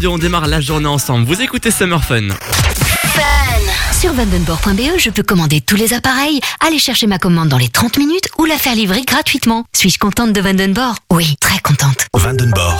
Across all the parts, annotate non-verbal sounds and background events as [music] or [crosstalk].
Radio, on démarre la journée ensemble. Vous écoutez Summer Fun. Sur vandenborg.be, je peux commander tous les appareils, aller chercher ma commande dans les 30 minutes ou la faire livrer gratuitement. Suis-je contente de Vandenborg? Oui, très contente. Vandenborg.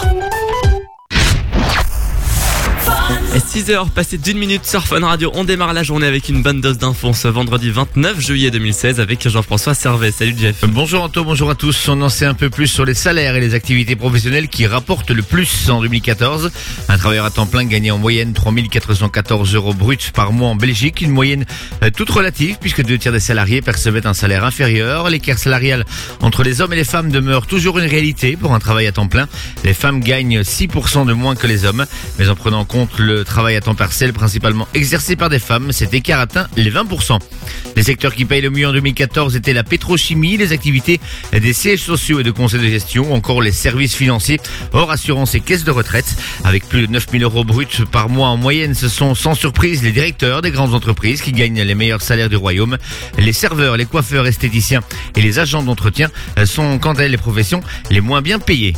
6h passées d'une minute sur Fun Radio, on démarre la journée avec une bonne dose d'infos ce vendredi 29 juillet 2016 avec Jean-François Servet. Salut Jeff. Bonjour Anto, bonjour à tous. On en sait un peu plus sur les salaires et les activités professionnelles qui rapportent le plus en 2014. Un travailleur à temps plein gagnait en moyenne 3414 euros bruts par mois en Belgique, une moyenne euh, toute relative puisque deux tiers des salariés percevaient un salaire inférieur. L'écart salarial entre les hommes et les femmes demeure toujours une réalité pour un travail à temps plein. Les femmes gagnent 6% de moins que les hommes, mais en prenant en compte le travail à temps partiel principalement exercé par des femmes, cet écart atteint les 20%. Les secteurs qui payent le mieux en 2014 étaient la pétrochimie, les activités des sièges sociaux et de conseils de gestion, encore les services financiers, hors assurance et caisses de retraite. Avec plus de 9000 euros bruts par mois en moyenne, ce sont sans surprise les directeurs des grandes entreprises qui gagnent les meilleurs salaires du royaume. Les serveurs, les coiffeurs, esthéticiens et les agents d'entretien sont quant à elles les professions les moins bien payées.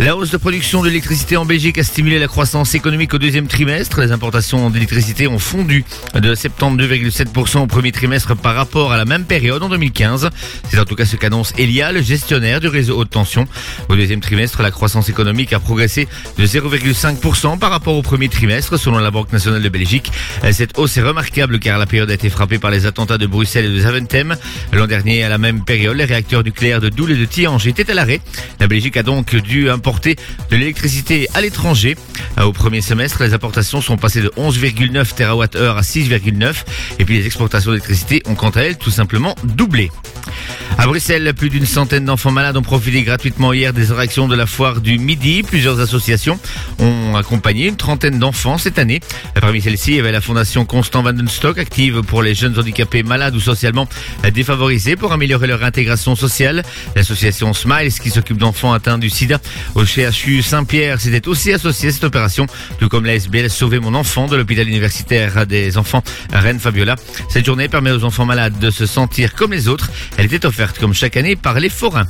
La hausse de production d'électricité en Belgique a stimulé la croissance économique au deuxième trimestre. Les importations d'électricité ont fondu de 72,7% au premier trimestre par rapport à la même période en 2015. C'est en tout cas ce qu'annonce Elia, le gestionnaire du réseau haute tension. Au deuxième trimestre, la croissance économique a progressé de 0,5% par rapport au premier trimestre selon la Banque nationale de Belgique. Cette hausse est remarquable car la période a été frappée par les attentats de Bruxelles et de Zaventem. L'an dernier, à la même période, les réacteurs nucléaires de Doul et de Tihange étaient à l'arrêt. La Belgique a donc dû importer de l'électricité à l'étranger. Au premier semestre, les importations sont passées de 11,9 TWh à 6,9 et puis les exportations d'électricité ont quant à elles tout simplement doublé. À Bruxelles, plus d'une centaine d'enfants malades ont profité gratuitement hier des réactions de la foire du Midi. Plusieurs associations ont accompagné une trentaine d'enfants cette année. Parmi celles-ci, il y avait la fondation Constant Vandenstock, active pour les jeunes handicapés malades ou socialement défavorisés pour améliorer leur intégration sociale. L'association Smiles, qui s'occupe d'enfants atteints du sida au CHU Saint-Pierre, s'était aussi associée à cette opération, tout comme la SBL Sauver mon enfant de l'hôpital universitaire des enfants Rennes Fabiola. Cette journée permet aux enfants malades de se sentir comme les autres. Elle était offerte comme chaque année par les forains.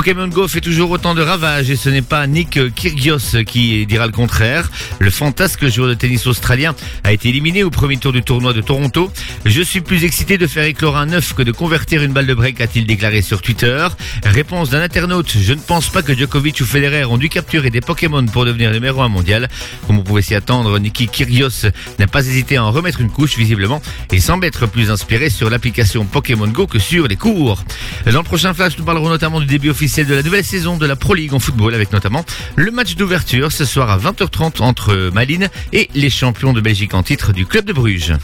Pokémon Go fait toujours autant de ravages et ce n'est pas Nick Kyrgios qui dira le contraire. Le fantasque joueur de tennis australien a été éliminé au premier tour du tournoi de Toronto. Je suis plus excité de faire éclore un œuf que de convertir une balle de break, a-t-il déclaré sur Twitter. Réponse d'un internaute, je ne pense pas que Djokovic ou Federer ont dû capturer des Pokémon pour devenir numéro un mondial. Comme on pouvait s'y attendre, Nicky Kyrgios n'a pas hésité à en remettre une couche visiblement et semble être plus inspiré sur l'application Pokémon Go que sur les cours. Dans le prochain flash, nous parlerons notamment du début officiel officielle de la nouvelle saison de la Pro League en football avec notamment le match d'ouverture ce soir à 20h30 entre Malines et les champions de Belgique en titre du club de Bruges.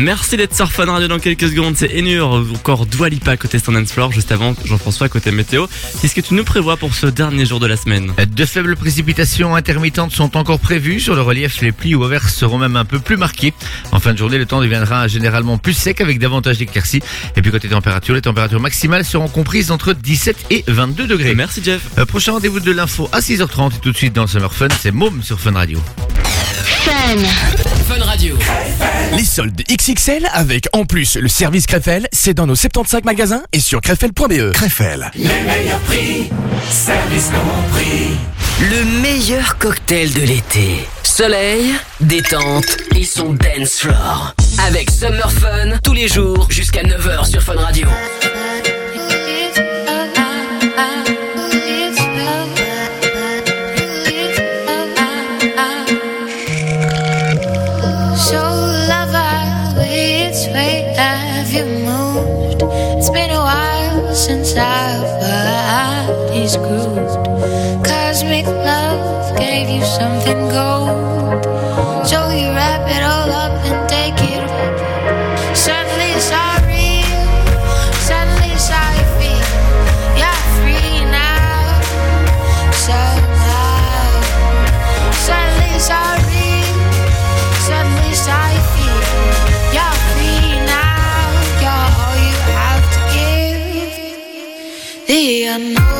Merci d'être sur Fun Radio dans quelques secondes. C'est Enur, encore Dua Lipa côté Stand Floor, juste avant Jean-François côté météo. Qu'est-ce que tu nous prévois pour ce dernier jour de la semaine? De faibles précipitations intermittentes sont encore prévues sur le relief. Les pluies ou averses seront même un peu plus marquées. En fin de journée, le temps deviendra généralement plus sec avec davantage d'éclaircies. Et puis côté température, les températures maximales seront comprises entre 17 et 22 degrés. Merci Jeff. Euh, prochain rendez-vous de l'info à 6h30 et tout de suite dans le Summer Fun, c'est Môme sur Fun Radio. Fun Radio. Les soldes XXL avec en plus le service Krefel, c'est dans nos 75 magasins et sur krefel.be. Krefel. Le meilleur cocktail de l'été. Soleil, détente et son dance floor. Avec Summer Fun tous les jours jusqu'à 9h sur Fun Radio. It's been a while since our bodies grooved. Cosmic love gave you something gold. So you wrap it all give. The unknown.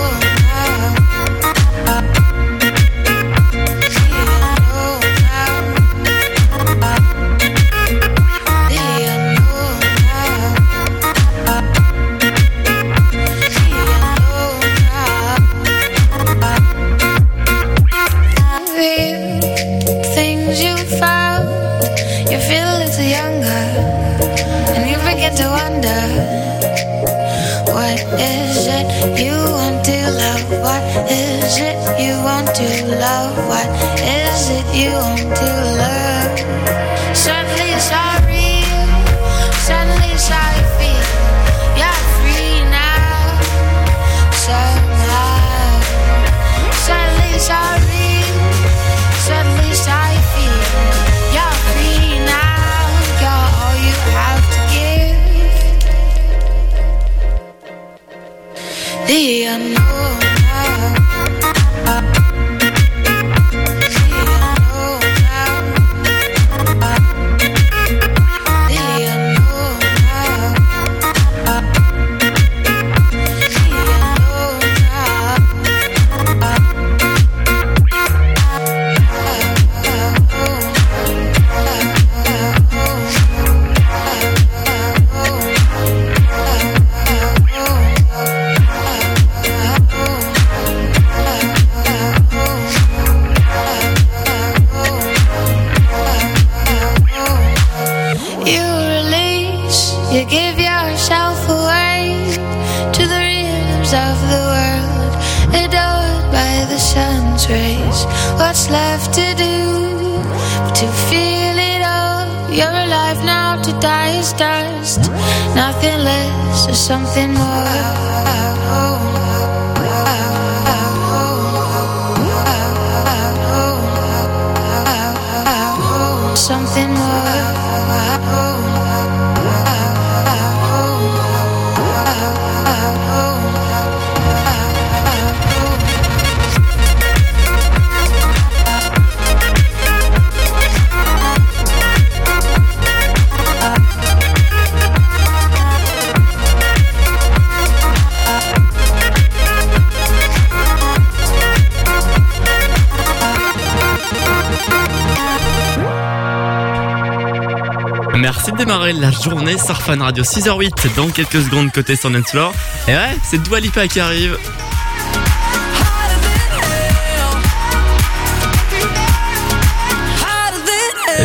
What is it you want to love? What is it you want to love? Suddenly. Suddenly feel. You're free now. Suddenly. Suddenly feel. You're free now. You're all you have to give. The unknown. Nothing less or something more. Merci de démarrer la journée sur Radio 6h08 dans quelques secondes côté Stand Floor. Et ouais, c'est Dua Lipa qui arrive.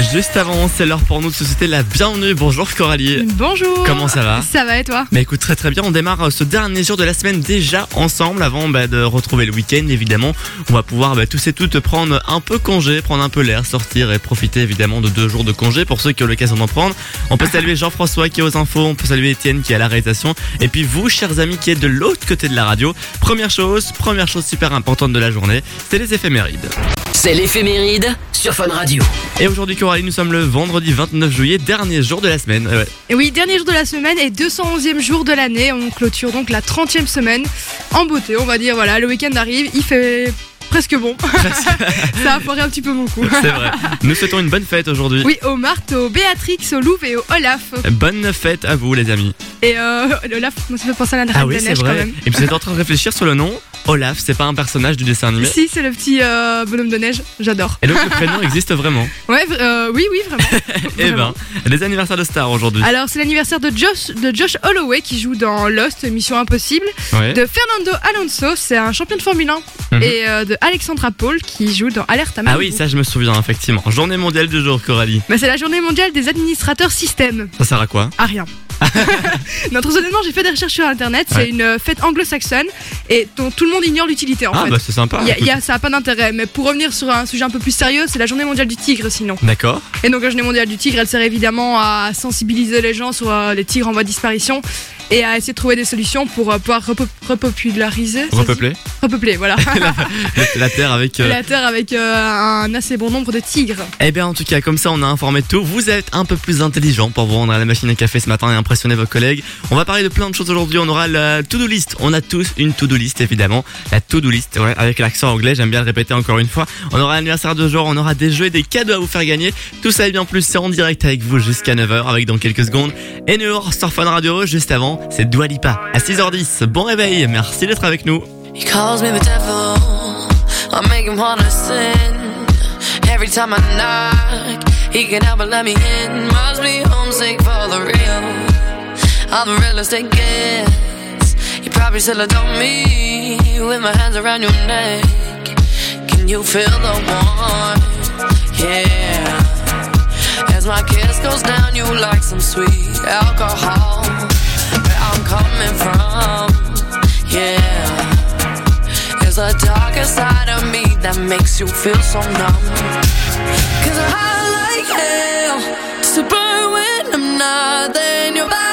Juste avant, c'est l'heure pour nous de se souhaiter la bienvenue. Bonjour Coralie. Bonjour. Comment ça va? Ça va et toi? Bah écoute très très bien, on démarre euh, ce dernier jour de la semaine déjà ensemble avant bah, de retrouver le week-end évidemment. On va pouvoir bah, tous et toutes prendre un peu congé, prendre un peu l'air, sortir et profiter évidemment de deux jours de congé pour ceux qui ont l'occasion d'en prendre. On peut saluer Jean-François qui est aux infos, on peut saluer Étienne qui est à la réalisation et puis vous chers amis qui êtes de l'autre côté de la radio. Première chose, première chose super importante de la journée, c'est les éphémérides. C'est l'éphéméride sur Fun Radio. Et aujourd'hui Coralie, nous sommes le vendredi 29 juillet, dernier jour de la semaine. Euh, ouais. Et oui, dernier jour de la semaine et 211e jour de l'année. On clôture donc la 30e semaine en beauté, on va dire. Voilà, le week-end arrive, il fait presque bon. [laughs] [laughs] Ça a foiré un petit peu mon coup. C'est vrai. Nous souhaitons une bonne fête aujourd'hui. Oui, au Marthe, au Béatrix, au Louvre et au Olaf. Bonne fête à vous les amis. Et euh, Olaf, moi ça fait penser à la Ah oui, c'est quand vrai. même. Et puis vous êtes en train de réfléchir sur le nom. Olaf, c'est pas un personnage du dessin animé. Si, c'est le petit euh, bonhomme de neige, j'adore. Et donc le [laughs] prénom existe vraiment. Ouais, euh, oui, oui, vraiment. [laughs] Eh ben, les anniversaires de stars aujourd'hui. Alors, c'est l'anniversaire de Josh, de Josh Holloway qui joue dans Lost, Mission Impossible. Ouais. De Fernando Alonso, c'est un champion de Formule 1. Mhm. Et euh, de Alexandra Paul qui joue dans Alerte à Malibu. Ah oui, ça je me souviens effectivement. Journée mondiale du jour, Coralie. Bah, c'est la journée mondiale des administrateurs système. Ça sert à quoi? À rien. [laughs] non, très honnêtement, j'ai fait des recherches sur internet. Ouais. C'est une euh, fête anglo-saxonne et dont tout le monde ignore l'utilité en Ah fait. bah c'est sympa. Y a- y a- ça n'a pas d'intérêt, mais pour revenir sur un sujet un peu plus sérieux, c'est la journée mondiale du tigre sinon. D'accord. Et donc la journée mondiale du tigre, elle sert évidemment à sensibiliser les gens sur euh, les tigres en voie de disparition et à essayer de trouver des solutions pour euh, pouvoir repo- repopulariser. Repeupler Repeupler, voilà. [laughs] la terre avec. euh, La Terre avec euh, un assez bon nombre de tigres. Eh bien en tout cas comme ça on a informé de tout. Vous êtes un peu plus intelligent pour vous rendre à la machine à café ce matin et impressionner vos collègues. On va parler de plein de choses aujourd'hui. On aura la to-do list. On a tous une to-do list évidemment. La to-do list ouais, avec l'accent anglais. J'aime bien le répéter encore une fois. On aura l'anniversaire de jour. On aura des jeux et des cadeaux à vous faire gagner. Tout ça et bien plus c'est en direct avec vous jusqu'à 9h avec dans quelques secondes. Et nous sur Fun Radio juste avant c'est Dua Lipa à 6h10. Bon réveil. Merci d'être avec nous. He calls me the devil. I make him wanna sin. Every time I knock, he can help but let me in. Must be homesick for the real. I'm the realest it gets. You probably still adore me with my hands around your neck. Can you feel the warmth? Yeah. As my kiss goes down, you like some sweet alcohol. Where I'm coming from, yeah. There's a darker side of me that makes you feel so numb. Cause I like hell to burn when I'm not and you're by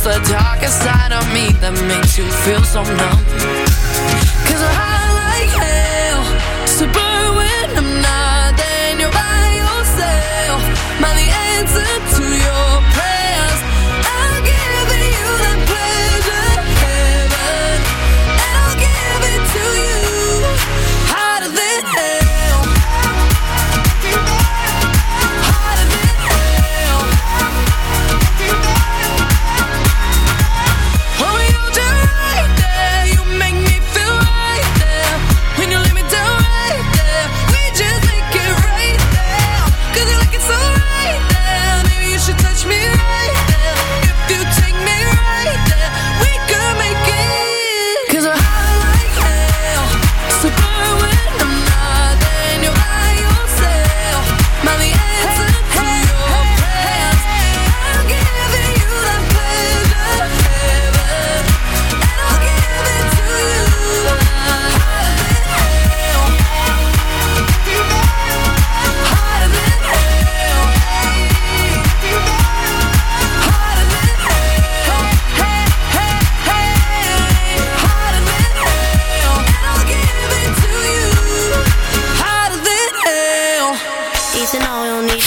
It's the darkest side of me that makes you feel so numb. Cause I like hell to burn when I'm not there and you're by yourself. My the answer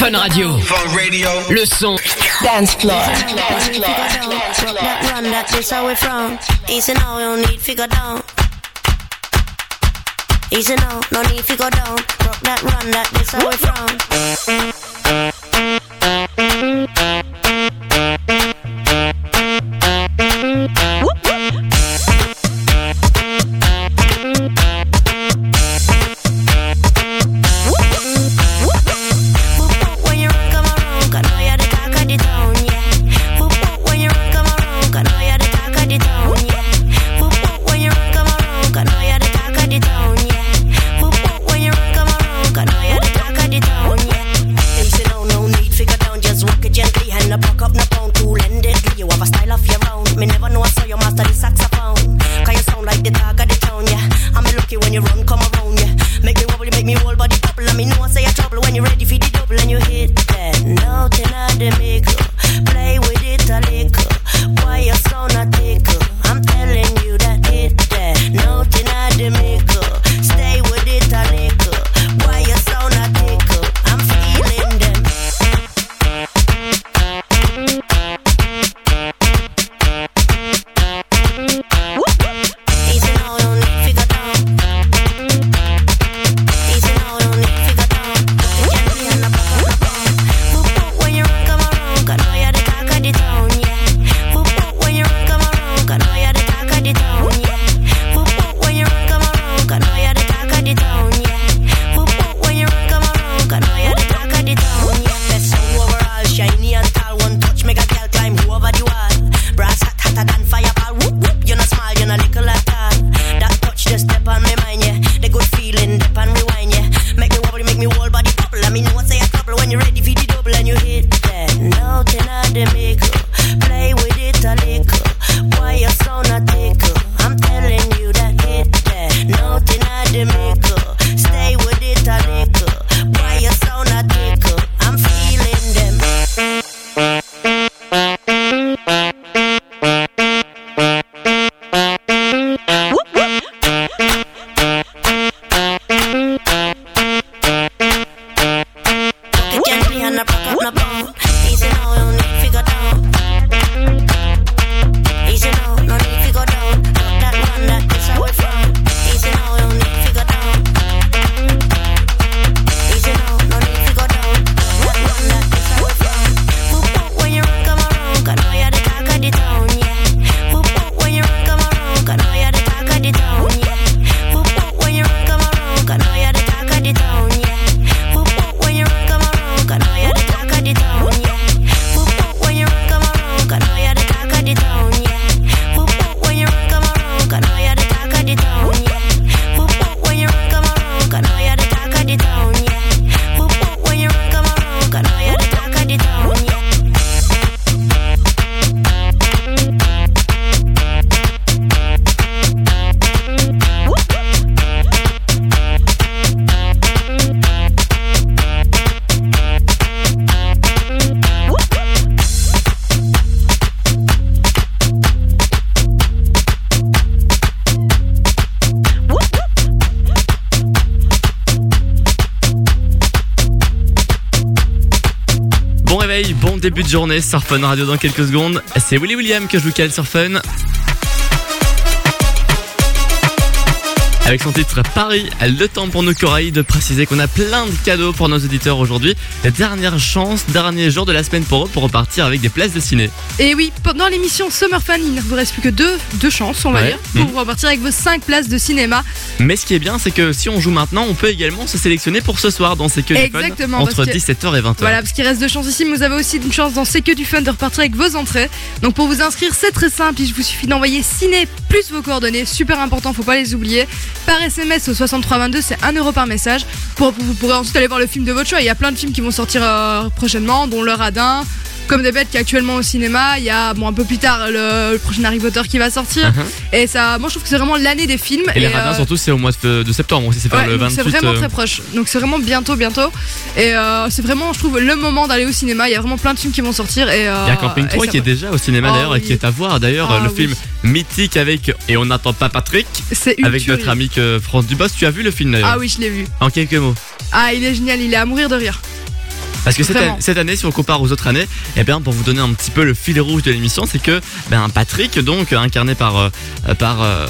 Fun Radio. Le son. Dance floor. That run, that is how we from. Easy now, don't need figure down. Easy now, no need figure down. Rock that run, that is how we from. Début de journée sur Fun Radio dans quelques secondes. C'est Willy William que je vous cale sur Fun. Avec son titre Paris, le temps pour nous Corail de préciser qu'on a plein de cadeaux pour nos auditeurs aujourd'hui. La dernière chance, dernier jour de la semaine pour eux pour repartir avec des places de ciné. Et oui, pendant l'émission Summer Fun, il ne vous reste plus que deux, deux chances, on va Ouais. dire, pour Mhm. repartir avec vos 5 places de cinéma. Mais ce qui est bien, c'est que si on joue maintenant, on peut également se sélectionner pour ce soir dans C'est que du fun entre parce que- 17h et 20h. Voilà, parce qu'il reste deux chances ici, mais vous avez aussi une chance dans C'est que du fun de repartir avec vos entrées. Donc pour vous inscrire, c'est très simple, il vous suffit d'envoyer ciné plus vos coordonnées, super important, faut pas les oublier. Par SMS au 6322, c'est 1 euro par message. Pour, vous pourrez ensuite aller voir le film de votre choix. Il y a plein de films qui vont sortir euh, prochainement, dont Le Radin. Comme des bêtes qui est actuellement au cinéma, il y a bon un peu plus tard le, le prochain Harry Potter qui va sortir. Uh-huh. Et ça, moi je trouve que c'est vraiment l'année des films. Et les euh, radins, surtout, c'est au mois de, de septembre aussi, c'est pas Ouais, le donc 28. c'est vraiment euh, très proche. Donc c'est vraiment bientôt, bientôt. Et euh, c'est vraiment, je trouve, le moment d'aller au cinéma. Il y a vraiment plein de films qui vont sortir. Et, euh, Il y a Camping et 3 ça qui est déjà au cinéma Ah d'ailleurs et qui est à voir d'ailleurs Ah le oui. film mythique avec et on n'attend pas Patrick C'est avec tuerie. notre ami France Dubos. Tu as vu le film d'ailleurs Ah oui, je l'ai vu. En quelques mots. Ah, il est génial, il est à mourir de rire. Parce que cette, année, si on compare aux autres années, eh bien, pour vous donner un petit peu le fil rouge de l'émission, c'est que ben, Patrick, donc incarné par euh, par, euh,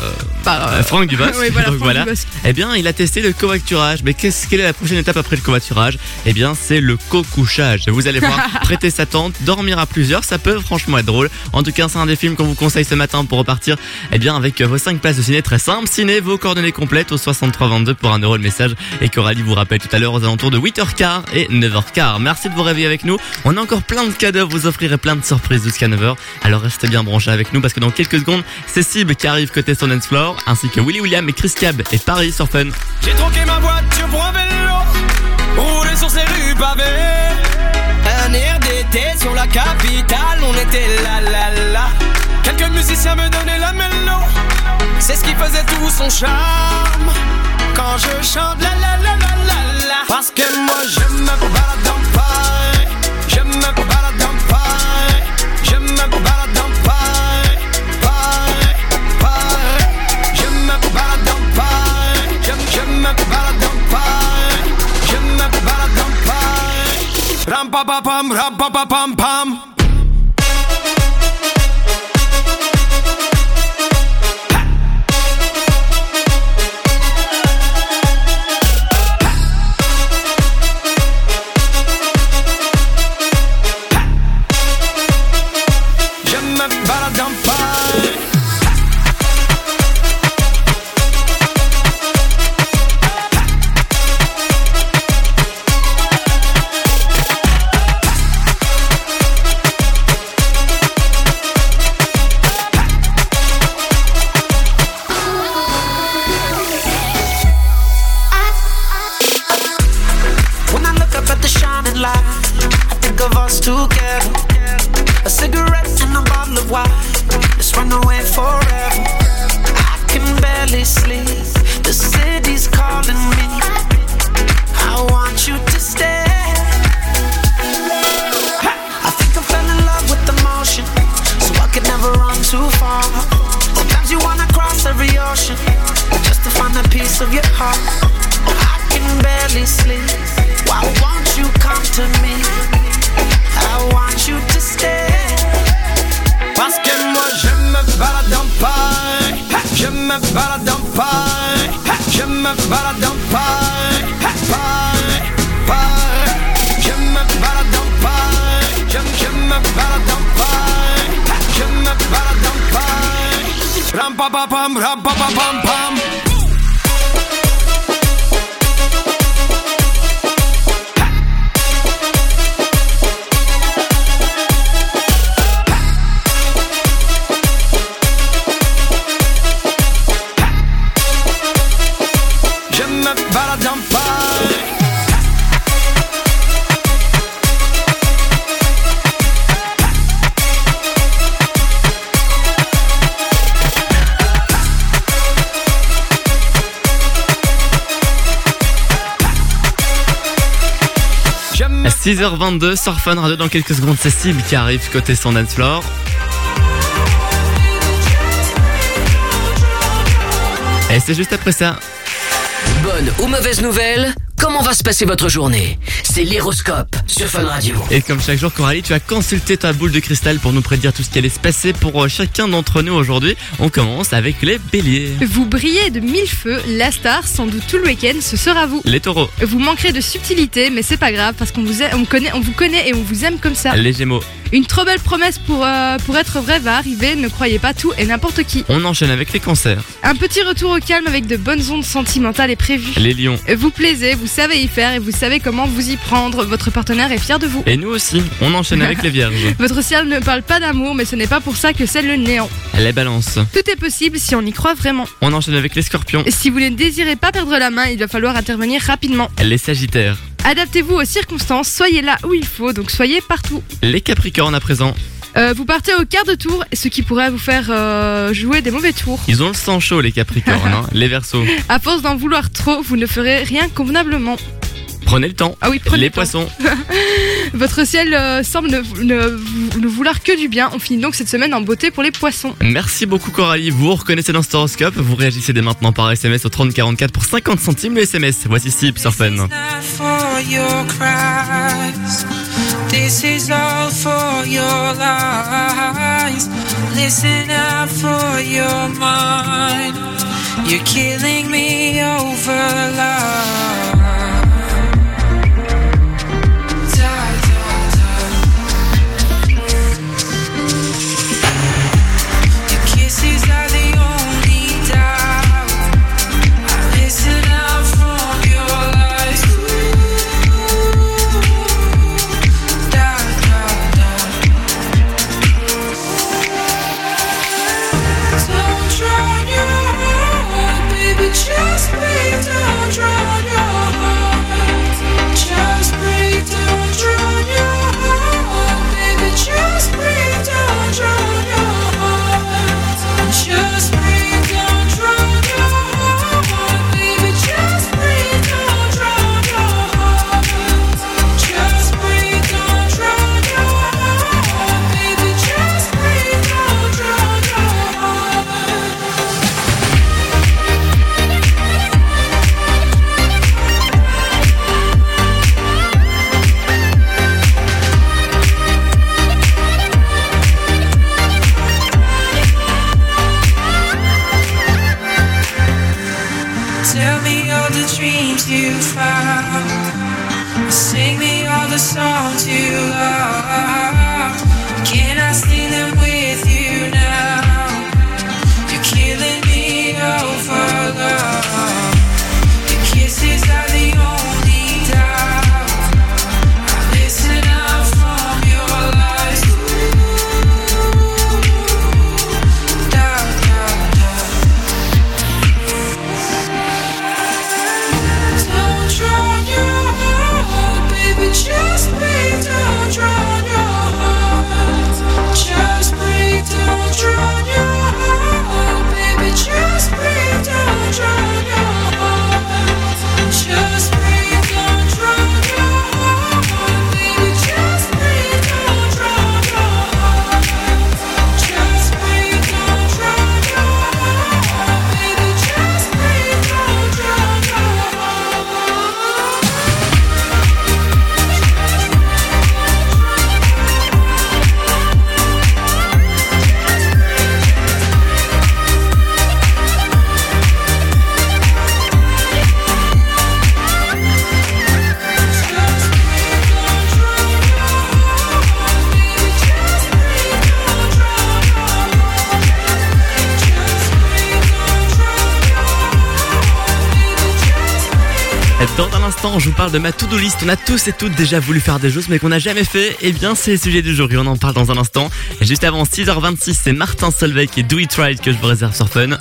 euh, Franck Dubosc, [laughs] Oui, voilà, donc [laughs] Franck voilà, Dubosc. eh bien, il a testé le covoiturage. Mais qu'est-ce quelle est la prochaine étape après le covoiturage? Eh bien, c'est le co-couchage. Vous allez voir, [laughs] prêter sa tente, dormir à plusieurs, ça peut franchement être drôle. En tout cas, c'est un des films qu'on vous conseille ce matin pour repartir, eh bien, avec euh, vos 5 places de ciné très simple. Ciné, vos coordonnées complètes au 6322 pour un euro le message et Coralie vous rappelle tout à l'heure aux alentours de 8h15 et 9h15. Merci de vous réveiller avec nous. On a encore plein de cadeaux à vous offrir et plein de surprises jusqu'à 9h. Alors restez bien branchés avec nous parce que dans quelques secondes, c'est Sib qui arrive côté son dance floor ainsi que Willy William et Chris Cab et Paris sur Fun. J'ai troqué ma voiture pour un vélo, roulé sur ces rues pavées. Un air d'été sur la capitale, on était là là là. Quelques musiciens me donnaient la mélo, c'est ce qui faisait tout son charme. Je chante la la la la la la, parce que moi je me balade en paille, je me balade en paille, je me balade en paille, paille, paille. Je me balade en paille, je, je me balade en paille, je me balade en paille. Ram pa pa pam, ram pa pa pam pam. 6h22 sur Fun Radio dans quelques secondes, c'est Sib qui arrive côté son dance floor. Et c'est juste après ça. Bonne ou mauvaise nouvelle, comment va se passer votre journée? C'est l'héroscope sur Fun Radio. Et comme chaque jour, Coralie, tu as consulté ta boule de cristal pour nous prédire tout ce qui allait se passer pour euh, chacun d'entre nous aujourd'hui. On commence avec les béliers. Vous brillez de mille feux, la star, sans doute tout le week-end, ce sera vous. Les taureaux. Vous manquerez de subtilité, mais c'est pas grave parce qu'on vous, on connaît, on vous connaît et on vous aime comme ça. Les gémeaux. Une trop belle promesse pour, euh, pour être vraie va arriver, ne croyez pas tout et n'importe qui. On enchaîne avec les cancers. Un petit retour au calme avec de bonnes ondes sentimentales est prévu. Les lions. Vous plaisez, vous savez y faire et vous savez comment vous y prendre. Votre partenaire est fier de vous. Et nous aussi. On enchaîne avec les vierges. [laughs] Votre ciel ne parle pas d'amour, mais ce n'est pas pour ça que c'est le néant. Les balances. Tout est possible si on y croit vraiment. On enchaîne avec les scorpions. Et si vous ne désirez pas perdre la main, il va falloir intervenir rapidement. Les sagittaires. Adaptez-vous aux circonstances, soyez là où il faut, donc soyez partout. Les capricornes à présent. Euh, vous partez au quart de tour, ce qui pourrait vous faire euh, jouer des mauvais tours. Ils ont le sang chaud, les capricornes. [laughs] hein. Les versos. À force d'en vouloir trop, vous ne ferez rien convenablement. Prenez le temps. Ah oui, prenez Les le temps. poissons. [laughs] Votre ciel euh, semble ne, ne- ne vouloir que du bien. On finit donc cette semaine en beauté pour les poissons. Merci beaucoup Coralie, vous reconnaissez dans cet horoscope, vous réagissez dès maintenant par SMS au 3044 pour 50 centimes le SMS. Voici Sip sur Fun. not for your cries. This is all for your lies. Listen out for your mind. You're killing me over love. Je vous parle de ma to-do list. On a tous et toutes déjà voulu faire des choses, mais qu'on n'a jamais fait. Eh bien, c'est le sujet du jour et on en parle dans un instant. Juste avant 6h26, c'est Martin Solveig et Do It Right que je vous réserve sur Fun.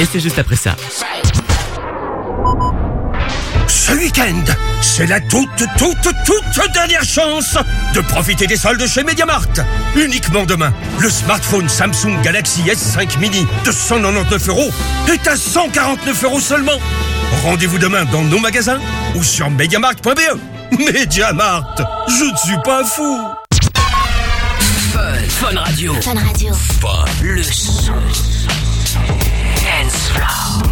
Et c'est juste après ça. Ce week-end, c'est la toute, toute, toute dernière chance de profiter des soldes chez Mediamart. Uniquement demain, le smartphone Samsung Galaxy S5 Mini de 199 euros est à 149 euros seulement. Rendez-vous demain dans nos magasins ou sur mediamart.be. [laughs] Mediamart, je ne suis pas fou. Fun, Fun Radio. Fun Radio. Le son. Dance floor.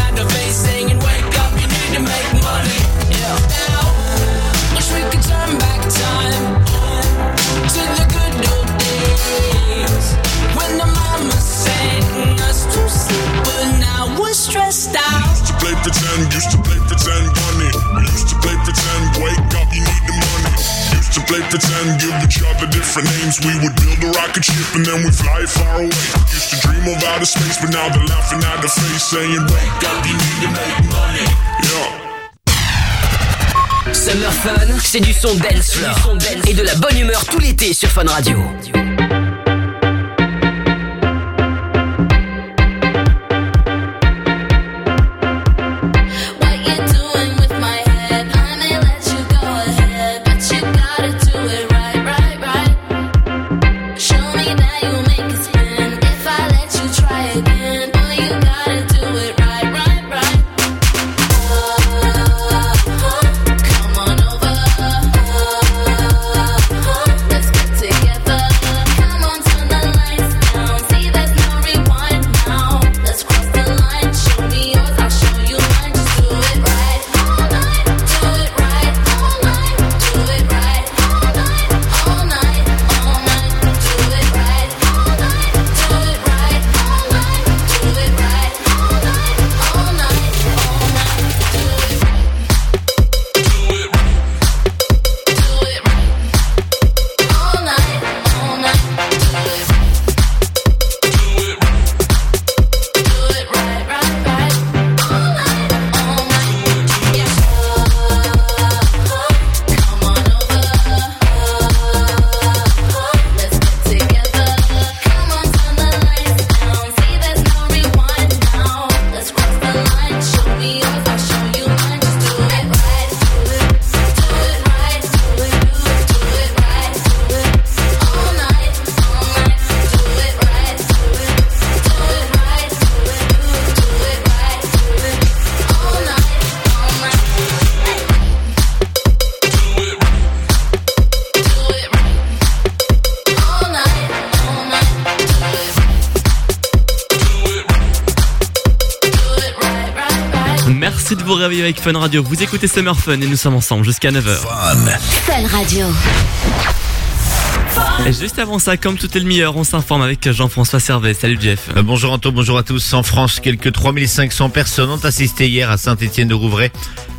stressed out. Used to play pretend, used to play pretend, bunny. We used to play pretend, wake up, you need the money. Used to play pretend, give each other different names. We would build a rocket ship and then we fly far away. Used to dream of outer space, but now they're laughing at the face, saying, Wake up, you need to make money. Yeah. Summer Fun, c'est du son dance floor et de la bonne humeur tout l'été sur Fun Radio. Avec Fun Radio. Vous écoutez Summer Fun et nous sommes ensemble jusqu'à 9h. Fun Radio. Et juste avant ça, comme tout est le meilleur, on s'informe avec Jean-François Servet. Salut Jeff. Euh, Bonjour Anto, bonjour à tous. En France, quelques 3500 personnes ont assisté hier à Saint-Étienne-de-Rouvray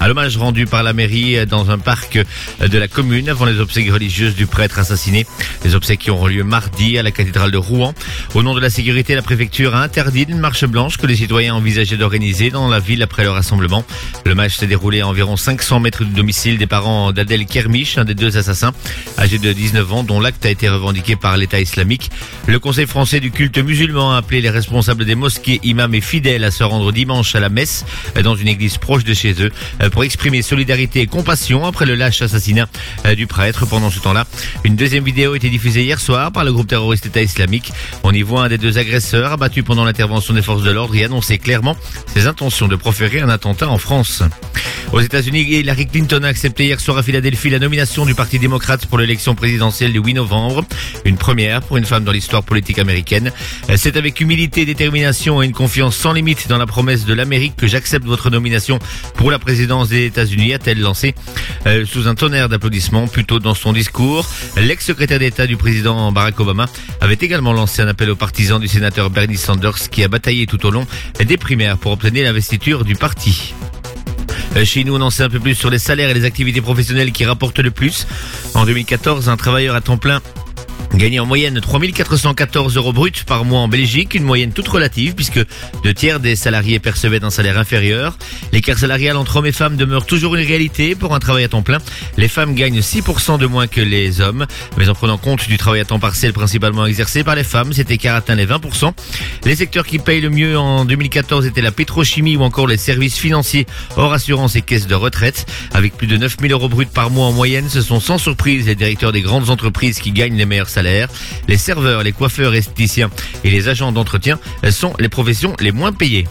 à l'hommage rendu par la mairie euh, dans un parc euh, de la commune avant les obsèques religieuses du prêtre assassiné. Les obsèques qui auront lieu mardi à la cathédrale de Rouen. Au nom de la sécurité, la préfecture a interdit une marche blanche que les citoyens envisageaient d'organiser dans la ville après le rassemblement. Le match s'est déroulé à environ 500 mètres du domicile des parents d'Adel Kermiche, un des deux assassins, âgé de 19 ans, dont l'acte a été revendiqué par l'État islamique. Le Conseil français du culte musulman a appelé les responsables des mosquées, imams et fidèles à se rendre dimanche à la messe dans une église proche de chez eux euh, pour exprimer solidarité et compassion après le lâche assassinat euh, du prêtre. Pendant ce temps-là, une deuxième vidéo a été diffusée hier soir par le groupe terroriste État islamique. On y voit un des deux agresseurs abattu pendant l'intervention des forces de l'ordre et annoncer clairement ses intentions de proférer un attentat en France. Aux États-Unis, Hillary Clinton a accepté hier soir à Philadelphie la nomination du Parti démocrate pour l'élection présidentielle du 8 novembre. Une première pour une femme dans l'histoire politique américaine. C'est avec humilité, détermination et une confiance sans limite dans la promesse de l'Amérique que j'accepte votre nomination pour la présidence des États-Unis, a-t-elle lancé euh, sous un tonnerre d'applaudissements. Plus tôt dans son discours, l'ex-secrétaire d'État du président Barack Obama avait également lancé un appel aux partisans du sénateur Bernie Sanders qui a bataillé tout au long des primaires pour obtenir l'investiture du parti. Euh, Chez nous, on en sait un peu plus sur les salaires et les activités professionnelles qui rapportent le plus. En 2014, un travailleur à temps plein gagnait en moyenne 3414 euros bruts par mois en Belgique, une moyenne toute relative puisque deux tiers des salariés percevaient un salaire inférieur. L'écart salarial entre hommes et femmes demeure toujours une réalité pour un travail à temps plein. Les femmes gagnent 6% de moins que les hommes, mais en prenant compte du travail à temps partiel principalement exercé par les femmes, cet écart atteint les 20%. Les secteurs qui payent le mieux en 2014 étaient la pétrochimie ou encore les services financiers hors assurance et caisses de retraite. Avec plus de 9000 euros bruts par mois en moyenne, ce sont sans surprise les directeurs des grandes entreprises qui gagnent les meilleurs meilleurs salaires. Les serveurs, les coiffeurs, esthéticiens et les agents d'entretien sont les professions les moins payées.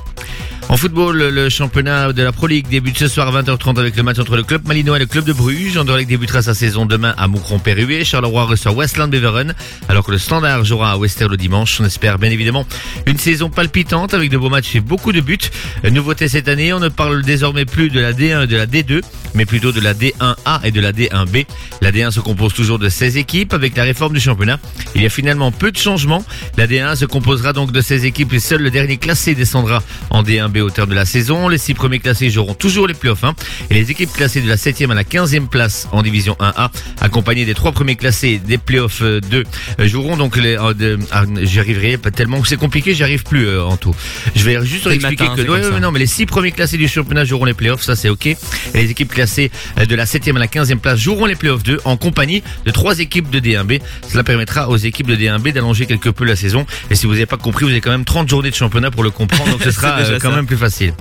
En football, le championnat de la Pro League débute ce soir à 20h30 avec le match entre le club malinois et le club de Bruges. Anderlecht débutera sa saison demain à Moucron-Perruet. Charleroi reçoit Westland Beveren, alors que le Standard jouera à Wester le dimanche. On espère bien évidemment une saison palpitante avec de beaux matchs et beaucoup de buts. Nouveauté cette année, on ne parle désormais plus de la D1 et de la D2, mais plutôt de la D1A et de la D1B. La D1 se compose toujours de 16 équipes avec la réforme du championnat. Il y a finalement peu de changements. La D1 se composera donc de 16 équipes et seul le dernier classé descendra en D1B au terme de la saison. Les 6 premiers classés joueront toujours les playoffs 1 et les équipes classées de la 7e à la 15e place en division 1A, accompagnées des 3 premiers classés des playoffs euh, 2, euh, joueront donc les... euh, ah, J'y arriverai pas tellement, c'est compliqué, j'y arrive plus euh, en tout. Je vais juste expliquer matin, que ouais, ouais, non, mais les 6 premiers classés du championnat joueront les playoffs, ça c'est ok. Et les équipes classées euh, de la 7e à la 15e place joueront les playoffs 2 en compagnie de trois équipes de D1B. Cela permettra aux équipes de D1B d'allonger quelque peu la saison. Et si vous n'avez pas compris, vous avez quand même 30 journées de championnat pour le comprendre, donc ce [laughs] sera euh, quand ça. même plus facile.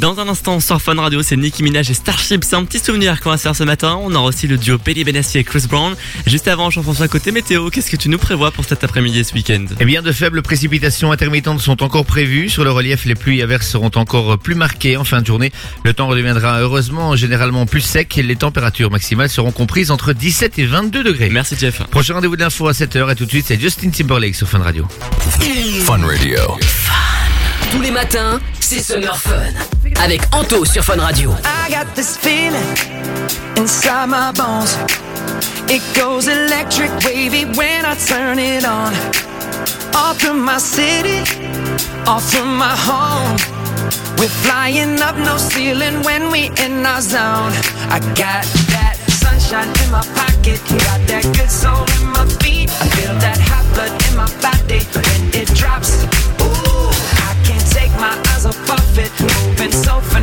Dans un instant sur Fun Radio, c'est Nicki Minaj et Starship. C'est un petit souvenir qu'on va se faire ce matin. On aura aussi le duo Pelly Benassi et Chris Brown. Juste avant, Jean-François Côté Météo, qu'est-ce que tu nous prévois pour cet après-midi et ce week-end? Eh bien, de faibles précipitations intermittentes sont encore prévues. Sur le relief, les pluies averses seront encore plus marquées en fin de journée. Le temps redeviendra heureusement généralement plus sec et les températures maximales seront comprises entre 17 et 22 degrés. Merci Jeff. Prochain rendez-vous de l'info à 7h et tout de suite, c'est Justin Timberlake sur Fun Radio. Fun Radio. Tous les matins, c'est Summer Fun. Avec Anto sur Fun Radio. I got this feeling inside my bones. It goes electric wavy when I turn it on. All through my city, all through my home. We're flying up no ceiling when we in our zone. I got that sunshine in my pocket, got that good soul in my feet. I feel that hot blood in my body so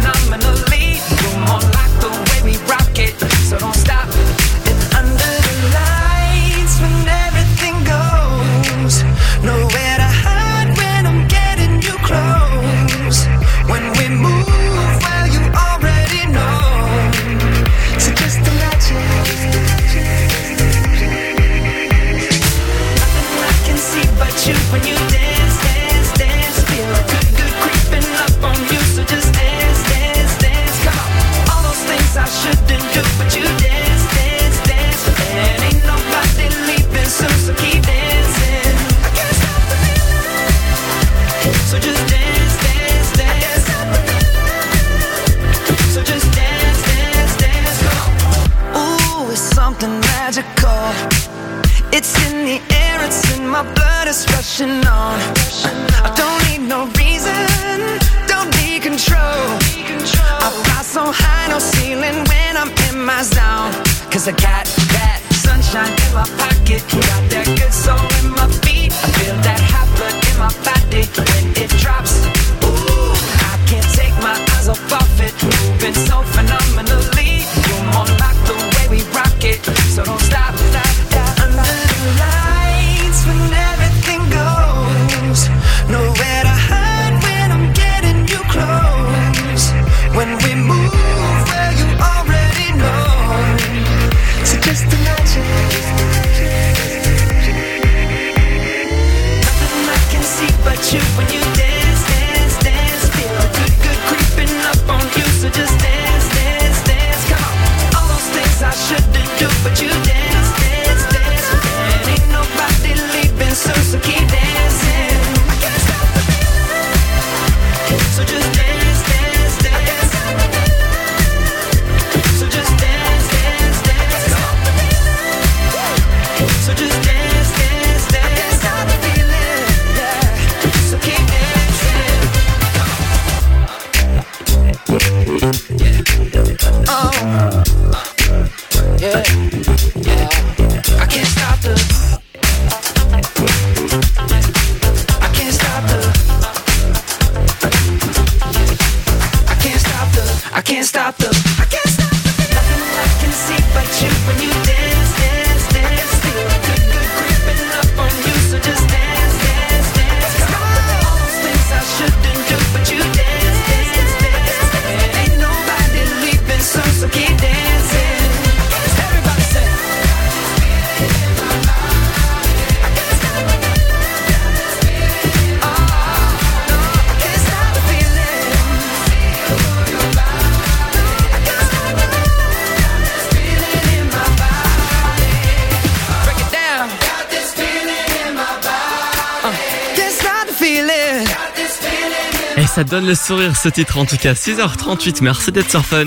donne le sourire ce titre en tout cas. 6h38, merci d'être sur Fun.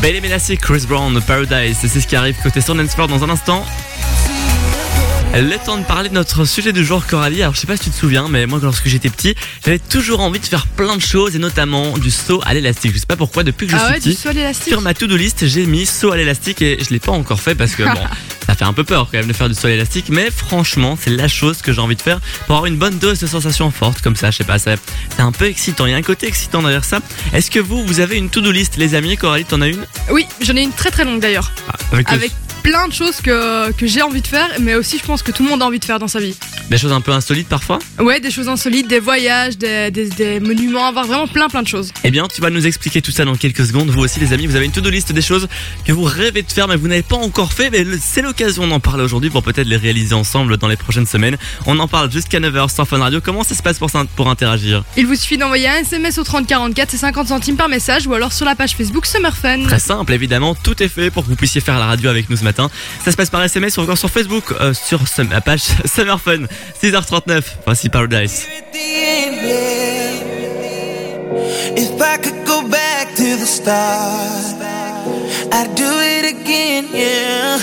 Belle et Chris Brown, Paradise, c'est ce qui arrive côté son Floor dans un instant. Le temps de parler de notre sujet du jour, Coralie. Alors, je sais pas si tu te souviens, mais moi, lorsque j'étais petit, j'avais toujours envie de faire plein de choses et notamment du saut à l'élastique. Je sais pas pourquoi, depuis que je Ah suis ouais, du petit, saut à l'élastique sur ma to-do list, j'ai mis saut à l'élastique et je l'ai pas encore fait parce que [laughs] bon, fait un peu peur quand même de faire du saut à l'élastique, mais franchement, c'est la chose que j'ai envie de faire pour avoir une bonne dose de sensations fortes comme ça. Je sais pas, c'est un peu excitant. Il y a un côté excitant derrière ça. Est-ce que vous, vous avez une to-do list, les amis? Coralie, t'en as une? Oui, j'en ai une très très longue d'ailleurs. avec, le- Avec plein de choses que, que j'ai envie de faire, mais aussi je pense que tout le monde a envie de faire dans sa vie. Des choses un peu insolites parfois Ouais, des choses insolites, des voyages, des, des, des monuments, avoir vraiment plein plein de choses. Eh bien, tu vas nous expliquer tout ça dans quelques secondes. Vous aussi, les amis, vous avez une to-do list des choses que vous rêvez de faire, mais vous n'avez pas encore fait. Mais c'est l'occasion d'en parler aujourd'hui pour peut-être les réaliser ensemble dans les prochaines semaines. On en parle jusqu'à 9h sur Fun Radio. Comment ça se passe pour, interagir? Il vous suffit d'envoyer un SMS au 3044, c'est 50 centimes par message, ou alors sur la page Facebook Summer Fun. Très simple, évidemment. Tout est fait pour que vous puissiez faire la radio avec nous ce matin. Ça se passe par SMS ou encore sur Facebook, euh, sur la page [laughs] Summer Fun. 6h39. Voici Paradise. If I could go back to the start, I'd do it again, yeah.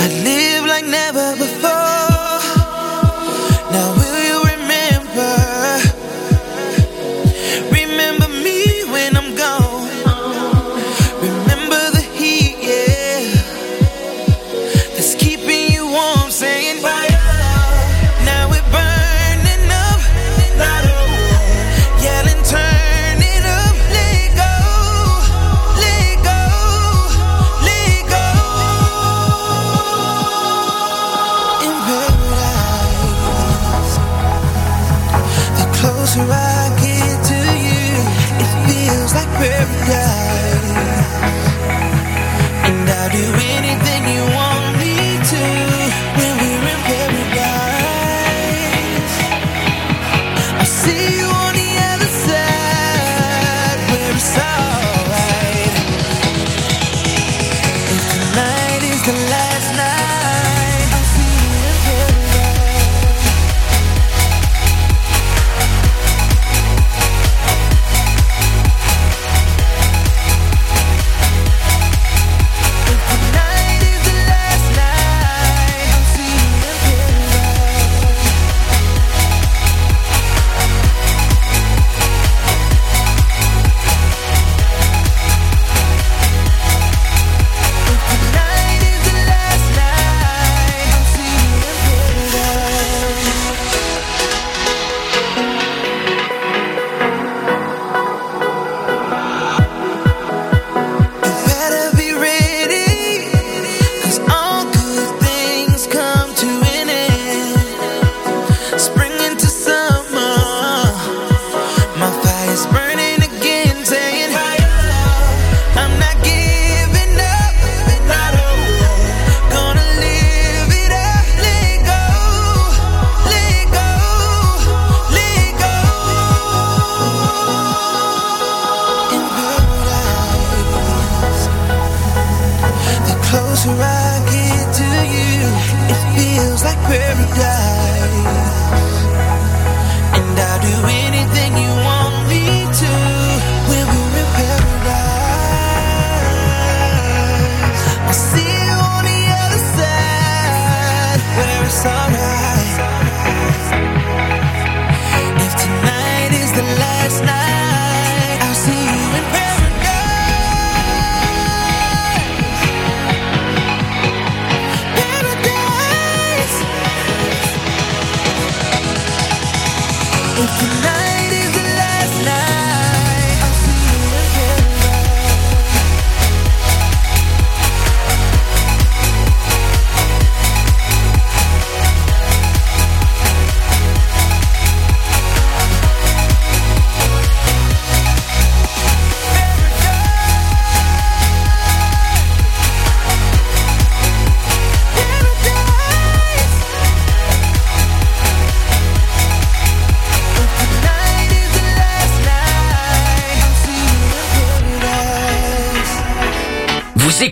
I'd live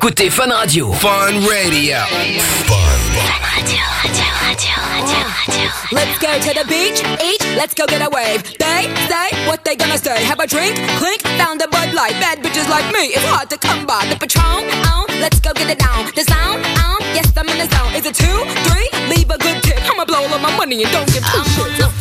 écoutez Fun Radio. Fun Radio. Let's go to the beach, eat, let's go get a wave. They say what they gonna say. Have a drink, clink, found a Bud Light. Bad bitches like me, it's hard to come by. The Patron, oh, let's go get it down. The sound, oh, yes, I'm in the zone. Is it two, three? Leave a good tip. I'ma blow all of my money and don't give two shits.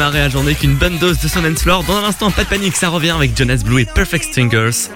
Démarrer la journée qu'une bonne dose de son dance floor Dans un instant, pas de panique, ça revient avec Jonas Blue et Perfect Stingers.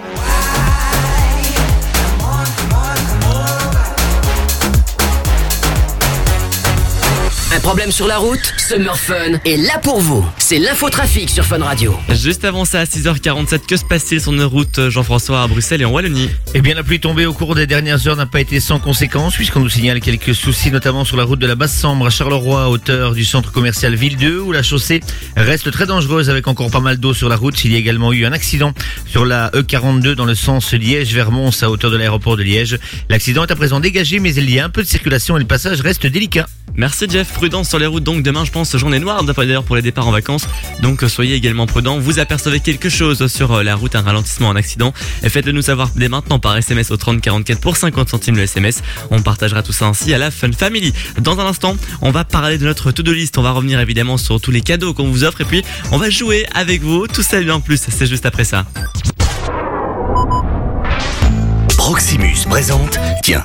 Problème sur la route Summer Fun est là pour vous. C'est l'infotrafic sur Fun Radio. Juste avant ça, à 6h47, que se passe-t-il sur nos routes, Jean-François, à Bruxelles et en Wallonie? Eh bien, la pluie tombée au cours des dernières heures n'a pas été sans conséquence, puisqu'on nous signale quelques soucis, notamment sur la route de la Basse-Sambre à Charleroi, à hauteur du centre commercial Ville 2, où la chaussée reste très dangereuse avec encore pas mal d'eau sur la route. Il y a également eu un accident sur la E42 dans le sens Liège vers Mons, à hauteur de l'aéroport de Liège. L'accident est à présent dégagé, mais il y a un peu de circulation et le passage reste délicat. Merci Jeff, prudence sur les routes donc demain je pense journée noire d'ailleurs pour les départs en vacances donc soyez également prudents. Vous apercevez quelque chose sur euh, la route, un ralentissement, un accident et faites-le nous savoir dès maintenant par SMS au 3044 pour 50 centimes le SMS. On partagera tout ça ainsi à la Fun Family. Dans un instant, on va parler de notre to-do list, on va revenir évidemment sur tous les cadeaux qu'on vous offre et puis on va jouer avec vous, tout ça et bien plus, c'est juste après ça. Proximus présente. Tiens,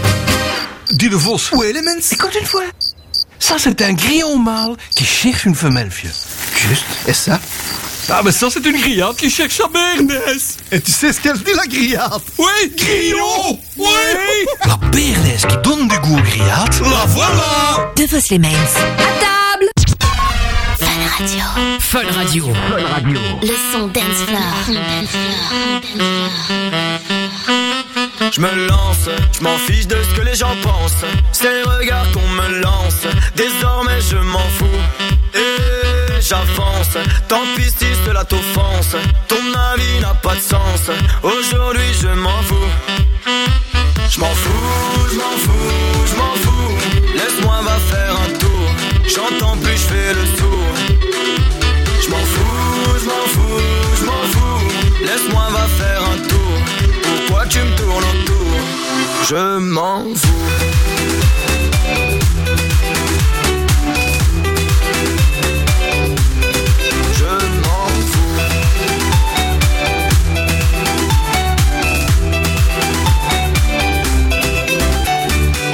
Dis de Vos. Où Elements Écoute une fois. Ça, c'est un grillon mâle qui cherche une femelle, vieux. Juste. Et ça Ah, mais ça, c'est une grillade qui cherche sa bernesse. Et tu sais ce qu'elle dit, la grillade Oui, grillon Oui La bernesse qui donne du goût aux grillades. La voilà De Vos les Mains. À table Fun Radio. Fun Radio. Fun Radio. Le son dance floor. Je me lance, je m'en fiche de ce que les gens pensent. C'est les regards qu'on me lance. Désormais je m'en fous. Et j'avance. Tant pis si cela t'offense. Ton avis n'a pas de sens. Aujourd'hui je m'en fous. Je m'en fous, je m'en fous, je m'en fous. Laisse-moi va faire un tour. J'entends plus, je fais le tour. Tu me tournes autour Je m'en fous.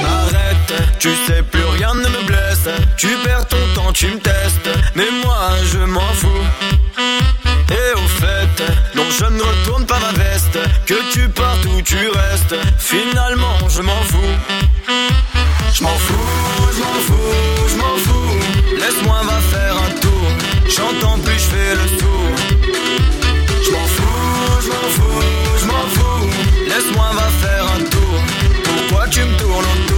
Arrête, tu sais plus rien ne me blesse. Tu perds ton temps, tu me testes. Mais moi je m'en fous. Et au fait, non je ne retourne pas ma veste. Que tu partes ou tu restes. Finalement je m'en fous. Je m'en fous, je m'en fous, je m'en fous. Laisse-moi va faire un tour. J'entends plus, je fais le tour. Je m'en fous, je m'en fous, je m'en fous. Laisse-moi va faire un tour. Pourquoi tu me tournes autour?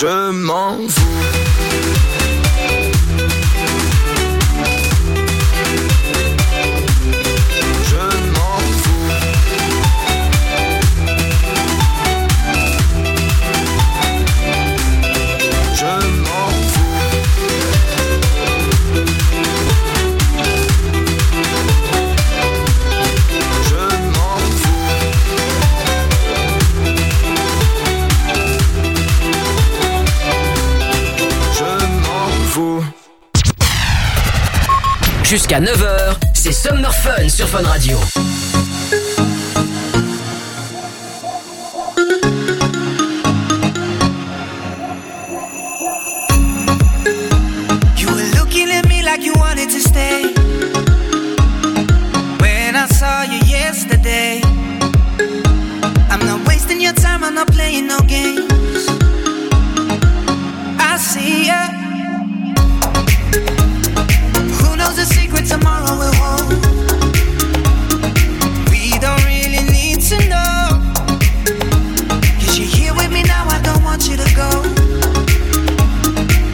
je m'en fous. Jusqu'à 9h, c'est Summer Fun sur Fun Radio. You were looking at me like you wanted to stay. When I saw you yesterday, I'm not wasting your time, I'm not playing no games. I see ya. You here with me now. I don't want you to go.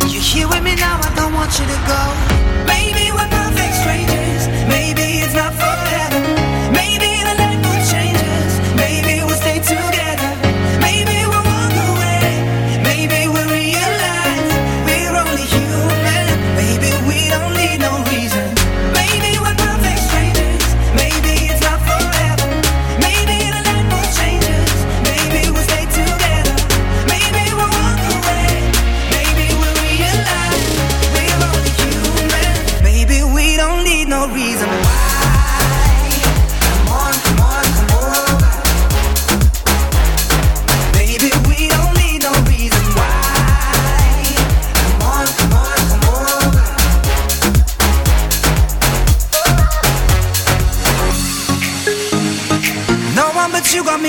You're here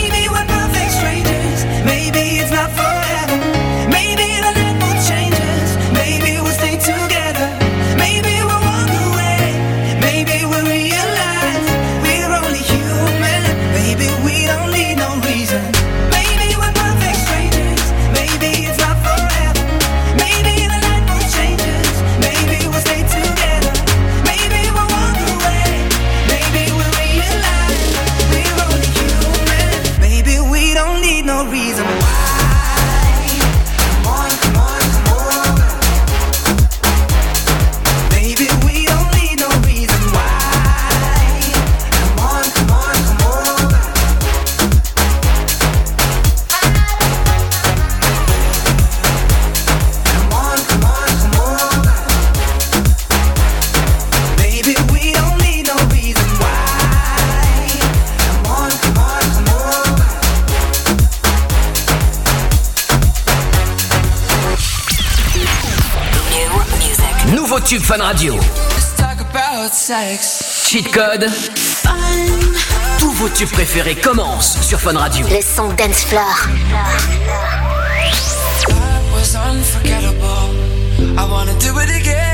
Maybe we're perfect strangers. Maybe it's not. YouTube Fun Radio. Cheat code. Fun. Tous vos tubes préférés commencent sur Fun Radio. Le son dance floor. That was unforgettable. I wanna do it again.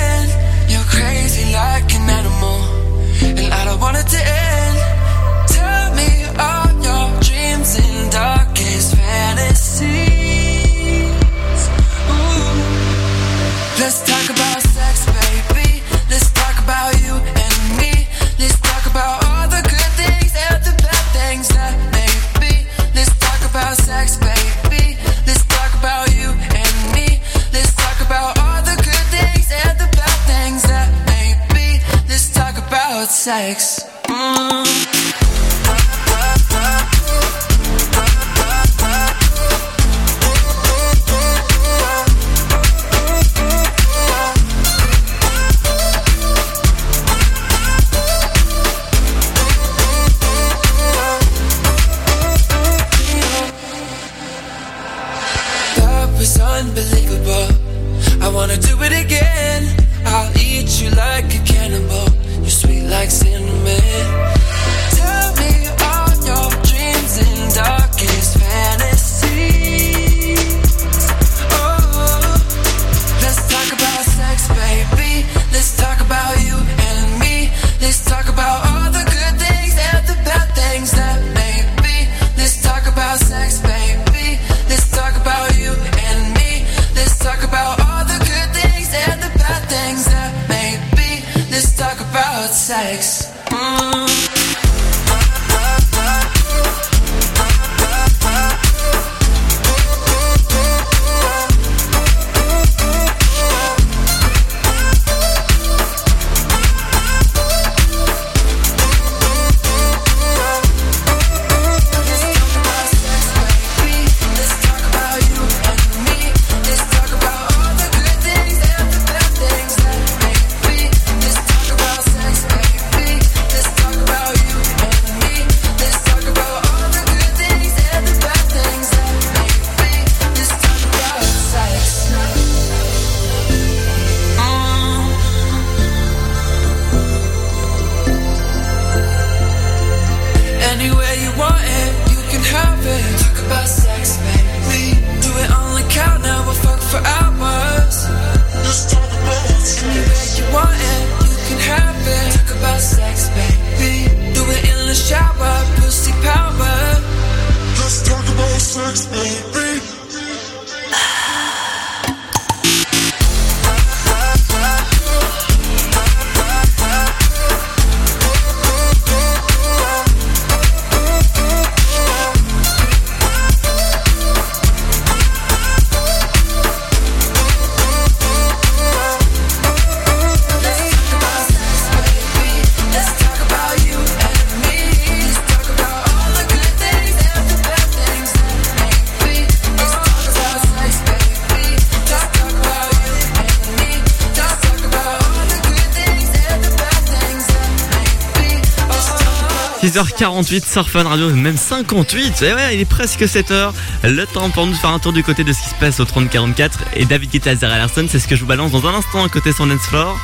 18h48 sur Fun Radio, même 58. Et eh ouais, il est presque 7h. Le temps pour nous de faire un tour du côté de ce qui se passe au 3044. Et David Guetta, Zara Larson, c'est ce que je vous balance dans un instant à côté son dance floor.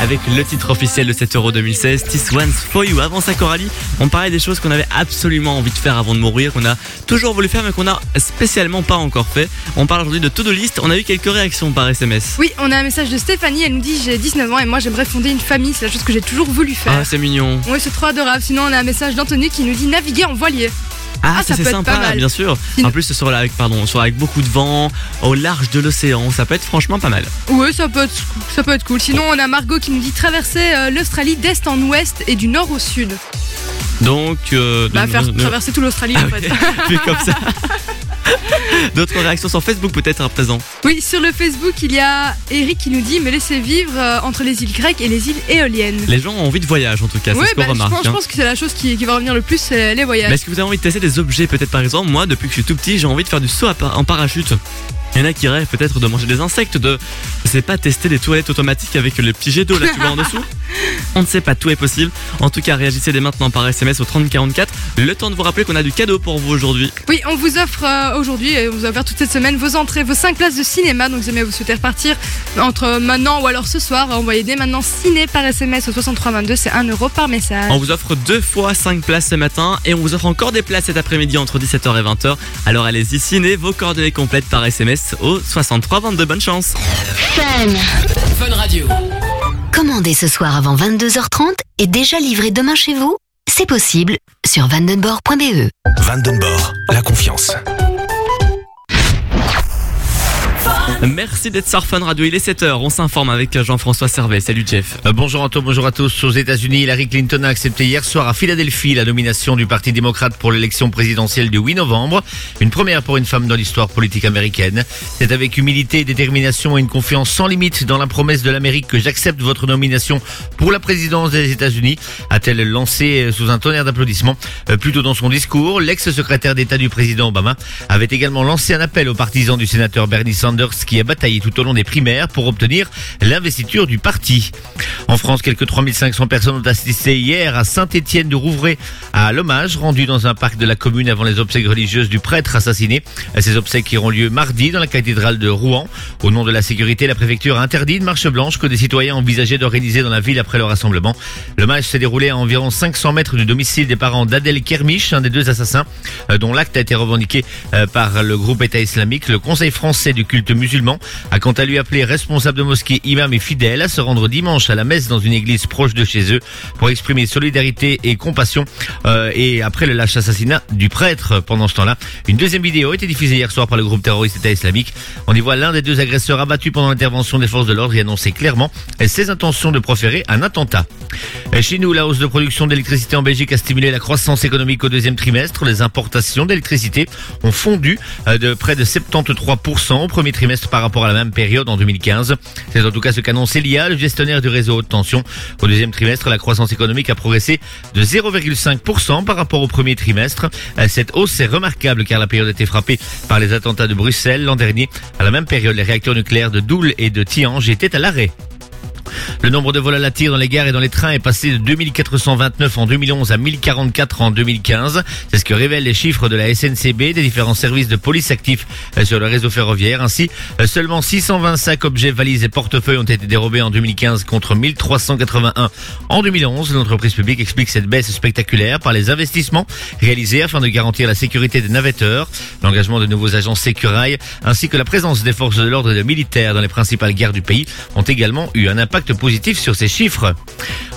Avec le titre officiel de 7 Euro 2016, This One's For You. Avant ça, Coralie, on parlait des choses qu'on avait absolument envie de faire avant de mourir, qu'on a toujours voulu faire mais qu'on a spécialement pas encore fait. On parle aujourd'hui de to-do list. On a eu quelques réactions par SMS. Oui, on a un message de Stéphanie, elle nous dit j'ai 19 ans et moi j'aimerais fonder une famille, c'est la chose que j'ai toujours voulu faire. Ah, c'est mignon. Oui, c'est trop adorable. Sinon, on a un message d'Anthony qui nous dit naviguer en voilier. Ah, Ah, ça c'est sympa, bien sûr. En plus, ce sera avec, pardon, sera avec beaucoup de vent, au large de l'océan. Ça peut être franchement pas mal. Oui, ça peut, être, ça peut être cool. Sinon, on a Margot qui nous dit traverser euh, l'Australie d'est en ouest et du nord au sud. Donc, euh, Bah, de- faire de- traverser tout l'Australie Ah en fait. Vu [laughs] comme ça. [laughs] D'autres réactions sur Facebook peut-être à présent? Oui, sur le Facebook, il y a Eric qui nous dit me laissez vivre euh, entre les îles grecques et les îles éoliennes. Les gens ont envie de voyage en tout cas, c'est ce qu'on bah, je, remarque. pense, je hein. pense que c'est la chose qui, qui va revenir le plus, c'est les voyages. Est-ce que vous avez envie de tester des objets peut-être par exemple? Moi, depuis que je suis tout petit, j'ai envie de faire du saut en parachute. Il y en a qui rêvent peut-être de manger des insectes, de, je sais pas, tester des toilettes automatiques avec le petit jet d'eau là, tu vois en dessous? [laughs] On ne sait pas, tout est possible. En tout cas, réagissez dès maintenant par SMS au 3044. Le temps de vous rappeler qu'on a du cadeau pour vous aujourd'hui. Oui, on vous offre euh, aujourd'hui, et on vous a offert toute cette semaine, vos entrées, vos 5 places de cinéma. Donc, si jamais vous souhaitez repartir entre maintenant ou alors ce soir, envoyez dès maintenant ciné par SMS au 6322, c'est 1 euro par message. On vous offre deux fois 5 places ce matin et on vous offre encore des places cet après-midi entre 17h et 20h. Alors allez-y, ciné, vos coordonnées complètes par SMS au 63 22. Bonne chance. Fun. Fun Radio. Ce soir avant 22h30 et déjà livré demain chez vous? C'est possible sur vandenborg.be. Vandenborg, la confiance. Merci d'être sur Fun Radio, il est 7h, on s'informe avec Jean-François Servet. Salut Jeff. Euh, Bonjour Anto, bonjour à tous. Aux États-Unis, Hillary Clinton a accepté hier soir à Philadelphie la nomination du Parti démocrate pour l'élection présidentielle du 8 novembre. Une première pour une femme dans l'histoire politique américaine. C'est avec humilité, détermination et une confiance sans limite dans la promesse de l'Amérique que j'accepte votre nomination pour la présidence des États-Unis, a-t-elle lancé euh, sous un tonnerre d'applaudissements. Euh, Plus tôt dans son discours, l'ex-secrétaire d'État du président Obama avait également lancé un appel aux partisans du sénateur Bernie Sanders qui a bataillé tout au long des primaires pour obtenir l'investiture du parti. En France, quelques 3500 personnes ont assisté hier à Saint-Étienne de Rouvray à l'hommage rendu dans un parc de la commune avant les obsèques religieuses du prêtre assassiné. Ces obsèques auront lieu mardi dans la cathédrale de Rouen. Au nom de la sécurité, la préfecture a interdit une marche blanche que des citoyens envisageaient d'organiser dans la ville après le rassemblement. L'hommage s'est déroulé à environ 500 mètres du domicile des parents d'Adel Kermiche, un des deux assassins, euh, dont l'acte a été revendiqué euh, par le groupe État islamique. Le Conseil français du culte musulman a quant à lui appelé responsables de mosquées, imams et fidèles à se rendre dimanche à la messe dans une église proche de chez eux pour exprimer solidarité et compassion. Euh, et après le lâche assassinat du prêtre pendant ce temps-là, une deuxième vidéo a été diffusée hier soir par le groupe terroriste État islamique. On y voit l'un des deux agresseurs abattu pendant l'intervention des forces de l'ordre et annoncer clairement ses intentions de proférer un attentat. Chez nous, la hausse de production d'électricité en Belgique a stimulé la croissance économique au deuxième trimestre. Les importations d'électricité ont fondu euh, de près de 73% au premier trimestre par rapport à la même période en 2015. C'est en tout cas ce qu'annonce Elia, le gestionnaire du réseau haute tension. Au deuxième trimestre, la croissance économique a progressé de 0,5% par rapport au premier trimestre. Euh, Cette hausse est remarquable car la période a été frappée par les attentats de Bruxelles l'an dernier. À la même période, les réacteurs nucléaires de Doul et de Tihange étaient à l'arrêt. Le nombre de vols à la tire dans les gares et dans les trains est passé de 2429 en 2011 à 1044 en 2015. C'est ce que révèlent les chiffres de la SNCB, des différents services de police actifs euh, sur le réseau ferroviaire. Ainsi, euh, seulement 625 objets, valises et portefeuilles ont été dérobés en 2015 contre 1381 en 2011. L'entreprise publique explique cette baisse spectaculaire par les investissements réalisés afin de garantir la sécurité des navetteurs, l'engagement de nouveaux agents sécurail ainsi que la présence des forces de l'ordre et de militaires dans les principales gares du pays ont également eu un impact positif sur ces chiffres.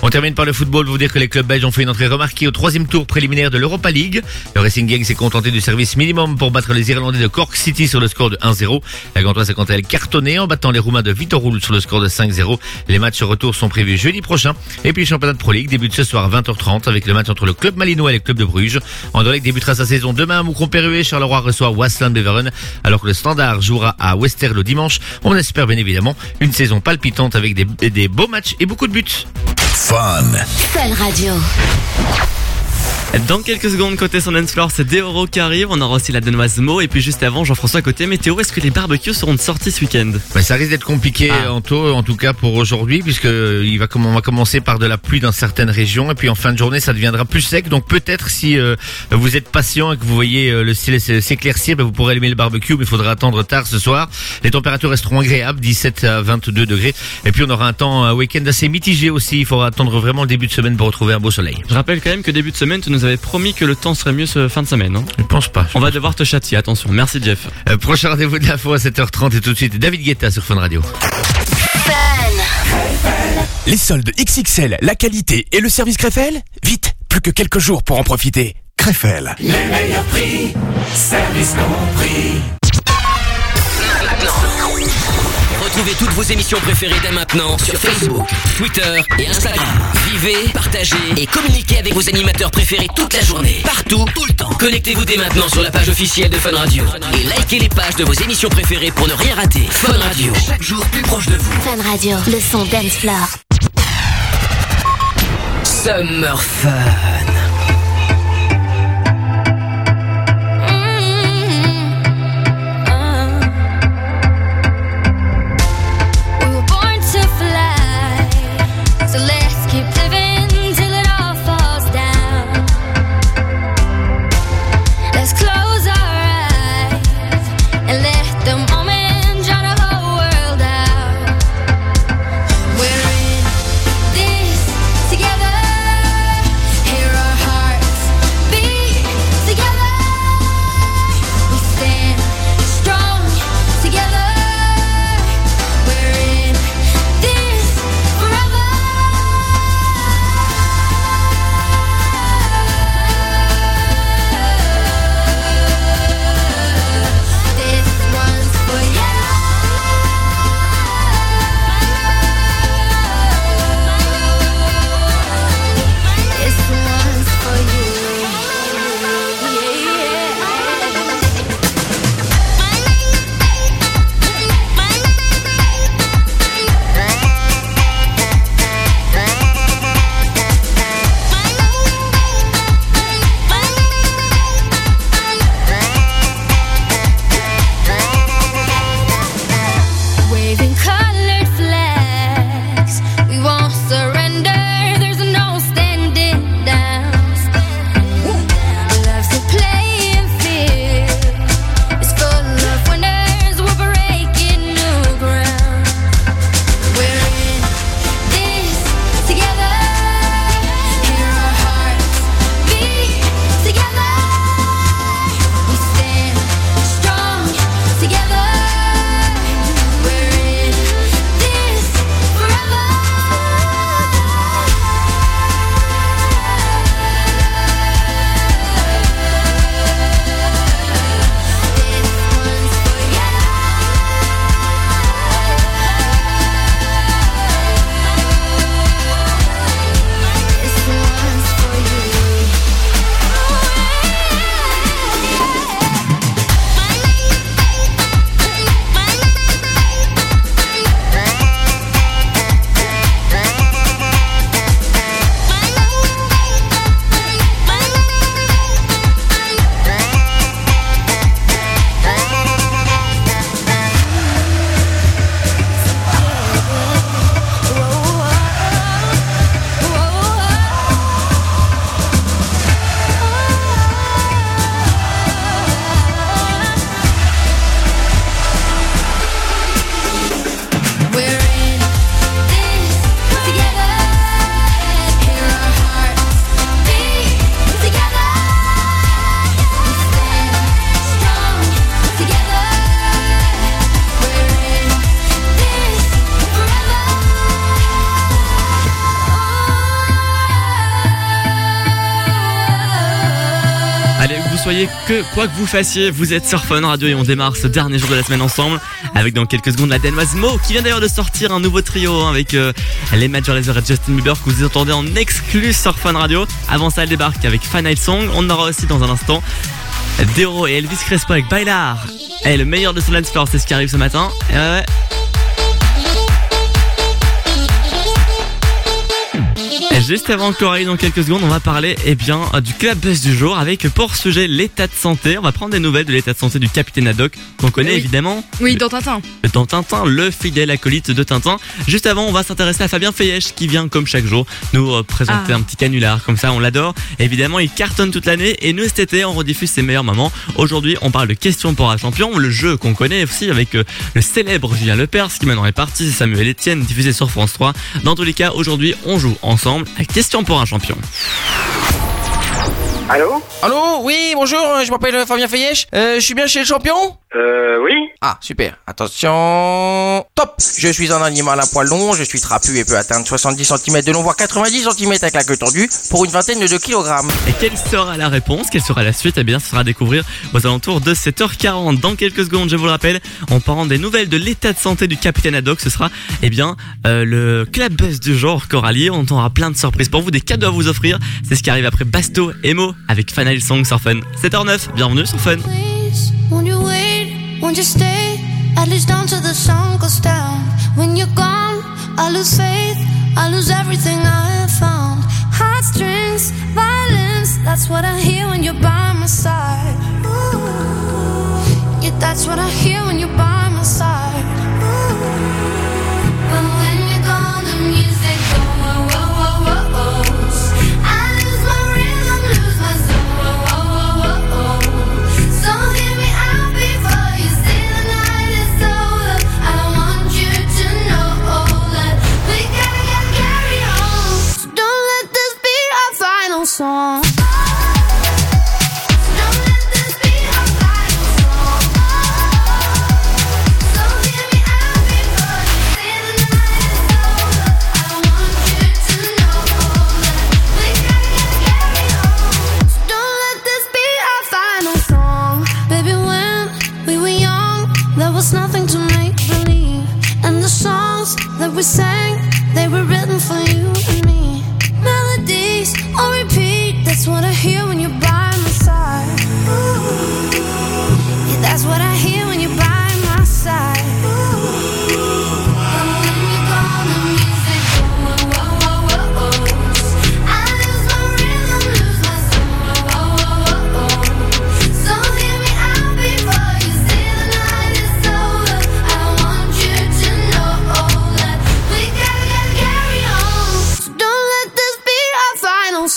On termine par le football. Vous dire que les clubs belges ont fait une entrée remarquée au troisième tour préliminaire de l'Europa League. Le Racing Gang s'est contenté du service minimum pour battre les Irlandais de Cork City sur le score de 1-0. La Gantoise a quant à elle cartonné en battant les Roumains de Vitorul sur le score de 5-0. Les matchs retour sont prévus jeudi prochain. Et puis le championnat de Pro League débute ce soir à 20h30 avec le match entre le club malinois et le club de Bruges. Anderlecht débutera sa saison demain à Moucron-Perruet. Charleroi reçoit Wasland Beveren alors que le Standard jouera à Westerlo dimanche. On espère bien évidemment une saison palpitante avec des, des beaux matchs et beaucoup de buts. Fun. Fun Radio. Dans quelques secondes, côté son dance floor, c'est Deoro qui arrive. On aura aussi la Danoise Mo. Et puis juste avant, Jean-François côté météo. Est-ce que les barbecues seront de sortie ce week-end? Bah, ça risque d'être compliqué Ah. en taux, en tout cas pour aujourd'hui, puisque euh, il va, on va commencer par de la pluie dans certaines régions, et puis en fin de journée, ça deviendra plus sec. Donc peut-être si euh, vous êtes patient et que vous voyez euh, le ciel s'éclaircir, bah, vous pourrez allumer le barbecue, mais il faudra attendre tard ce soir. Les températures resteront agréables, 17 à 22 degrés, et puis on aura un temps, un week-end assez mitigé aussi. Il faudra attendre vraiment le début de semaine pour retrouver un beau soleil. Je rappelle quand même que début de semaine, tu nous avais promis que le temps serait mieux ce fin de semaine. Hein Je pense pas. On va devoir te châtier, attention. Merci Jeff. Euh, prochain rendez-vous de l'info à 7h30 et tout de suite David Guetta sur Fun Radio. Les soldes XXL, la qualité et le service Krefel Vite, plus que quelques jours pour en profiter. Krefel. Les meilleurs prix, service compris. Retrouvez toutes vos émissions préférées dès maintenant sur Facebook, Twitter et Instagram. Vivez, partagez et communiquez avec vos animateurs préférés toute la journée. Partout, tout le temps. Connectez-vous dès maintenant sur la page officielle de Fun Radio. Et likez les pages de vos émissions préférées pour ne rien rater. Fun Radio, chaque jour plus proche de vous. Fun Radio, le son dance floor. Summer Fun. Quoi que vous fassiez, vous êtes sur Fun Radio et on démarre ce dernier jour de la semaine ensemble avec dans quelques secondes la Danoise Mo qui vient d'ailleurs de sortir un nouveau trio hein, avec euh, les Major Lazer et Justin Bieber que vous entendez en exclu sur Fun Radio. Avant ça, elle débarque avec Fan Night Song. On aura aussi dans un instant Deoro et Elvis Crespo avec Bailar. Et le meilleur de son dance floor, c'est ce qui arrive ce matin. Et Juste avant Coralie, dans quelques secondes, on va parler eh bien, du club buzz du jour avec pour sujet l'état de santé. On va prendre des nouvelles de l'état de santé du capitaine Haddock qu'on connaît Oui. évidemment. Oui, dans Tintin. Dans Tintin, le fidèle acolyte de Tintin. Juste avant, on va s'intéresser à Fabien Feyesh qui vient comme chaque jour nous euh, présenter Ah. un petit canular. Comme ça, on l'adore. Évidemment, il cartonne toute l'année et nous, cet été, on rediffuse ses meilleurs moments. Aujourd'hui, on parle de questions pour un champion, le jeu qu'on connaît aussi avec euh, le célèbre Julien Lepers qui maintenant est parti, c'est Samuel Etienne, diffusé sur France 3. Dans tous les cas, aujourd'hui, on joue ensemble à questions pour un champion. Allô? Allô? Oui, bonjour, je m'appelle Fabien Feyesh. Euh, je suis bien chez le champion? Euh, oui. Ah, super. Attention. Top Je suis un animal à poil long, je suis trapu et peux atteindre 70 cm de long, voire 90 cm avec la queue tendue, pour une vingtaine de kilogrammes. Et quelle sera la réponse? Quelle sera la suite? Eh bien, ce sera à découvrir aux alentours de 7h40. Dans quelques secondes, je vous le rappelle, en parlant des nouvelles de l'état de santé du capitaine Haddock, ce sera, eh bien, euh, le club buzz du genre Coralie. On aura plein de surprises pour vous, des cadeaux à vous offrir. C'est ce qui arrive après Basto et Mo avec Final Song sur Fun. 7h09, bienvenue sur Fun. Won't you stay? At least until the sun goes down. When you're gone, I lose faith. I lose everything I have found. Heartstrings, violence. That's what I hear when you're by my side. Yeah, that's what I hear when you're by my side. Songs that we sang,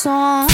song.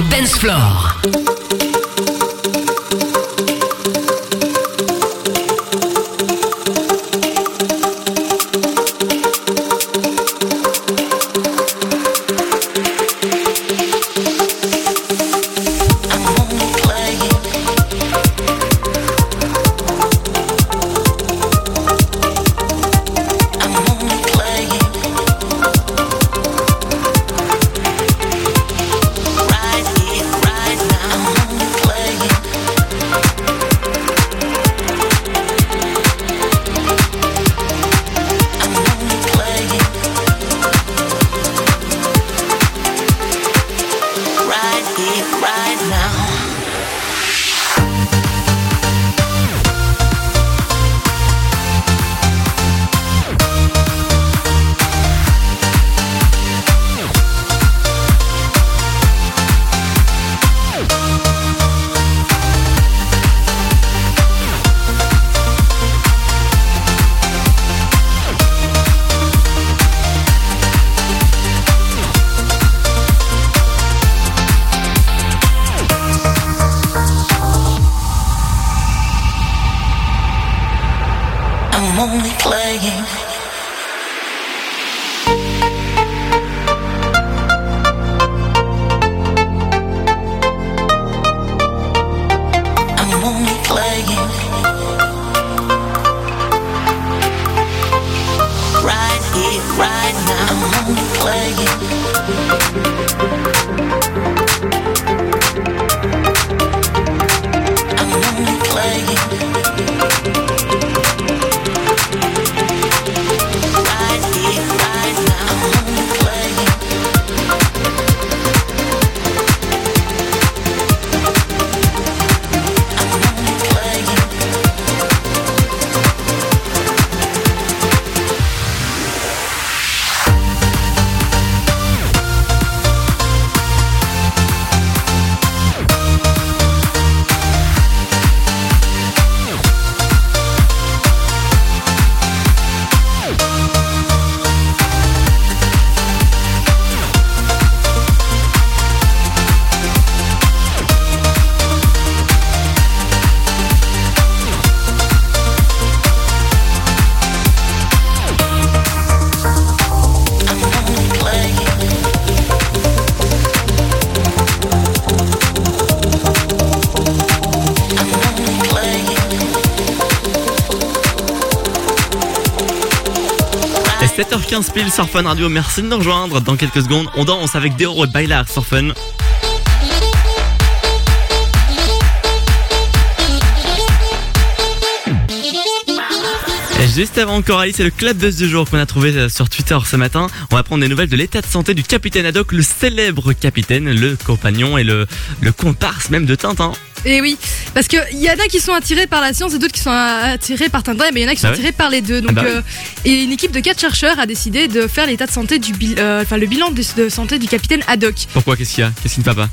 Dance floor. I'm 7h15 pile sur Fun Radio, merci de nous rejoindre. Dans quelques secondes, on danse avec Deoro et Bailar sur Fun. Juste avant Coralie, c'est le club buzz du jour qu'on a trouvé euh, sur Twitter ce matin. On va prendre des nouvelles de l'état de santé du capitaine Haddock, le célèbre capitaine, le compagnon et le, le comparse même de Tintin. Et oui, parce qu'il y en a qui sont attirés par la science et d'autres qui sont attirés par Tintin, mais il y en a qui sont Ah ouais attirés par les deux. Donc, Ah bah oui. euh, et une équipe de quatre chercheurs a décidé de faire l'état de santé du, bil- euh, enfin le bilan de, de santé du capitaine Haddock. Pourquoi Qu'est-ce qu'il y a? Qu'est-ce qui ne va pas?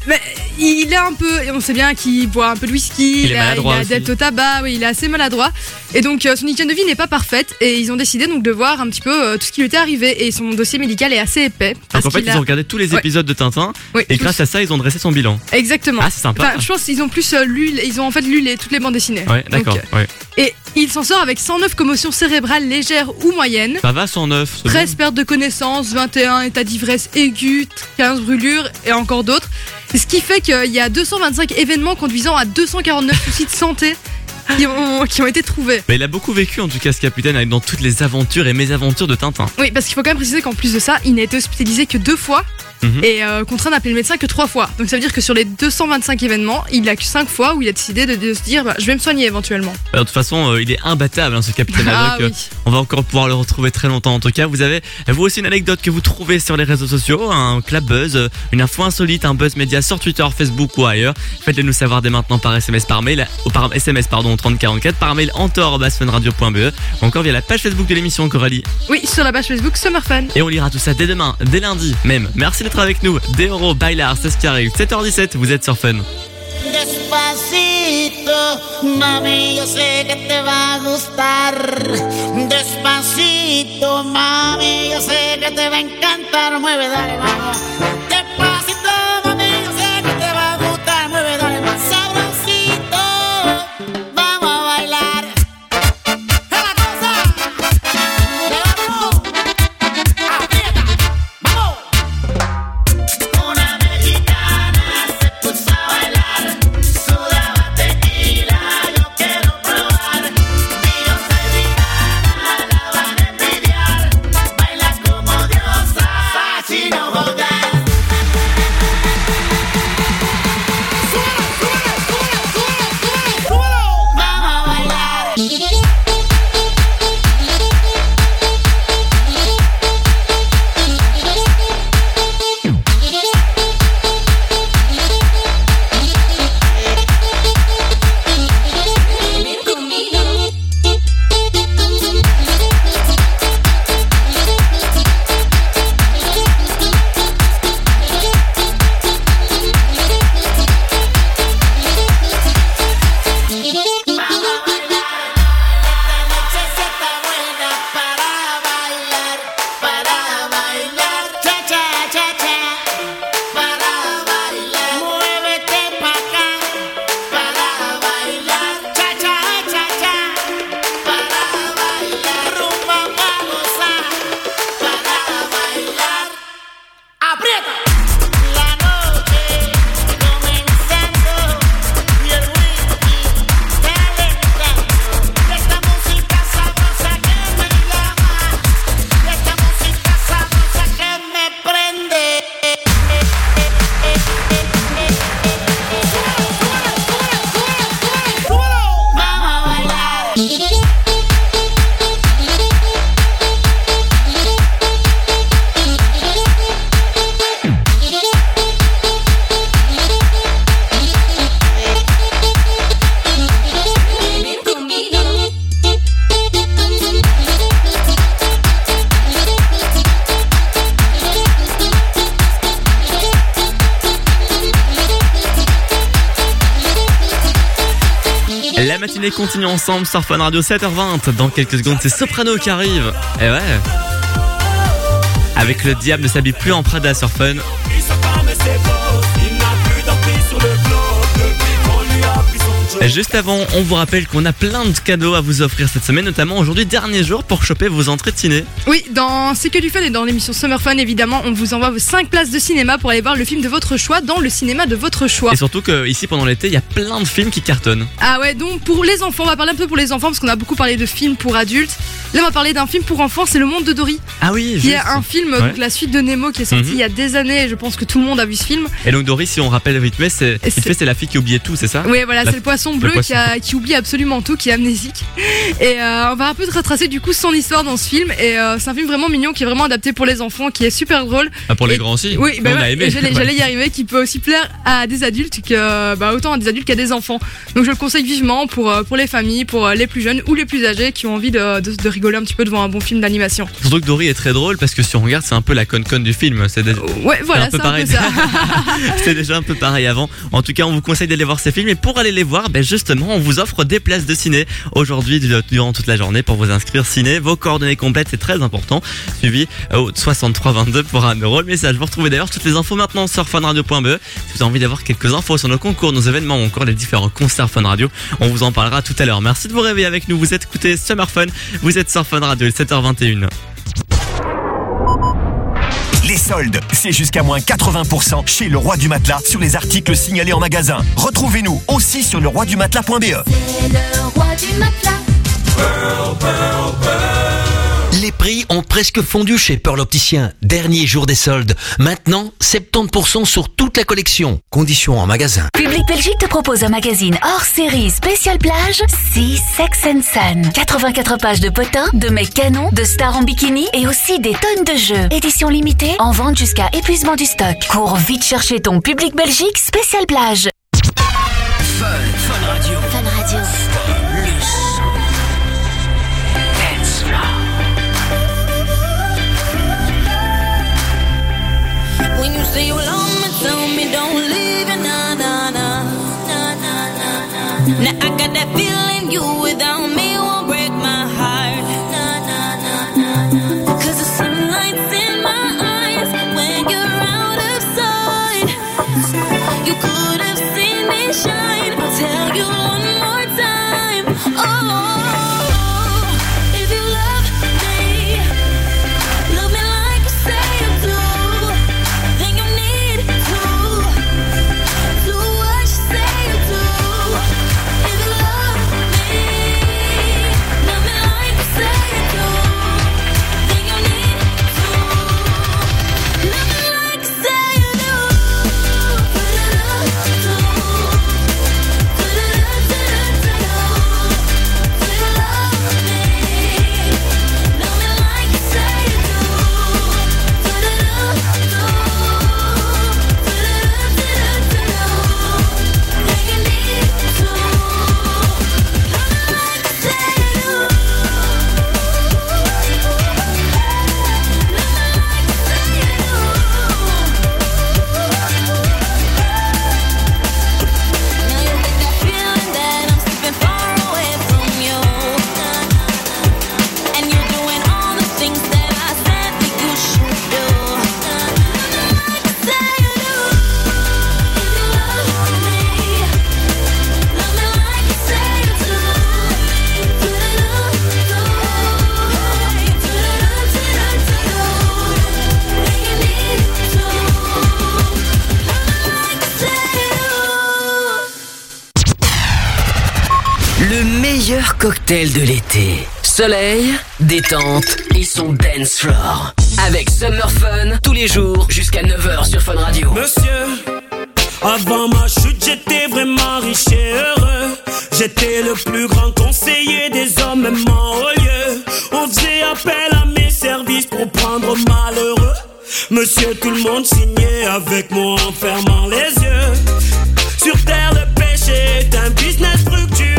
Il est un peu, et on sait bien qu'il boit un peu de whisky, Il est a- maladroit il est adepte au tabac, oui, il est assez maladroit. Et donc euh, son hygiène de vie n'est pas parfaite et ils ont décidé donc de voir un petit peu tout ce qui lui était arrivé et son dossier médical est assez épais. Donc parce en fait, qu'il ils ont regardé tous les Ouais. épisodes de Tintin Oui, et tous. grâce à ça, ils ont dressé son bilan. Exactement. Ah, c'est sympa. Enfin, je pense qu'ils ont plus lu, ils ont en fait lu les, toutes les bandes dessinées. Ouais, d'accord. euh, Ouais. Et il s'en sort avec 109 commotions cérébrales légères ou moyennes. Ça va, 109. c'est 13 bon. pertes de connaissances, 21 états d'ivresse aiguë, 15 brûlures et encore d'autres. Ce qui fait qu'il y a 225 événements conduisant à 249 soucis de santé qui ont, qui ont été trouvés. Mais il a beaucoup vécu en tout cas ce capitaine avec dans toutes les aventures et mésaventures de Tintin. Oui, parce qu'il faut quand même préciser qu'en plus de ça, il n'a été hospitalisé que deux fois Mhm. et euh, contraint d'appeler le médecin que trois fois. Donc ça veut dire que sur les 225 événements, il a que cinq fois où il a décidé de, de se dire bah, je vais me soigner éventuellement. Bah, de toute façon, euh, il est imbattable hein, ce capitaine [laughs] Ah Haddock. oui. Euh, On va encore pouvoir le retrouver très longtemps. En tout cas, vous avez vous aussi une anecdote que vous trouvez sur les réseaux sociaux, un club buzz, euh, une info insolite, un buzz média sur Twitter, Facebook ou ailleurs. Faites-le nous savoir dès maintenant par SMS, par mail, ou par SMS pardon 3044, par mail entor@funradio.be ou encore via la page Facebook de l'émission Coralie. Oui, sur la page Facebook Summer Fun. Et on lira tout ça dès demain, dès lundi même. Merci d'être avec nous. Deoro, Bailar, c'est ce qui arrive. 7h17, vous êtes sur Fun. Despacito, mami, yo sé que te va a gustar. Despacito, mami, yo sé que te va a encantar. Mueve, dale, vamos. Continue ensemble sur Fun Radio 7h20. Dans quelques secondes, c'est Soprano qui arrive. Et ouais. Avec le diable ne s'habille plus en Prada sur Fun. Juste avant, on vous rappelle qu'on a plein de cadeaux à vous offrir cette semaine, notamment aujourd'hui, dernier jour pour choper vos entrées de ciné. Oui, dans C'est que du fun et dans l'émission Summer Fun, évidemment, on vous envoie vos 5 places de cinéma pour aller voir le film de votre choix dans le cinéma de votre choix. Et surtout que ici pendant l'été, il y a plein de films qui cartonnent. Ah ouais, donc pour les enfants, on va parler un peu pour les enfants parce qu'on a beaucoup parlé de films pour adultes. Là, on va parler d'un film pour enfants, c'est Le Monde de Dory. Ah oui, Il y juste. a un film, Ouais. donc la suite de Nemo qui est sorti Mhm. il y a des années, et je pense que tout le monde a vu ce film. Et donc Doris, si on rappelle vite fait, c'est la fille qui oubliait tout, c'est ça? Oui, voilà, c'est le poisson le bleu poisson. Qui, a- qui oublie absolument tout, qui est amnésique. [laughs] Et euh, on va un peu retracer du coup son histoire dans ce film. Et euh, c'est un film vraiment mignon qui est vraiment adapté pour les enfants, qui est super drôle. Ah, pour les Et- grands aussi. Oui, bah on a ouais, aimé. et J'allais y arriver, qui peut aussi plaire à des adultes, que, bah, autant à des adultes qu'à des enfants. Donc je le conseille vivement pour, euh, pour les familles, pour les plus jeunes ou les plus âgés qui ont envie de, de, de rigoler un petit peu devant un bon film d'animation. Surtout que Dory est très drôle parce que si on regarde, c'est un peu la con-con du film. C'est déjà... Ouais, voilà, c'est un peu pareil. peu ça. [laughs] C'était déjà un peu pareil avant. En tout cas, on vous conseille d'aller voir ces films. Et pour aller les voir, ben justement, on vous offre des places de ciné aujourd'hui du- durant toute la journée pour vous inscrire ciné. Vos coordonnées complètes, c'est très important. Suivi au 6322 pour un euro le message. Vous retrouvez d'ailleurs toutes les infos maintenant sur funradio.be. Si vous avez envie d'avoir quelques infos sur nos concours, nos événements ou encore les différents concerts Fun Radio, on vous en parlera tout à l'heure. Merci de vous réveiller avec nous. Vous êtes écouté Summer Fun. Vous êtes sur Fun Radio, il est 7h21. Les soldes, c'est jusqu'à moins 80% chez Le Roi du Matelas sur les articles signalés en magasin. Retrouvez-nous aussi sur leroidumatelas.be. C'est le roi du matelas. Les prix ont presque fondu chez Pearl Opticien. Dernier jour des soldes. Maintenant, 70% sur toute la collection. Conditions en magasin. Public Belgique te propose un magazine hors série spécial plage, Sea Sex and Sun. 84 pages de potins, de mecs canons, de stars en bikini et aussi des tonnes de jeux. Édition limitée, en vente jusqu'à épuisement du stock. Cours vite chercher ton Public Belgique spécial plage. Now I got cocktail de l'été. Soleil, détente et son dance floor. Avec Summer Fun tous les jours jusqu'à 9h sur Fun Radio. Monsieur, avant ma chute, j'étais vraiment riche et heureux. J'étais le plus grand conseiller des hommes, même en haut lieu. On faisait appel à mes services pour prendre malheureux. Monsieur, tout le monde signait avec moi en fermant les yeux. Sur terre, le péché est un business fructueux.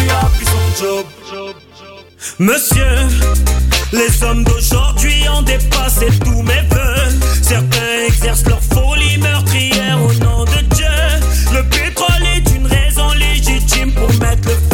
lui a pris son job. Monsieur, les hommes d'aujourd'hui ont dépassé tous mes voeux. Certains exercent leur folie meurtrière au nom de Dieu. Le pétrole est une raison légitime pour mettre le feu.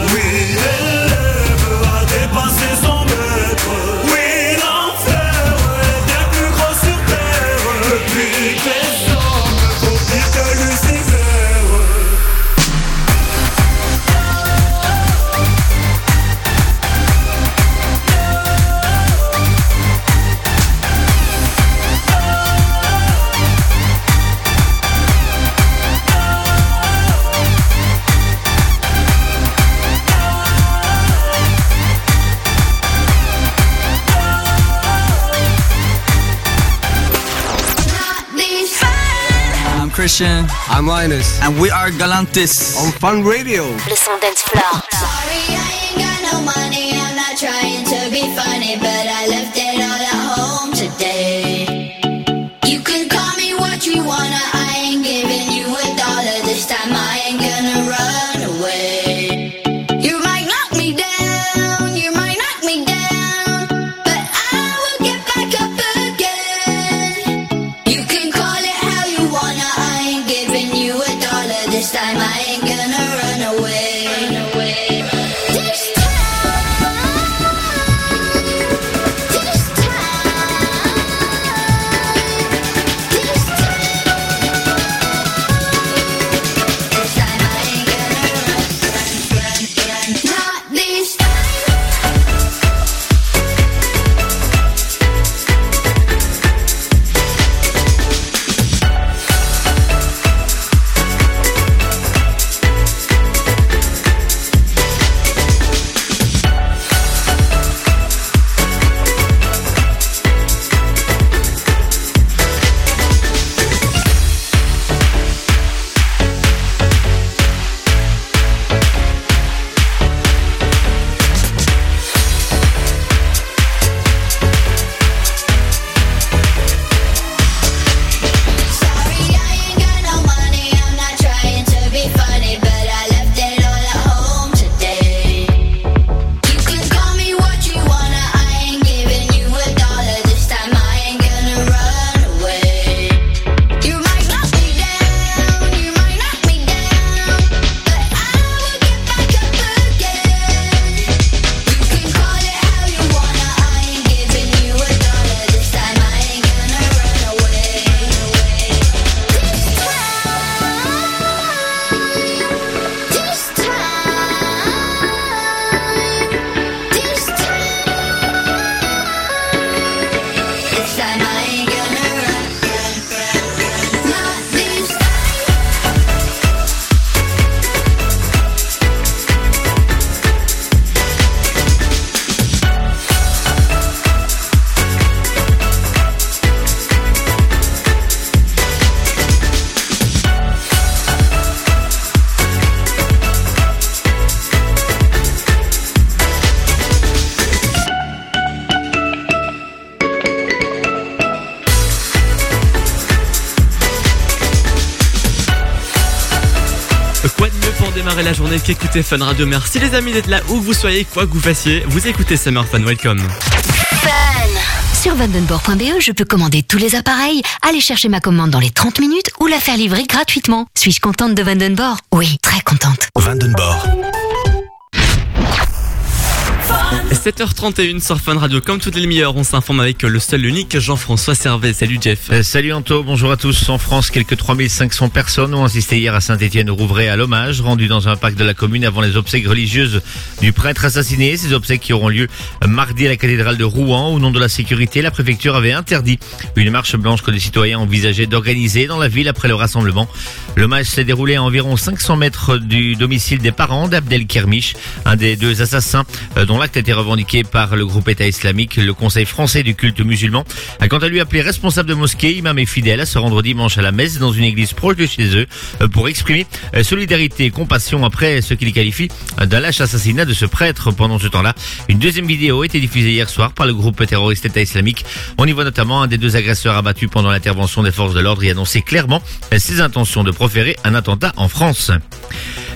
I'm Linus. And we are Galantis on Fun Radio. Le son dance floor. Sorry, I ain't got no money. I'm not trying to be funny, but I left it qu'écouter Fun Radio. Merci les amis d'être là où vous soyez, quoi que vous fassiez. Vous écoutez Summer Fun, welcome. Sur vandenborg.be, je peux commander tous les appareils, aller chercher ma commande dans les 30 minutes ou la faire livrer gratuitement. Suis-je contente de Vandenborg Oui, très contente. 7h31 sur Fun Radio. Comme toutes les demi-heures, on s'informe avec le seul, l'unique Jean-François Servet. Salut Jeff. Euh, salut Anto, bonjour à tous. En France, quelques 3500 personnes ont assisté hier à Saint-Étienne-Rouvray à l'hommage rendu dans un parc de la commune avant les obsèques religieuses du prêtre assassiné. Ces obsèques qui auront lieu mardi à la cathédrale de Rouen. Au nom de la sécurité, la préfecture avait interdit une marche blanche que les citoyens envisageaient d'organiser dans la ville après le rassemblement. L'hommage s'est déroulé à environ 500 mètres du domicile des parents d'Abdel Kermiche, un des deux assassins euh, dont l'acte a été revendiqué par le groupe État islamique. Le Conseil français du culte musulman a quant à lui appelé responsable de mosquée, imam et fidèles à se rendre dimanche à la messe dans une église proche de chez eux euh, pour exprimer euh, solidarité et compassion après ce qu'il qualifie d'un lâche assassinat de ce prêtre pendant ce temps-là. Une deuxième vidéo a été diffusée hier soir par le groupe terroriste État islamique. On y voit notamment un des deux agresseurs abattus pendant l'intervention des forces de l'ordre et annoncer clairement ses intentions de proférer un attentat en France.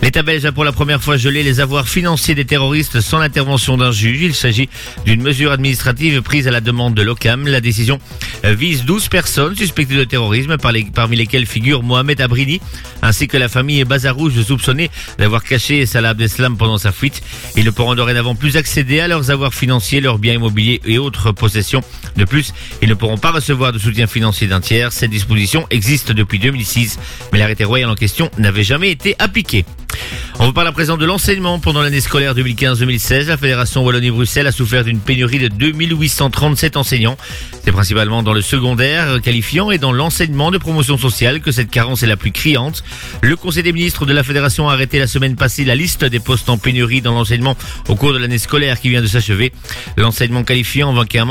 L'État belge a pour la première fois gelé les avoirs financiers des terroristes sans l'intervention d'un juge. Il s'agit d'une mesure administrative prise à la demande de l'OCAM. La décision vise 12 personnes suspectées de terrorisme, parmi lesquelles figure Mohamed Abrini, ainsi que la famille Bazarouche soupçonnée d'avoir caché Salah Abdeslam pendant sa fuite. Ils ne pourront dorénavant plus accéder à leurs avoirs financiers, leurs biens immobiliers et autres possessions. De plus, ils ne pourront pas recevoir de soutien financier d'un tiers. Cette disposition existe depuis 2006, mais l'arrêté royal en question n'avait jamais été appliqué. On vous parle à présent de l'enseignement. Pendant l'année scolaire 2015-2016, la Fédération Wallonie-Bruxelles a souffert d'une pénurie de 2837 enseignants. C'est principalement dans le secondaire qualifiant et dans l'enseignement de promotion sociale que cette carence est la plus criante. Le Conseil des ministres de la Fédération a arrêté la semaine passée la liste des postes en pénurie dans l'enseignement au cours de l'année scolaire qui vient de s'achever. L'enseignement qualifiant avec un,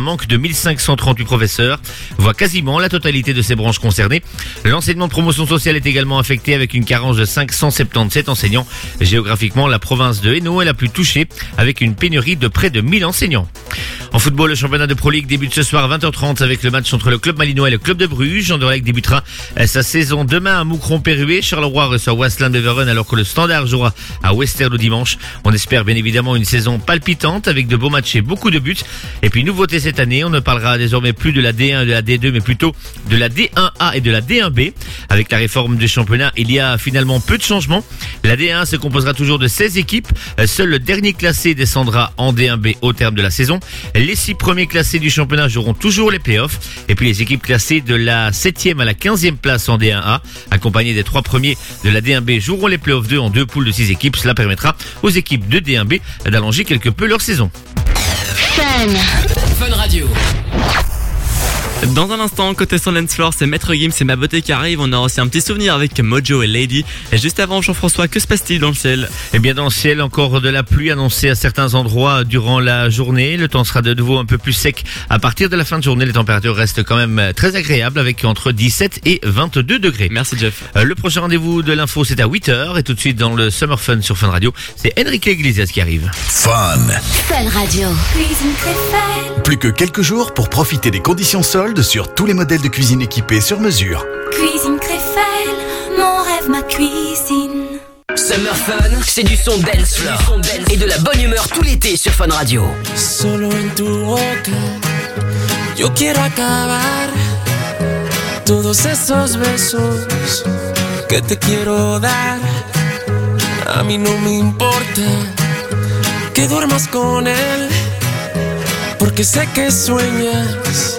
manque de 1538 professeurs voit quasiment la totalité de ces branches concernées. L'enseignement de promotion sociale est également affecté avec une carence de 577 enseignants. Géographiquement, la province de Hainaut est la plus touchée avec une pénurie de près de 1000 enseignants. En football, le championnat de Pro League débute ce soir à 20h30 avec le match entre le club malinois et le club de Bruges. Anderlecht débutera euh, sa saison demain à Moucron-Perruet. Charleroi reçoit Wasland Beveren alors que le Standard jouera à Westerlo dimanche. On espère bien évidemment une saison palpitante avec de beaux matchs et beaucoup de buts. Et puis nouveauté cette année, on ne parlera désormais plus de la D1 et de la D2 mais plutôt de la D1A et de la D1B. Avec la réforme du championnat, il y a finalement peu de changements. La D1 se composera toujours de 16 équipes. Euh, Seul le dernier classé descendra en D1B au terme de la saison. Les six premiers classés du championnat joueront toujours les playoffs. Et puis les équipes classées de la 7e à la 15e place en D1A, accompagnées des trois premiers de la D1B, joueront les playoffs 2 en deux poules de 6 équipes. Cela permettra aux équipes de D1B d'allonger quelque peu leur saison. Dans un instant, côté son dance floor, c'est Maître Gims et ma beauté qui arrive. On a aussi un petit souvenir avec Mojo et Lady. Et juste avant, Jean-François, que se passe-t-il dans le ciel? Eh bien, dans le ciel, encore de la pluie annoncée à certains endroits durant la journée. Le temps sera de nouveau un peu plus sec. À partir de la fin de journée, les températures restent quand même très agréables avec entre 17 et 22 degrés. Merci, Jeff. Euh, le prochain rendez-vous de l'info, c'est à 8h. Et tout de suite, dans le Summer Fun sur Fun Radio, c'est Enrique Iglesias qui arrive. Fun. Fun Radio. Plus que quelques jours pour profiter des conditions sur tous les modèles de cuisine équipés sur mesure. Cuisine Créfelle, mon rêve, ma cuisine. Summer Fun, c'est du son dance floor et de la bonne humeur tout l'été sur Fun Radio. Solo en tu boca yo quiero acabar todos esos besos que te quiero dar. A mí no me importa que duermas con él, porque sé que sueñas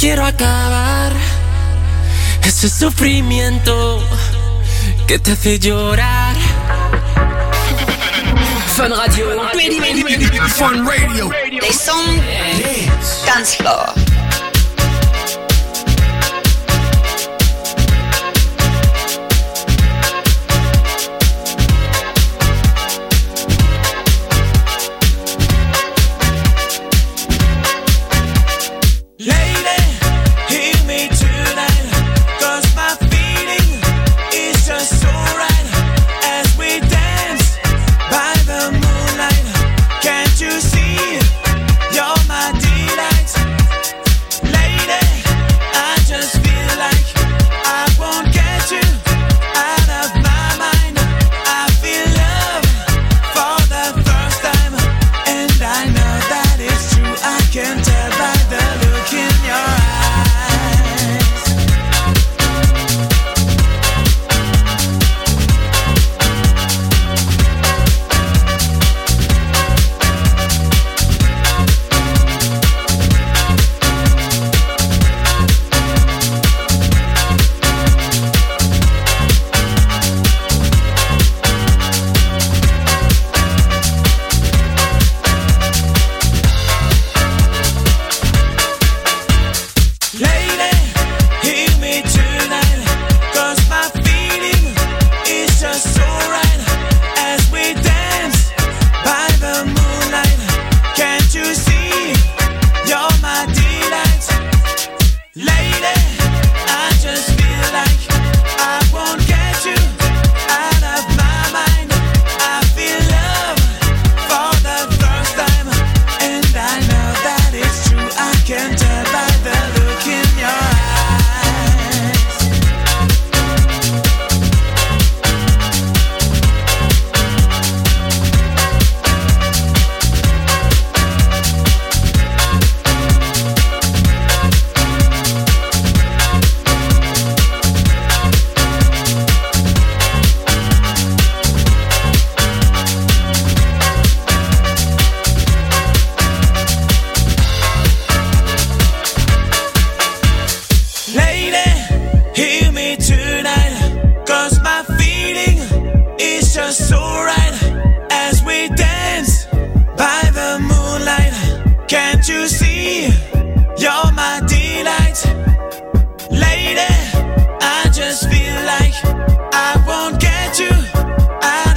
quiero acabar ese sufrimiento que te hace llorar. Fun Radio. Fun Radio. Fun Radio. They son dance floor. Lady, I just feel like I won't get you. I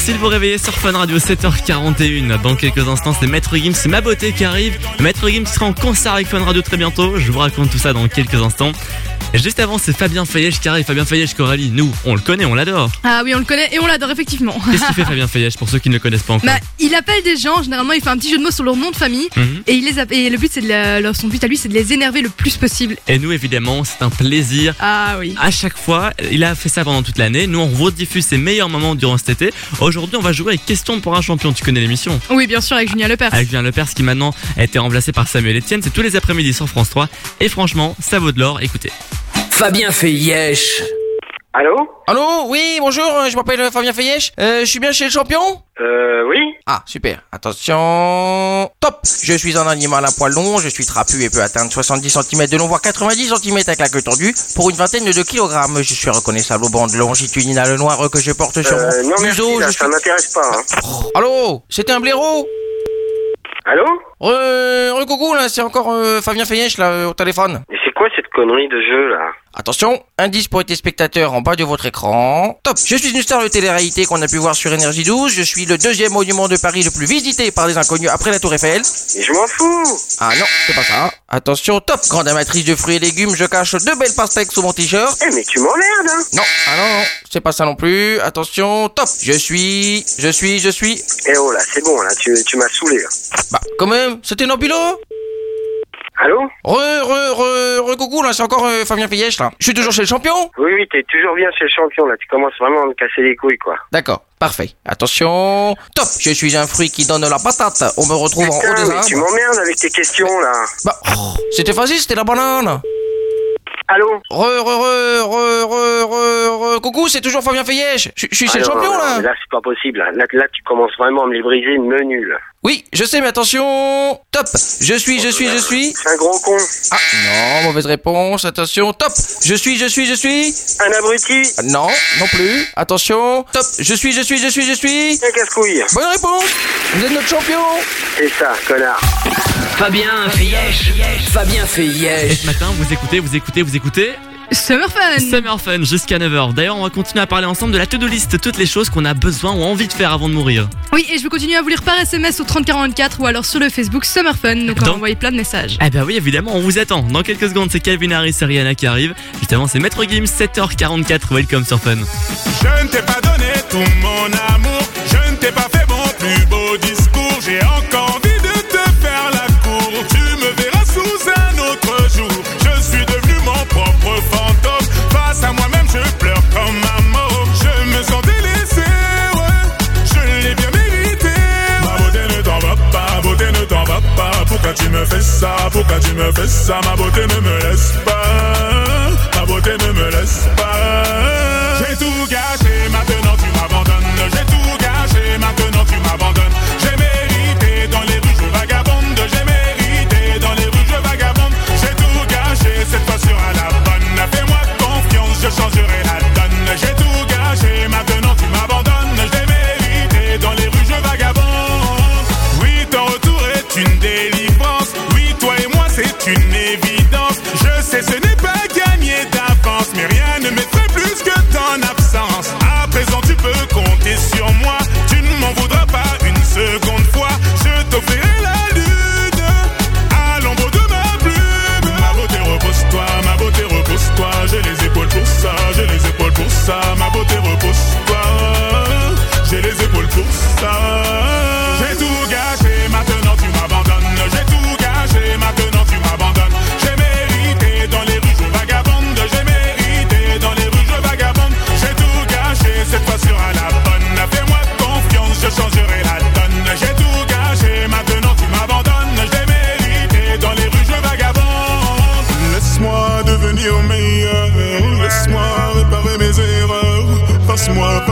Merci de vous réveiller sur Fun Radio 7h41. Dans quelques instants, c'est Maître Gims, c'est ma beauté qui arrive. Maître Gims sera en concert avec Fun Radio très bientôt. Je vous raconte tout ça dans quelques instants. Juste avant, c'est Fabien Fayèche qui arrive. Fabien Fayèche, Coralie, nous, on le connaît, on l'adore. Ah oui, on le connaît et on l'adore effectivement. Qu'est-ce qu'il fait Fabien Fayèche pour ceux qui ne le connaissent pas encore Bah, il appelle des gens, généralement il fait un petit jeu de mots sur leur nom de famille Mhm. et, il les et le but c'est de son but à lui c'est de les énerver le plus possible. Et nous, évidemment, c'est un plaisir. Ah oui. À chaque fois, il a fait ça pendant toute l'année. Nous, on rediffuse ses meilleurs moments durant cet été. Aujourd'hui, on va jouer avec Question pour un champion. Tu connais l'émission Oui, bien sûr, avec Julien Lepers. Avec Julien Lepers qui maintenant a été remplacé par Samuel Etienne. C'est tous les après-midi sur France 3. Et franchement, ça vaut de l'or. Écoutez. Fabien Fayèche. Allô Allô, oui, bonjour, euh, je m'appelle euh, Fabien Fayèche. Euh, je suis bien chez le champion? Euh, oui. Ah, super. Attention. Top Je suis un animal à poil long, je suis trapu et peux atteindre 70 cm de long, voire 90 cm avec la queue tendue, pour une vingtaine de kilogrammes. Je suis reconnaissable aux bandes longitudinales noires que je porte sur Euh, mon non, merci, museau. là, je ça suis- m'intéresse pas. Hein. Allô C'était un blaireau? Allô? Re, re coucou, là, c'est encore euh, Fabien Fayèche, là, euh, au téléphone. Quoi cette connerie de jeu, là Attention, indice pour les téléspectateurs en bas de votre écran. Top Je suis une star de télé-réalité qu'on a pu voir sur Énergie 12. Je suis le deuxième monument de Paris le plus visité par les inconnus après la Tour Eiffel. Mais je m'en fous Ah non, c'est pas ça. Attention, top Grande amatrice de fruits et légumes, je cache deux belles pastèques sous mon t-shirt. Eh, mais tu m'emmerdes, hein Non, ah non, non, c'est pas ça non plus. Attention, top Je suis, je suis, je suis... Eh oh, là, c'est bon, là, tu, tu m'as saoulé, là. Bah, quand même, c'était Nobilo Allô Re, re, re, re, coucou, là, c'est encore euh, Fabien Fayèche, là. Je suis toujours chez le champion Oui, oui, t'es toujours bien chez le champion, là. Tu commences vraiment à me casser les couilles, quoi. D'accord, parfait. Attention, top Je suis un fruit qui donne la patate. On me retrouve en haut des mais tu m'emmerdes avec tes questions, là. Bah, oh, c'était facile, c'était la banane. Allô Re, re, re, re, re, re, re, coucou, c'est toujours Fabien Fayèche. Je je suis chez Ah le non, champion, là. mais Là, c'est pas possible, là. Là, là, tu commences vraiment à me les briser de menu, là. Oui, je sais, mais attention. Top. Je suis, je suis, je suis. C'est un gros con. Ah, non, mauvaise réponse. Attention. Top. Je suis, je suis, je suis. Un abruti. Ah, Non, non plus. Attention. Top. Je suis, je suis, je suis, je suis. Un casse-couille. Bonne réponse. Vous êtes notre champion. C'est ça, connard. Fabien Fayèche. Fabien Et Fayèche. ce matin, vous écoutez, vous écoutez, vous écoutez Summer Fun Summer Fun jusqu'à 9h. D'ailleurs, on va continuer à parler ensemble de la to-do list, toutes les choses qu'on a besoin ou envie de faire avant de mourir. Oui, et je vais continuer à vous lire par SMS au 3044 ou alors sur le Facebook Summer Fun, donc on va envoyer plein de messages. Eh ben oui, évidemment, on vous attend. Dans quelques secondes, c'est Calvin Harris et Rihanna qui arrivent. Justement, c'est Maître Gims, 7h44. Welcome sur Fun. Je ne t'ai pas donné tout mon amour, je ne t'ai pas fait mon me fais ça, pourquoi tu me fais ça? Ma beauté ne me laisse pas. Ma beauté ne me laisse pas. J'ai tout gâché, maintenant tu m'abandonnes. J'ai tout gâché, maintenant tu m'abandonnes. J'ai mérité dans les rues, je vagabonde. J'ai mérité dans les rues, je vagabonde. J'ai tout gâché, cette fois sera la bonne. Fais-moi confiance, je changerai Ma beauté, repose-toi. J'ai les épaules pour ça.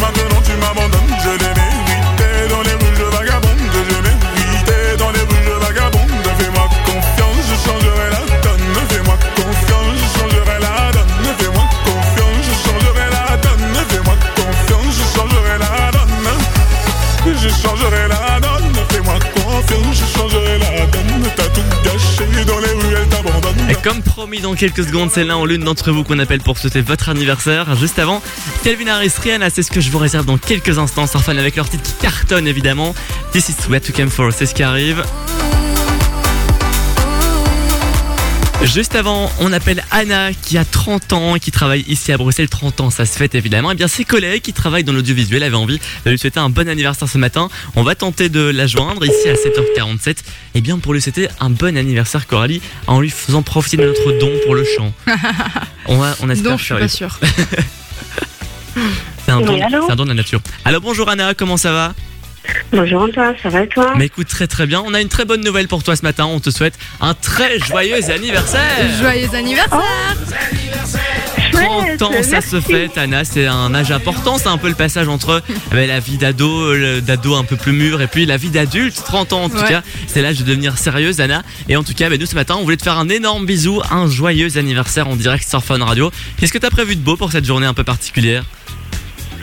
maintenant tu m'abandonnes, je l'ai Promis, dans quelques secondes, c'est l'un ou l'une d'entre vous qu'on appelle pour souhaiter votre anniversaire. Juste avant, Calvin Harris, Rihanna, c'est ce que je vous réserve dans quelques instants. Sur Fun avec leur titre qui cartonne évidemment. This is what you came for, c'est ce qui arrive. Juste avant, on appelle Anna qui a 30 ans et qui travaille ici à Bruxelles. 30 ans, ça se fête évidemment. Et bien ses collègues qui travaillent dans l'audiovisuel avaient envie de lui souhaiter un bon anniversaire ce matin. On va tenter de la joindre ici à 7h47. Et bien pour lui souhaiter un bon anniversaire Coralie en lui faisant profiter de notre don pour le chant. [laughs] On va, on espère Non, je suis pas sûre. [laughs] C'est un, Oui, un don de la nature. Alors bonjour Anna, comment ça va? Bonjour Antoine, ça va et toi Mais écoute très très bien. On a une très bonne nouvelle pour toi ce matin. On te souhaite un très joyeux anniversaire. Joyeux anniversaire 30 ans, ça se fête, Anna, c'est un âge important, c'est un peu le passage entre eh ben, la vie d'ado, d'ado un peu plus mûr, et puis la vie d'adulte, 30 ans en tout Ouais. cas, c'est l'âge de devenir sérieuse, Anna. Et en tout cas, ben, nous ce matin, on voulait te faire un énorme bisou, un joyeux anniversaire en direct sur Fun Radio. Qu'est-ce que t'as prévu de beau pour cette journée un peu particulière?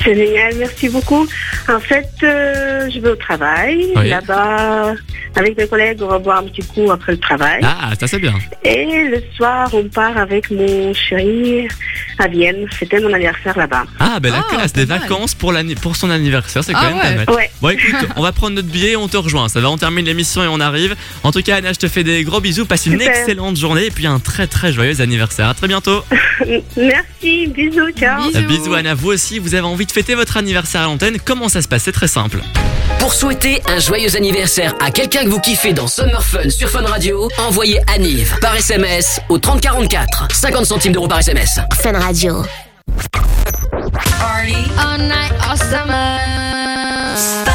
C'est génial, merci beaucoup. En fait, euh, je vais au travail. Oui. Là-bas, avec mes collègues, on va boire un petit coup après le travail. Ah, ça c'est bien. Et le soir, on part avec mon chéri à Vienne. C'était mon anniversaire là-bas. Ah, ben la classe, des vacances pour, pour son anniversaire, c'est quand Ah même pas ouais. mal. Ouais. Bon, écoute, on va prendre notre billet et on te rejoint. Ça va, on termine l'émission et on arrive. En tout cas, Anna, je te fais des gros bisous. Passe une Super. excellente journée et puis un très très joyeux anniversaire. À très bientôt. [laughs] merci, bisous, ciao. Bisous. Anna, vous aussi, vous avez envie de fêter votre anniversaire à l'antenne. Comment ça se passe? C'est très simple. Pour souhaiter un joyeux anniversaire à quelqu'un que vous kiffez dans Summer Fun sur Fun Radio, envoyez Anniv par SMS au 3044. 50 centimes d'euros par SMS. Fun Radio. All night, all summer.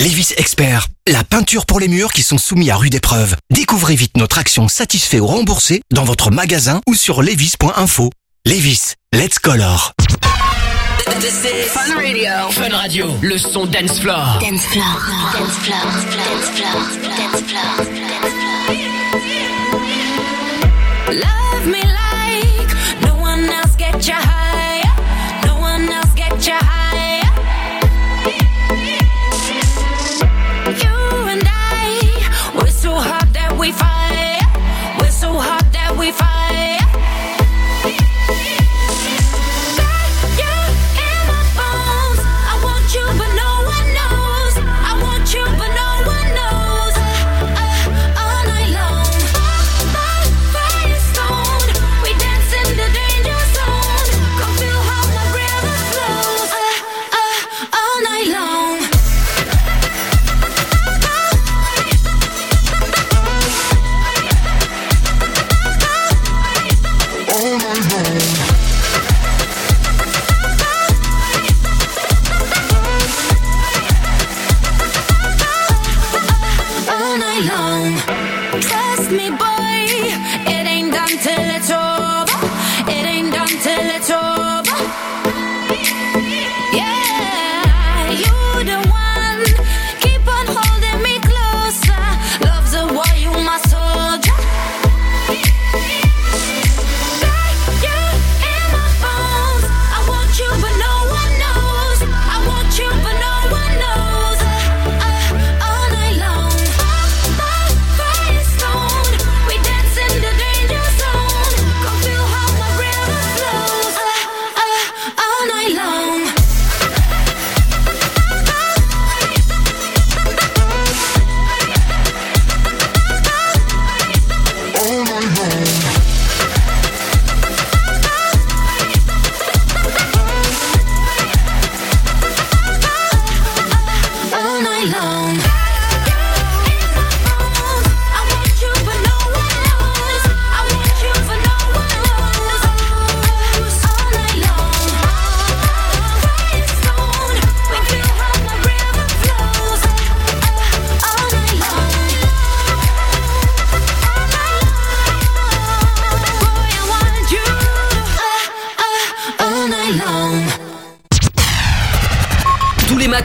Lévis Expert, la peinture pour les murs qui sont soumis à rude épreuve. Découvrez vite notre action satisfait ou remboursé dans votre magasin ou sur levis.info. Lévis, let's color. Fun Radio. Fun Radio. Le son dance floor. Dance floor. Dance floor. Dance floor. Dance floor. Love we fight. We're so hot that we fight.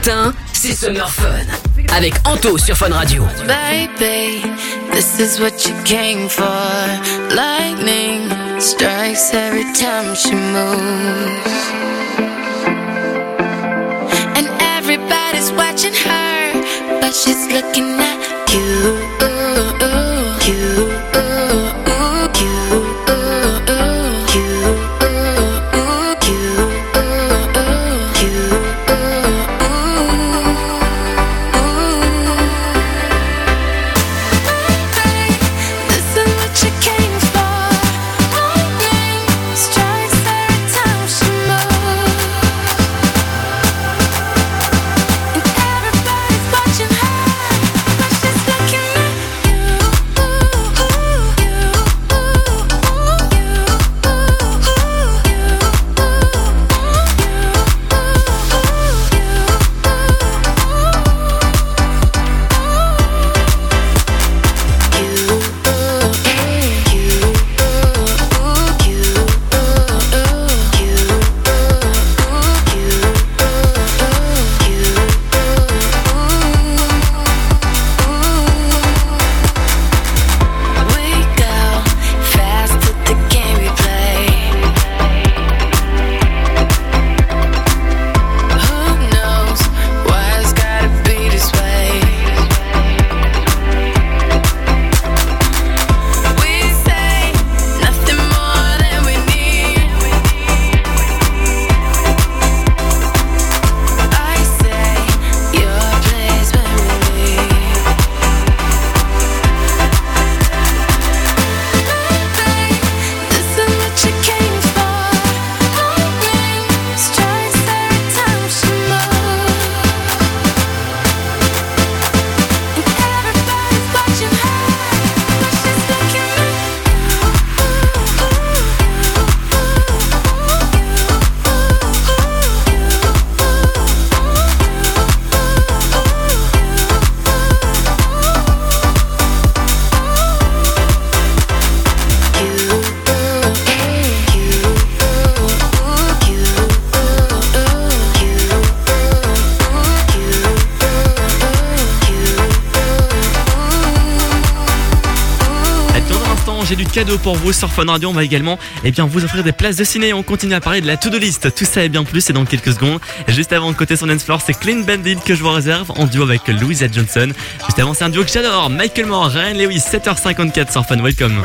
Matins, c'est Summer Fun. Avec Anto sur Fun Radio. Baby, this is what you came for. Lightning strikes every time she moves. And everybody's watching her, but she's looking at you. You. Pour vous sur Fun Radio. On va également eh bien, vous offrir des places de ciné. On continue à parler de la to-do list. Tout ça et bien plus, c'est dans quelques secondes. Juste avant, côté son dance floor, c'est Clean Bandit que je vous réserve en duo avec Louisa Johnson. Juste avant, c'est un duo que j'adore. Michael Moore, Ryan Lewis, 7h54 sur Fun. Welcome.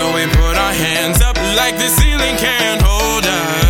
So we put our hands up like the ceiling can't hold us.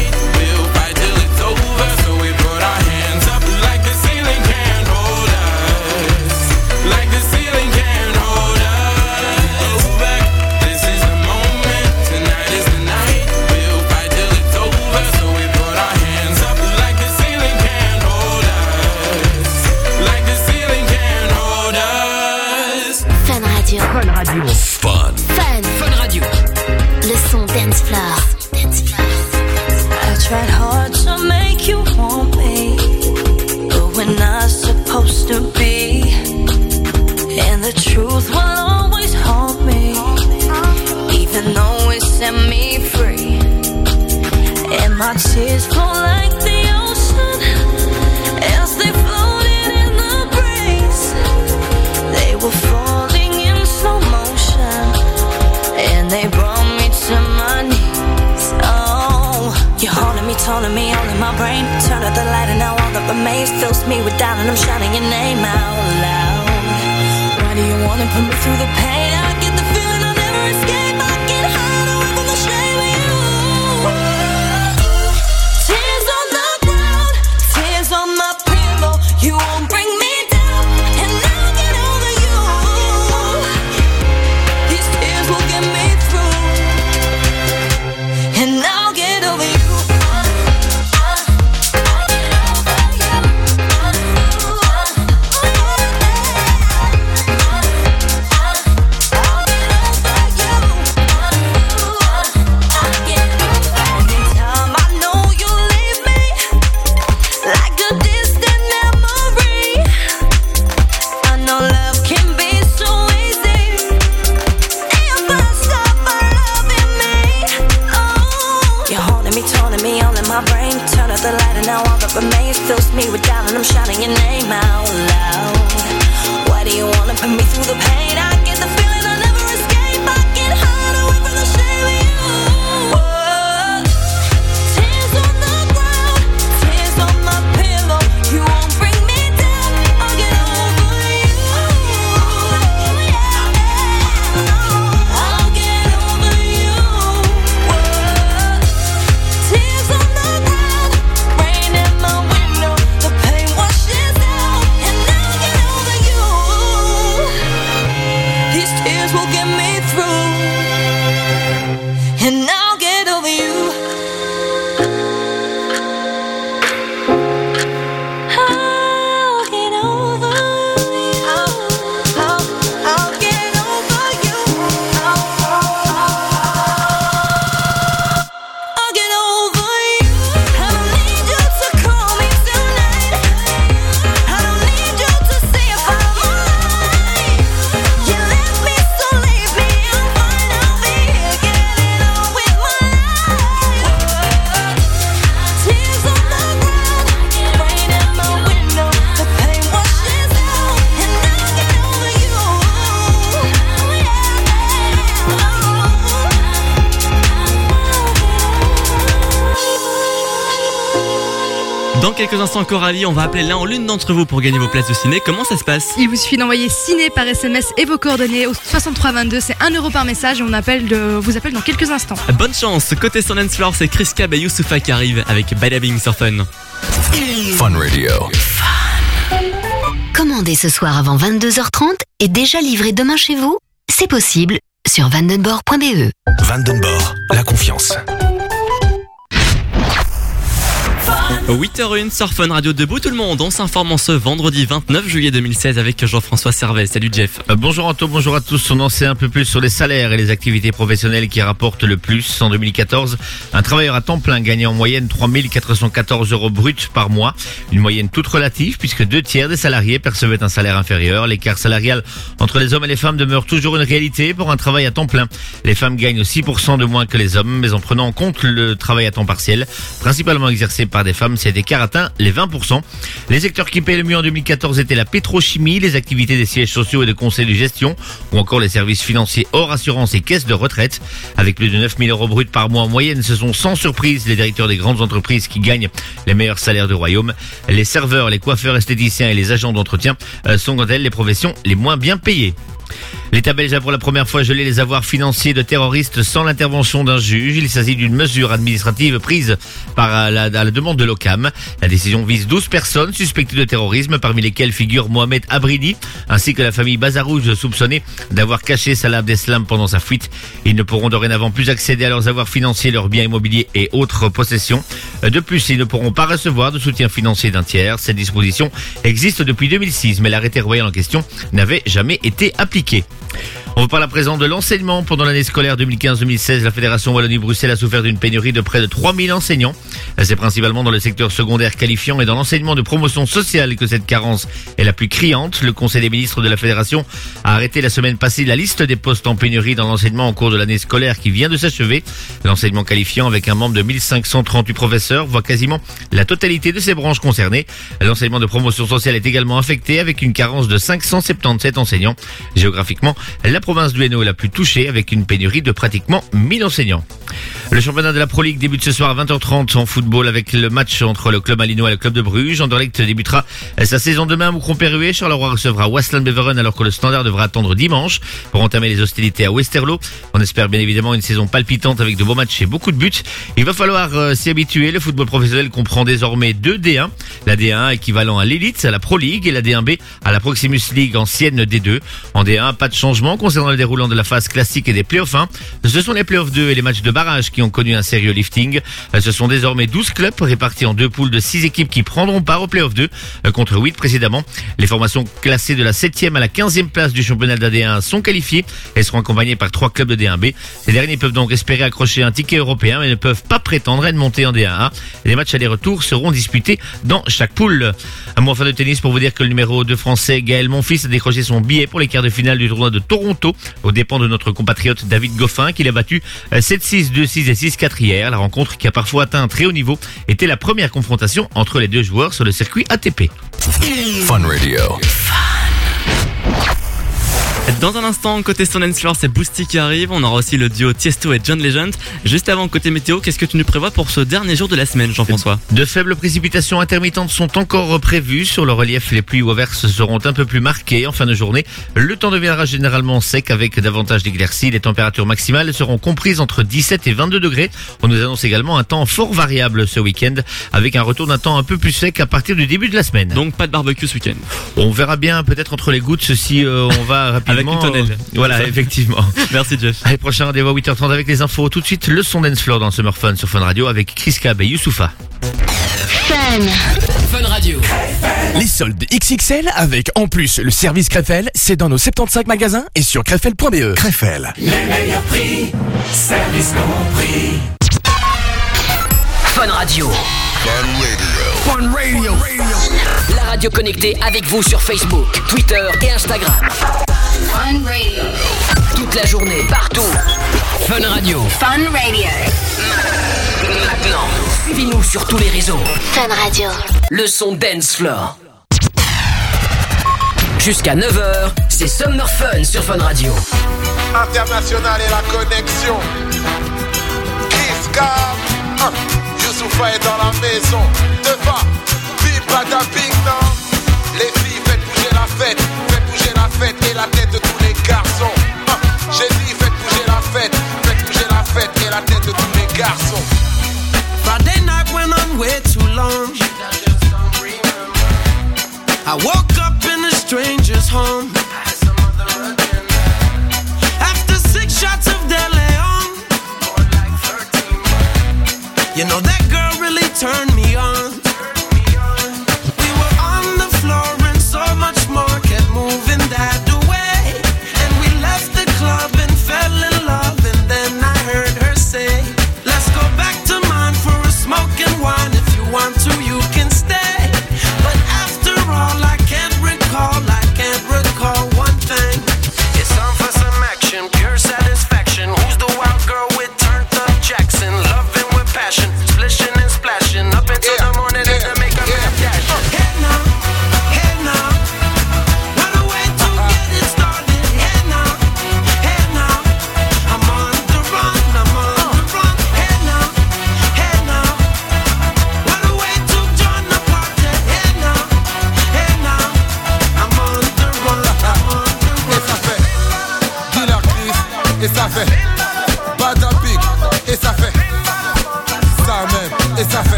Supposed to be. And the truth will always haunt me, even though it set me free. And my tears flow like the me, me, all in my brain. Turn out the light, and now all that remains fills me with doubt, and I'm shouting your name out loud. Why do you wanna put me through the pain? I get the instants, Coralie, on va appeler l'un ou l'une d'entre vous pour gagner vos places de ciné. Comment ça se passe? Il vous suffit d'envoyer ciné par SMS et vos coordonnées au 6322. C'est 1 euro par message et on appelle de, vous appelle dans quelques instants. Bonne chance. Côté Sundance Floor, c'est Chris Cab et Youssoufa qui arrivent avec Badabing sur Fun. Fun Radio. Commandez ce soir avant 22h30 et déjà livré demain chez vous? C'est possible sur vandenborg.be. Vandenborg, la confiance. 8h01 sur Radio debout tout le monde. On s'informe en ce vendredi 29 juillet 2016 avec Jean-François Servet. Salut Jeff. Euh, Bonjour Anto, bonjour à tous. On en sait un peu plus sur les salaires et les activités professionnelles qui rapportent le plus. En 2014, un travailleur à temps plein gagnait en moyenne 3414 euros bruts par mois. Une moyenne toute relative puisque deux tiers des salariés percevaient un salaire inférieur. L'écart salarial entre les hommes et les femmes demeure toujours une réalité pour un travail à temps plein. Les femmes gagnent 6% de moins que les hommes, mais en prenant en compte le travail à temps partiel, principalement exercé par des femmes femmes cet écart atteint les 20%. Les secteurs qui paient le mieux en 2014 étaient la pétrochimie, les activités des sièges sociaux et de conseils de gestion, ou encore les services financiers hors assurance et caisses de retraite. Avec plus de 9000 euros bruts par mois en moyenne, ce sont sans surprise les directeurs des grandes entreprises qui gagnent les meilleurs salaires du royaume. Les serveurs, les coiffeurs esthéticiens et les agents d'entretien euh, sont quant à elles les professions les moins bien payées. L'État belge a pour la première fois gelé les avoirs financiers de terroristes sans l'intervention d'un juge. Il s'agit d'une mesure administrative prise par euh, la, à la demande de l'OCAM. La décision vise 12 personnes suspectées de terrorisme, parmi lesquelles figure Mohamed Abridi, ainsi que la famille Bazarouj soupçonnée d'avoir caché Salah Abdeslam pendant sa fuite. Ils ne pourront dorénavant plus accéder à leurs avoirs financiers, leurs biens immobiliers et autres possessions. De plus, ils ne pourront pas recevoir de soutien financier d'un tiers. Cette disposition existe depuis 2006, mais l'arrêté royal en question n'avait jamais été appliqué compliqué. On vous parle à présent de l'enseignement. Pendant l'année scolaire 2015-2016, la Fédération Wallonie-Bruxelles a souffert d'une pénurie de près de 3000 enseignants. C'est principalement dans le secteur secondaire qualifiant et dans l'enseignement de promotion sociale que cette carence est la plus criante. Le Conseil des ministres de la Fédération a arrêté la semaine passée la liste des postes en pénurie dans l'enseignement au cours de l'année scolaire qui vient de s'achever. L'enseignement qualifiant avec un membre de 1538 professeurs voit quasiment la totalité de ces branches concernées. L'enseignement de promotion sociale est également affecté avec une carence de 577 enseignants. Géographiquement, province du Hainaut est la plus touchée avec une pénurie de pratiquement 1000 enseignants. Le championnat de la Pro League débute ce soir à 20h30 en football avec le match entre le club malinois et le club de Bruges. Anderlecht débutera sa saison demain à Moucron-Perruet. Charleroi recevra Westland Beveren alors que le standard devra attendre dimanche pour entamer les hostilités à Westerlo. On espère bien évidemment une saison palpitante avec de beaux matchs et beaucoup de buts. Il va falloir euh, s'y habituer. Le football professionnel comprend désormais deux D1. La D1 équivalent à l'élite, à la Pro League et la D1B à la Proximus League ancienne D2. En D1, pas de changement concernant le déroulant de la phase classique et des playoffs 1. Ce sont les playoffs 2 et les matchs de barrage qui ont connu un sérieux lifting. Ce sont désormais 12 clubs répartis en deux poules de 6 équipes qui prendront part au playoff 2 euh, contre 8 précédemment. Les formations classées de la 7e à la 15e place du championnat de la D1 sont qualifiées et seront accompagnées par trois clubs de D1B. Ces derniers peuvent donc espérer accrocher un ticket européen mais ne peuvent pas prétendre à une montée en D1A. Les matchs aller-retour seront disputés dans chaque poule. Un mot en fin de tennis pour vous dire que le numéro 2 français Gaël Monfils a décroché son billet pour les quarts de finale du tournoi de Toronto aux dépens de notre compatriote David Goffin qui l'a battu euh, 7-6, 2-6 et 6-4 hier. La rencontre qui a parfois atteint un très haut niveau était la première confrontation entre les deux joueurs sur le circuit ATP. Fun Radio. Dans un instant, côté Stone Floor, c'est Boosty qui arrive. On aura aussi le duo Tiesto et John Legend. Juste avant, côté météo, qu'est-ce que tu nous prévois pour ce dernier jour de la semaine, Jean-François? De faibles précipitations intermittentes sont encore prévues. Sur le relief, les pluies ou averses seront un peu plus marquées en fin de journée. Le temps deviendra généralement sec avec davantage d'éclaircies. Les températures maximales seront comprises entre 17 et 22 degrés. On nous annonce également un temps fort variable ce week-end avec un retour d'un temps un peu plus sec à partir du début de la semaine. Donc pas de barbecue ce week-end. On verra bien peut-être entre les gouttes si euh, on va [laughs] rapidement. Avec une tonnelle. euh, voilà, effectivement. [laughs] Merci Jeff. Allez, prochain rendez-vous à 8h30 avec les infos. Tout de suite, le son dance floor dans Summer Fun sur Fun Radio avec Chris Cab et Youssoufa. Fun Radio. Les soldes XXL avec en plus le service Krefel, c'est dans nos 75 magasins et sur krefel.be. Krefel. Les meilleurs prix, service compris. Fun Radio. Fun Radio. La radio connectée avec vous sur Facebook, Twitter et Instagram. Fun Radio. Toute la journée, partout. Fun Radio. Fun Radio. Maintenant, suivez-nous sur tous les réseaux. Fun Radio. Le son Dance Floor. Jusqu'à 9h, c'est Summer Fun sur Fun Radio. International et la connexion. Kiska, hein, Youssoufa est dans la maison. Devant, bim bada bing non? Les filles, faites bouger la fête, fête et la tête de tous les garçons. Hein, J'ai dit, faites bouger la fête, faites bouger la fête et la tête de tous les garçons. Friday night went on way too long. I woke up in a stranger's home. After six shots of De Leon. You know that girl really turned me on.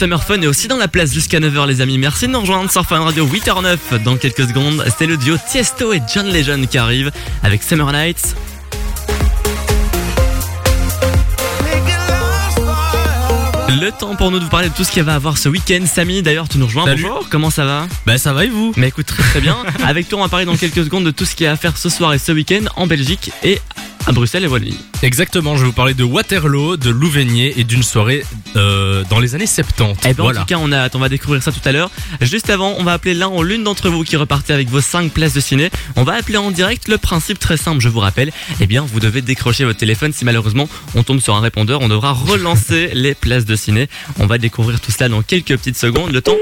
Summer Fun est aussi dans la place jusqu'à 9h les amis. Merci de nous rejoindre sur Fun Radio 8h09 dans quelques secondes. C'est le duo Tiesto et John Legend qui arrive avec Summer Nights. Le temps pour nous de vous parler de tout ce qu'il va avoir ce week-end. Samy, d'ailleurs, tu nous rejoins. Salut. Bonjour, comment ça va? Bah ça va et vous? Mais écoute, très très bien. [laughs] Avec toi, on va parler dans quelques secondes de tout ce qu'il y a à faire ce soir et ce week-end en Belgique et à Bruxelles et Wallonie. Exactement, je vais vous parler de Waterloo, de Louvenier et d'une soirée euh, dans les années 70. Eh ben, voilà. En tout cas, on, a, on va découvrir ça tout à l'heure. Juste avant, on va appeler l'un ou l'une d'entre vous qui repartez avec vos 5 places de ciné. On va appeler en direct. Le principe très simple, je vous rappelle. Eh bien, vous devez décrocher votre téléphone. Si malheureusement on tombe sur un répondeur, on devra relancer [laughs] les places de ciné. On va découvrir tout cela dans quelques petites secondes. Le temps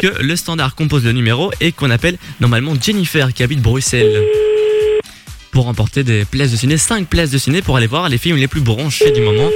que le standard compose le numéro et qu'on appelle normalement Jennifer qui habite Bruxelles. Pour remporter des places de ciné, 5 places de ciné pour aller voir les films les plus branchés du moment.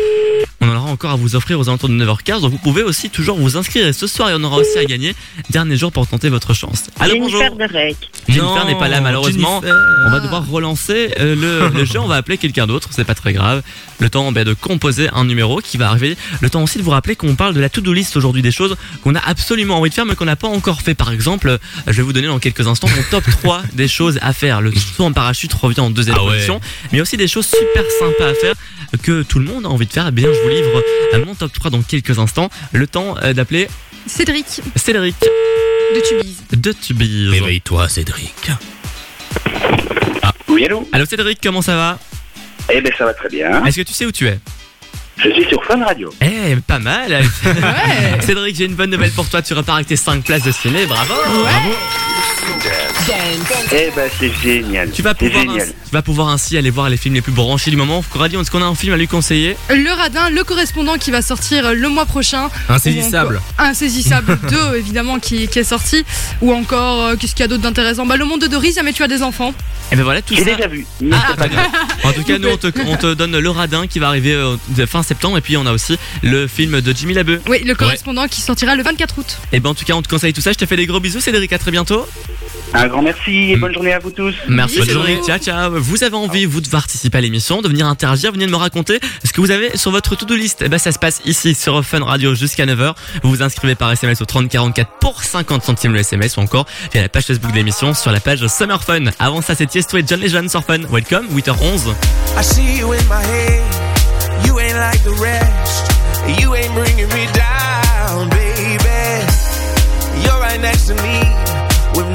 On en aura encore à vous offrir aux alentours de 9h15, donc vous pouvez aussi toujours vous inscrire. Et ce soir, il y en aura aussi à gagner. Dernier jour pour tenter votre chance. Allô, bonjour. Jennifer de Rec. Jennifer n'est pas là malheureusement. Jennifer. On va devoir relancer euh, le, [laughs] le jeu. On va appeler quelqu'un d'autre. C'est pas très grave. Le temps ben, de composer un numéro qui va arriver. Le temps aussi de vous rappeler qu'on parle de la to-do list aujourd'hui des choses qu'on a absolument envie de faire mais qu'on n'a pas encore fait. Par exemple, je vais vous donner dans quelques instants mon top 3 [laughs] des choses à faire. Le saut en parachute revient en deuxième Ah ouais. position. Mais il y a aussi des choses super sympas à faire que tout le monde a envie de faire. Eh bien, je vous livre euh, mon top 3 dans quelques instants. Le temps euh, d'appeler Cédric Cédric de Tubize. de Tubize. Réveille-toi Cédric. Oui, allô Allô Cédric, comment ça va? Eh ben, ça va très bien. Est-ce que tu sais où tu es? Je suis sur Fun Radio. Eh, pas mal. [laughs] Cédric, j'ai une bonne nouvelle pour toi. Tu repars avec tes 5 places de ciné. Bravo. Bravo. Eh ben, c'est génial. Tu vas, pouvoir génial. ainsi, tu vas pouvoir ainsi aller voir les films les plus branchés du moment. Coralie, est-ce qu'on a un film à lui conseiller Le radin, le correspondant qui va sortir le mois prochain. Insaisissable. Insaisissable [laughs] 2, évidemment, qui, qui est sorti. Ou encore, euh, qu'est-ce qu'il y a d'autre d'intéressant Bah, le monde de Doris, jamais tu as des enfants. Et ben voilà, tout J'ai ça. déjà vu. Ah. [laughs] En tout cas, nous, on te, on te donne le radin qui va arriver euh, fin septembre. Et puis, on a aussi le film de Jimmy Labeu. Oui, le correspondant qui sortira le 24 août. Et ben, en tout cas, on te conseille tout ça. Je te fais des gros bisous, Cédric. À très bientôt. Un grand merci et bonne journée à vous tous. Merci Cédric, ciao ciao. Vous avez envie, vous, de participer à l'émission, de venir interagir, venez de me raconter ce que vous avez sur votre to-do list? Eh ben, ça se passe ici sur Fun Radio jusqu'à 9h. Vous vous inscrivez par SMS au 3044 pour 50 centimes le SMS ou encore via la page Facebook de l'émission sur la page Summer Fun. Avant ça, c'est Tiesto et John Legend sur Fun. Welcome, 8h11. I see you in my head. You ain't like the rest. You ain't bringing me down, baby.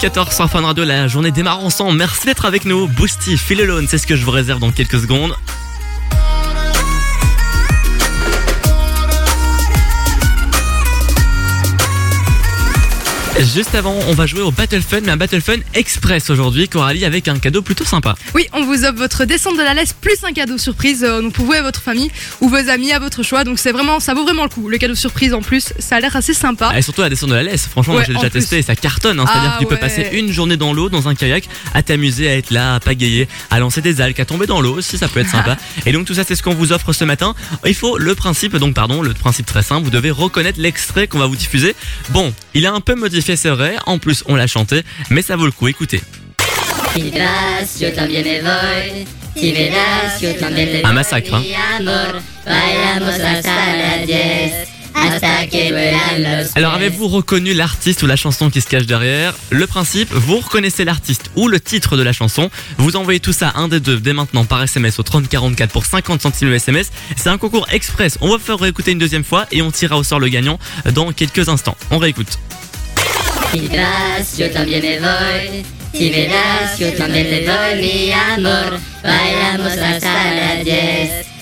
14h sur Fun Radio, la journée démarre ensemble. Merci d'être avec nous. Boosty, Feel Alone, c'est ce que je vous réserve dans quelques secondes. Juste avant, on va jouer au Battle Fun, mais un Battle Fun express aujourd'hui, Coralie, avec un cadeau plutôt sympa. Oui, on vous offre votre descente de la laisse plus un cadeau surprise, euh, donc pour vous et votre famille ou vos amis à votre choix. Donc c'est vraiment, ça vaut vraiment le coup. Le cadeau surprise en plus, ça a l'air assez sympa. Et surtout la descente de la laisse, franchement, moi j'ai déjà plus. testé et ça cartonne. hein. C'est-à-dire Ah que tu peux ouais. passer une journée dans l'eau, dans un kayak, à t'amuser, à être là, à pagayer, à lancer des algues, à tomber dans l'eau aussi, ça peut être sympa. [laughs] et donc tout ça, c'est ce qu'on vous offre ce matin. Il faut le principe, donc pardon, le principe très simple, vous devez reconnaître l'extrait qu'on va vous diffuser. Bon, il est un peu modifié, c'est vrai. En plus, on l'a chanté, mais ça vaut le coup. Écoutez. Un massacre, hein. Mi amor, bailamos hasta las 10. Hasta que vuelan los Alors avez-vous reconnu l'artiste ou la chanson qui se cache derrière? Le principe, vous reconnaissez l'artiste ou le titre de la chanson, vous envoyez tout ça un des deux dès maintenant par SMS au 3044 pour 50 centimes le SMS. C'est un concours express, on va faire réécouter une deuxième fois et on tirera au sort le gagnant dans quelques instants. On réécoute. y verás que donde te doy mi amor, bailamos hasta las 10.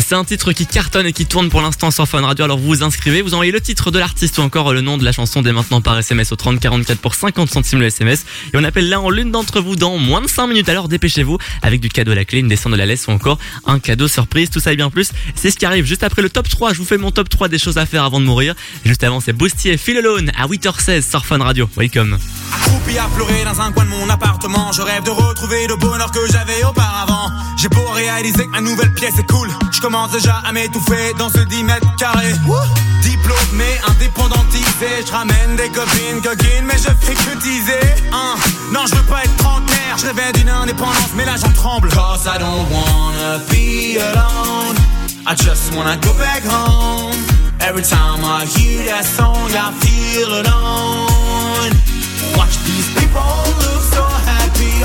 C'est un titre qui cartonne et qui tourne pour l'instant sur Fun Radio. Alors vous vous inscrivez, vous envoyez le titre de l'artiste ou encore le nom de la chanson dès maintenant par SMS au 3044 pour 50 centimes le SMS. Et on appelle l'un en l'une d'entre vous dans moins de 5 minutes. Alors dépêchez-vous avec du cadeau à la clé, une descente de la laisse ou encore un cadeau surprise. Tout ça et bien plus. C'est ce qui arrive juste après le top 3. Je vous fais mon top 3 des choses à faire avant de mourir. Juste avant c'est Boosty et Feel Alone à 8h16 sur Fun Radio. Welcome. Accroupi à pleurer dans un coin de mon appartement Je rêve de retrouver le bonheur que j'avais auparavant J'ai beau réaliser que ma nouvelle pièce est cool. Je commence déjà à m'étouffer dans ce 10 mètres carrés. Diplômé, indépendantisé Je ramène des copines coquines Mais je fais que teaser. Hein. Non je veux pas être trentenaire Je rêvais d'une indépendance mais là j'en tremble. Cause I don't wanna be alone. I just wanna go back home. Every time I hear that song I feel alone. Watch these people look so happy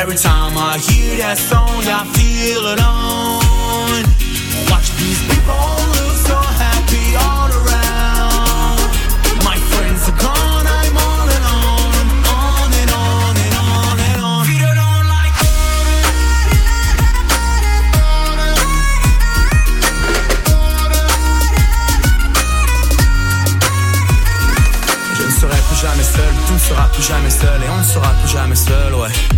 Every time I hear that song, I feel alone. Watch these people look so happy all around. My friends are gone, I'm on and on, and on and on and on. If you don't like Je ne serai plus jamais seul, tu ne seras plus jamais seul et on ne sera plus jamais seul, ouais.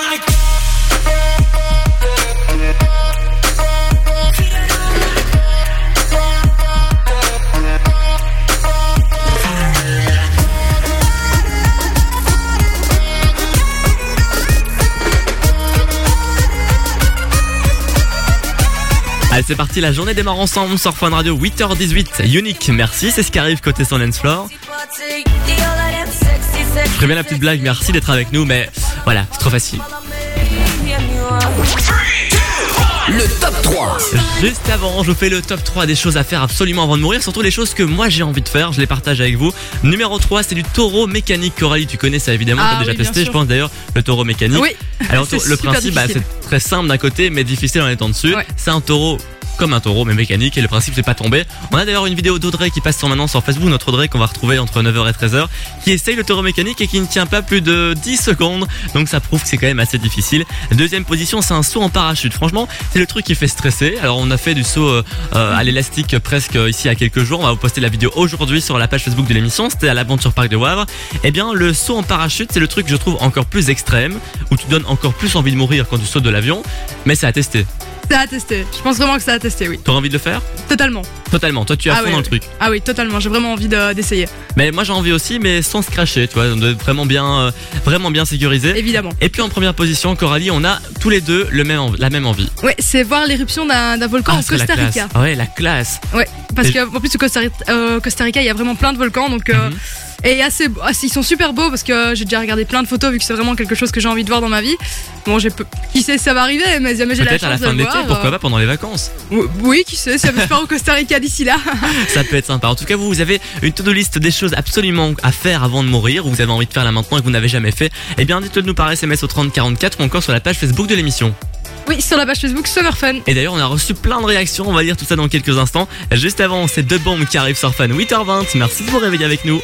Allez, c'est parti, la journée démarre ensemble sur Fun Radio 8h18. Unique, merci, c'est ce qui arrive côté son dance floor. Je ferai bien la petite blague, merci d'être avec nous, mais voilà, c'est trop facile. Le top 3. Juste avant, je vous fais le top 3 des choses à faire absolument avant de mourir, surtout les choses que moi j'ai envie de faire, je les partage avec vous. Numéro 3, c'est du taureau mécanique. Coralie, tu connais ça évidemment, Ah t'as déjà oui, testé, je pense d'ailleurs, le taureau mécanique. Oui. Alors le [laughs] principe, bah, c'est très simple d'un côté, mais difficile en étant dessus. C'est un taureau comme un taureau mais mécanique et le principe c'est pas tomber. On a d'ailleurs une vidéo d'Audrey qui passe sur maintenant sur Facebook, notre Audrey qu'on va retrouver entre 9h et 13h, qui essaye le taureau mécanique et qui ne tient pas plus de 10 secondes. Donc ça prouve que c'est quand même assez difficile. Deuxième position, c'est un saut en parachute. Franchement, c'est le truc qui fait stresser. Alors on a fait du saut euh, euh, à l'élastique presque ici a quelques jours. On va vous poster la vidéo aujourd'hui sur la page Facebook de l'émission. C'était à l'aventure parc de Wavre. Eh bien, le saut en parachute, c'est le truc que je trouve encore plus extrême, où tu donnes encore plus envie de mourir quand tu sautes de l'avion. Mais c'est à tester. C'est à tester. Je pense vraiment que c'est à tester, oui. T'auras envie de le faire? Totalement. Totalement. Toi, tu es à Ah fond ouais, dans le truc. Ah oui, totalement. J'ai vraiment envie de- d'essayer. Mais moi j'ai envie aussi, mais sans se cracher, tu vois, de vraiment bien, euh, vraiment bien sécurisé. Évidemment. Et puis en première position, Coralie, on a tous les deux le même, env- la même envie. Ouais, c'est voir l'éruption d'un d'un volcan au c'est la Costa classe. Rica. Ah ouais, la classe. Ouais, parce Et- que en plus au Costa, Rica- euh, Costa Rica, il y a vraiment plein de volcans, donc euh, Mhm. Et assez, ah, ils sont super beaux parce que j'ai déjà regardé plein de photos vu que c'est vraiment quelque chose que j'ai envie de voir dans ma vie. Bon, j'ai peu- qui sait si ça va arriver, mais jamais j'ai la Peut-être chance à la fin de l'été, pourquoi euh, pas pendant les vacances. ou- Oui, qui sait, si je pars au Costa Rica d'ici là. [laughs] Ça peut être sympa. En tout cas, vous, vous avez une to-do list des choses absolument à faire avant de mourir, ou vous avez envie de faire là maintenant et que vous n'avez jamais fait. Eh bien, dites-le nous par SMS au 3044 ou encore sur la page Facebook de l'émission. Oui, sur la page Facebook Summer Fun. Et d'ailleurs, on a reçu plein de réactions. On va lire tout ça dans quelques instants. Juste avant, c'est deux bombes qui arrivent sur Fun 8h20. Merci de vous réveiller avec nous.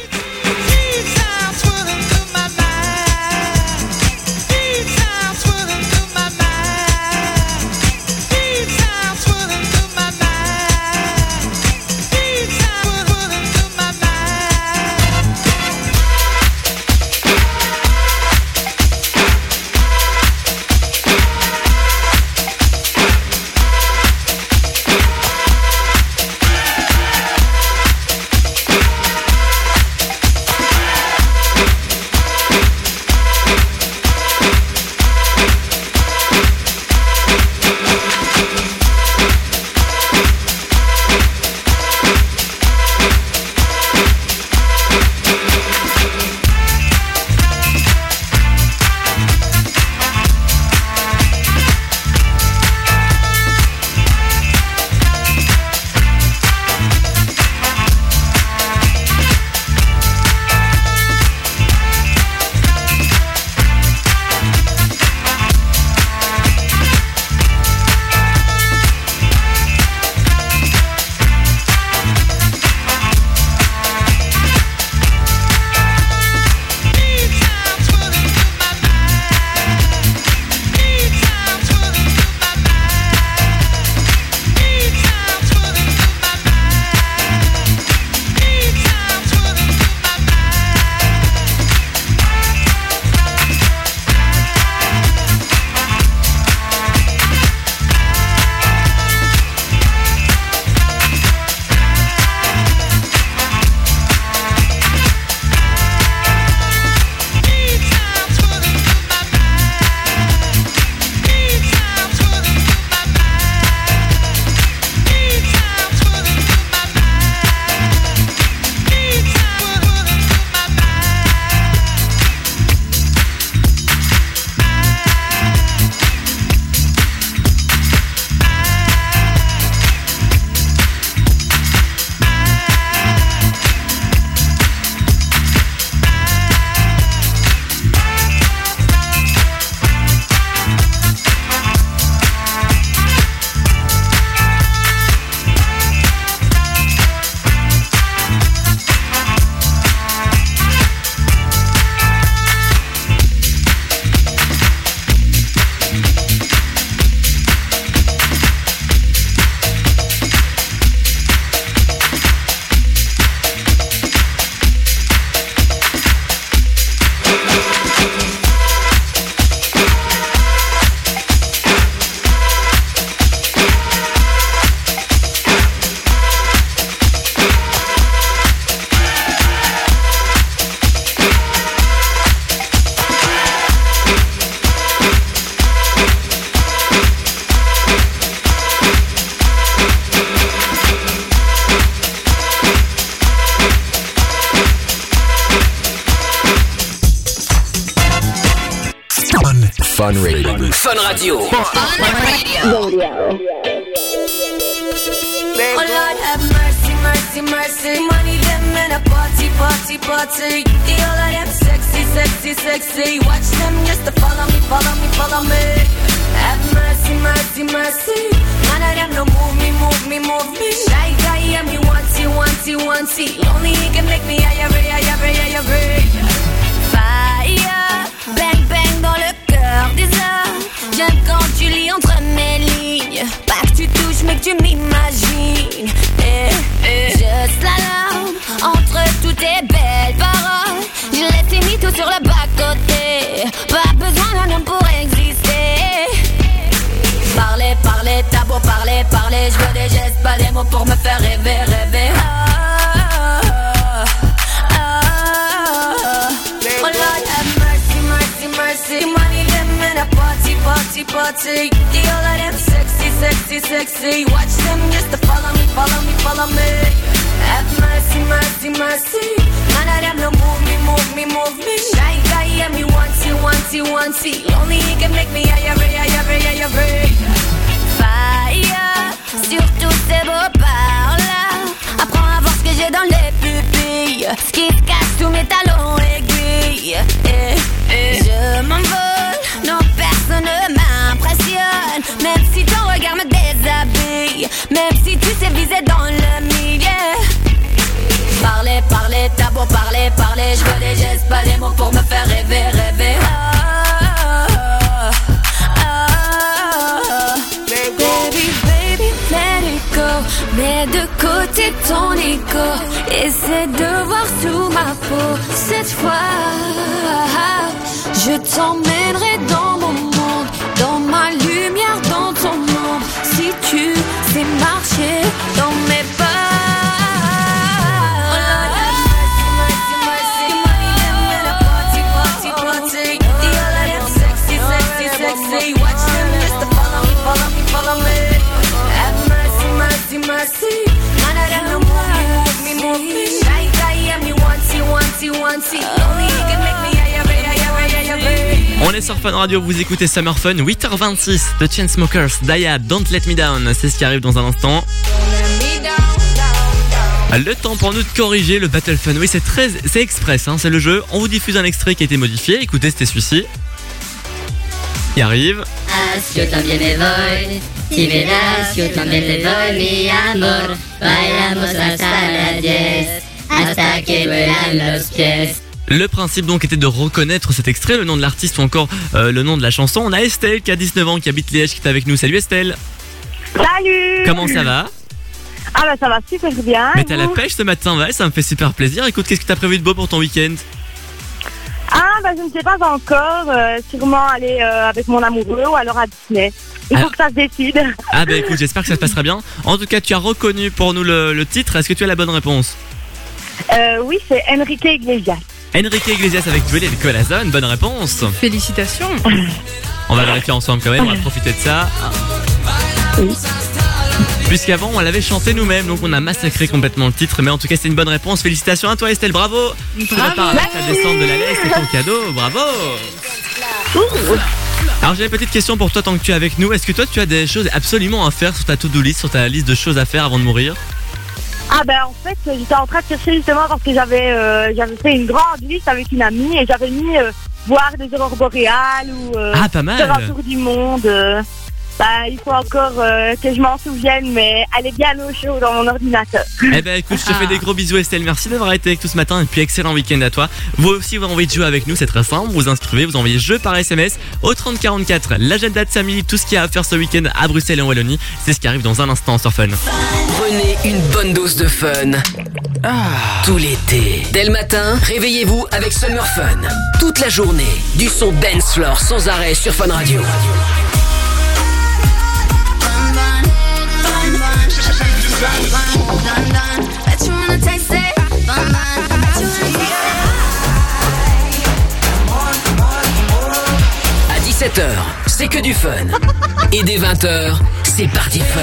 Essaie de voir sous ma peau. Cette fois, je t'emmènerai dans mon monde. Dans ma lumière, dans ton monde. Si tu sais marcher On est sur Fun Radio, vous écoutez Summer Fun, 8h26 de Chainsmokers, Daya, Don't Let Me Down, c'est ce qui arrive dans un instant. Le temps pour nous de corriger le Battle Fun. Oui, c'est très, c'est express, hein, c'est le jeu. On vous diffuse un extrait qui a été modifié. Écoutez, c'était celui-ci. Qui arrive. Asio también me voy. Si verás, yo también te doy mi amor. Bailamos hasta las 10. Hasta que vuelan los pies. Le principe donc était de reconnaître cet extrait, le nom de l'artiste ou encore euh, le nom de la chanson. On a Estelle qui a 19 ans, qui habite Liège, qui est avec nous. Salut Estelle. Salut Comment ça va? Ah bah ça va super bien. Mais t'as la pêche ce matin, ouais, ça me fait super plaisir. Écoute, qu'est-ce que t'as prévu de beau pour ton week-end? Ah bah je ne sais pas encore, euh, sûrement aller euh, avec mon amoureux ou alors à Disney. Il faut Ah. que ça se décide. Ah bah écoute, j'espère que ça se passera bien. En tout cas, tu as reconnu pour nous le, le titre. Est-ce que tu as la bonne réponse? Euh, oui, c'est Enrique Iglesias. Enrique Iglesias avec Duel de Corazon, bonne réponse. Félicitations. On va vérifier ensemble quand même, on va profiter de ça. Puisqu'avant on l'avait chanté nous-mêmes, donc on a massacré complètement le titre, mais en tout cas c'est une bonne réponse. Félicitations à toi Estelle, bravo Tu vas pas la descente de la laisse, c'est ton cadeau, bravo Alors j'ai une petite question pour toi tant que tu es avec nous. Est-ce que toi tu as des choses absolument à faire sur ta to-do list, sur ta liste de choses à faire avant de mourir? Ah ben en fait j'étais en train de chercher justement parce que j'avais euh, j'avais fait une grande liste avec une amie et j'avais mis euh, voir des aurores boréales ou euh, Ah, pas mal. faire un tour du monde. Bah, il faut encore euh, que je m'en souvienne mais elle est bien au chaud dans mon ordinateur. Eh ben écoute, je te fais des gros bisous Estelle, merci d'avoir été avec nous ce matin et puis excellent week-end à toi. Vous aussi vous avez envie de jouer avec nous, c'est très simple, vous inscrivez, vous envoyez jeu par SMS au 3044. L'agenda de Samy, tout ce qu'il y a à faire ce week-end à Bruxelles et en Wallonie, c'est ce qui arrive dans un instant sur Fun. Prenez une bonne dose de fun. Tout l'été. Dès le matin, réveillez-vous avec Summer Fun. Toute la journée, du son dance floor sans arrêt sur Fun Radio. 17h, c'est que du fun. Et dès 20h, c'est parti fun.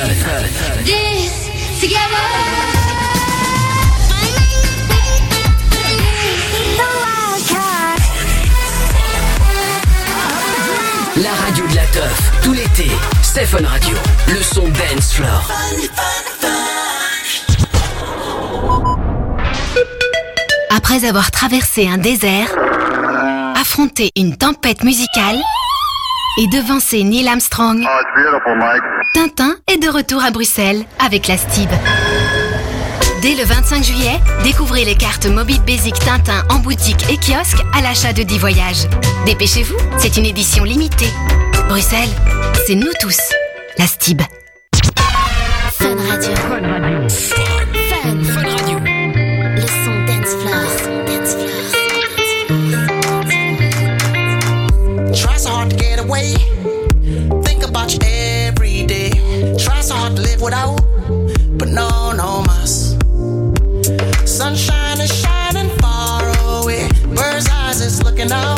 La radio de la teuf tout l'été. Stéphane Radio, le son dance floor. Après avoir traversé un désert, affronté une tempête musicale et devancé Neil Armstrong, Tintin est de retour à Bruxelles avec la STIB. Dès le 25 juillet, découvrez les cartes Mobit Basic Tintin en boutique et kiosque à l'achat de 10 voyages. Dépêchez-vous, c'est une édition limitée. Bruxelles, c'est nous tous, la STIB. Fun Radio. Fun Radio. Fun. Fun. Radio. Dance floor. Try so hard to get away. Think about you every day. Try so hard to live without. But no, no mas. Sunshine is shining far away. Bird's eyes is looking out.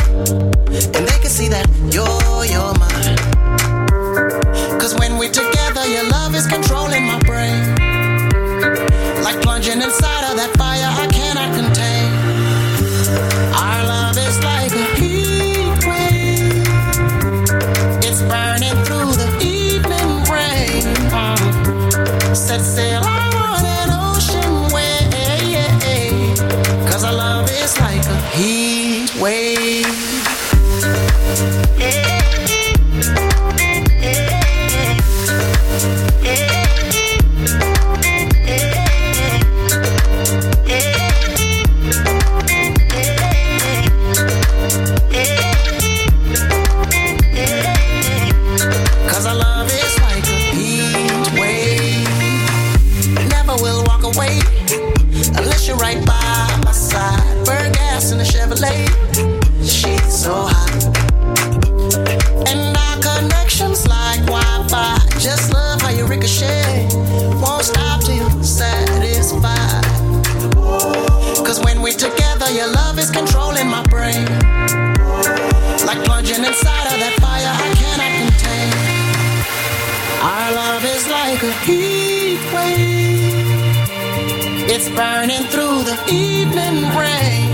burning through the evening rain.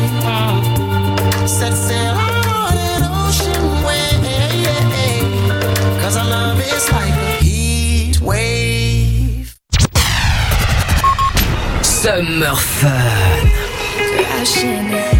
Set sail on an ocean wave. Cause our love is like a heat wave. Summer fun. Crashing.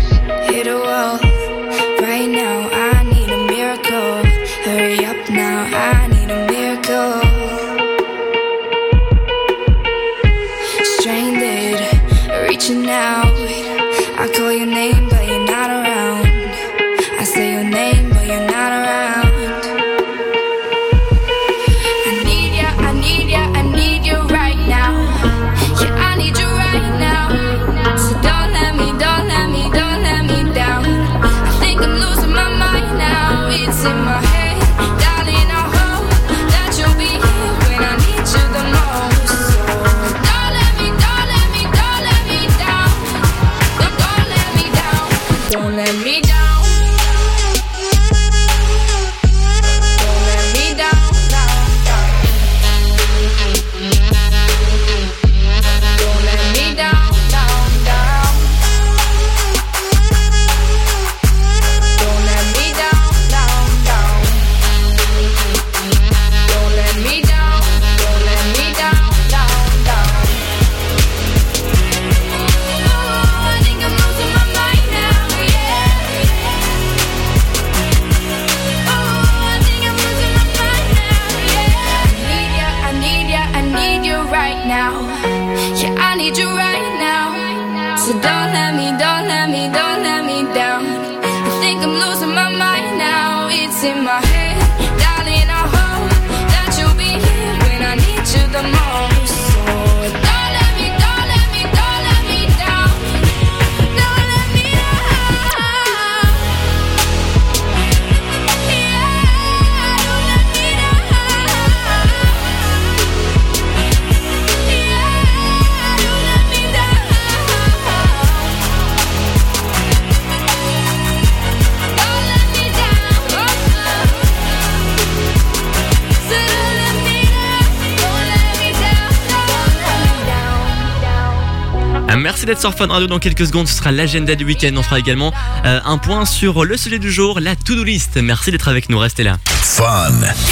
D'être sur Fun Radio dans quelques secondes. Ce sera l'agenda du week-end. On fera également euh, un point sur le sujet du jour, la to-do list. Merci d'être avec nous. Restez là. Fun.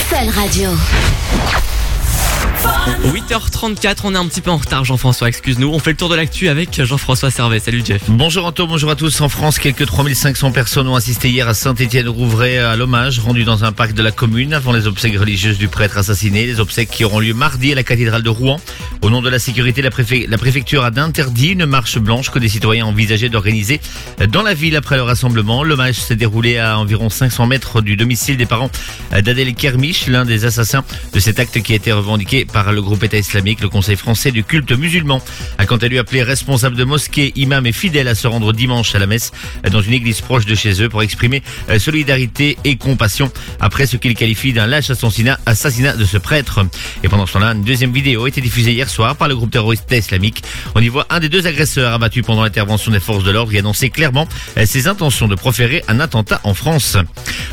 Fun Radio. 8h34, on est un petit peu en retard, Jean-François. Excuse-nous. On fait le tour de l'actu avec Jean-François Servet. Salut Jeff. Bonjour Anto, bonjour à tous. En France, quelques 3500 personnes ont assisté hier à Saint-Étienne-Rouvray à l'hommage rendu dans un parc de la commune avant les obsèques religieuses du prêtre assassiné. Les obsèques qui auront lieu mardi à la cathédrale de Rouen. Au nom de la sécurité, la, préfecture a interdit une marche blanche que des citoyens envisageaient d'organiser dans la ville après le rassemblement. L'hommage s'est déroulé à environ 500 mètres du domicile des parents d'Adel Kermiche, l'un des assassins de cet acte qui a été revendiqué par le groupe État islamique. Le Conseil français du culte musulman a quant à lui appelé responsable de mosquées, imams et fidèles à se rendre dimanche à la messe dans une église proche de chez eux pour exprimer euh, solidarité et compassion après ce qu'il qualifie d'un lâche assassinat, assassinat de ce prêtre. Et pendant ce temps-là, une deuxième vidéo a été diffusée hier soir par le groupe terroriste islamique. On y voit un des deux agresseurs abattus pendant l'intervention des forces de l'ordre et annoncer clairement euh, ses intentions de proférer un attentat en France.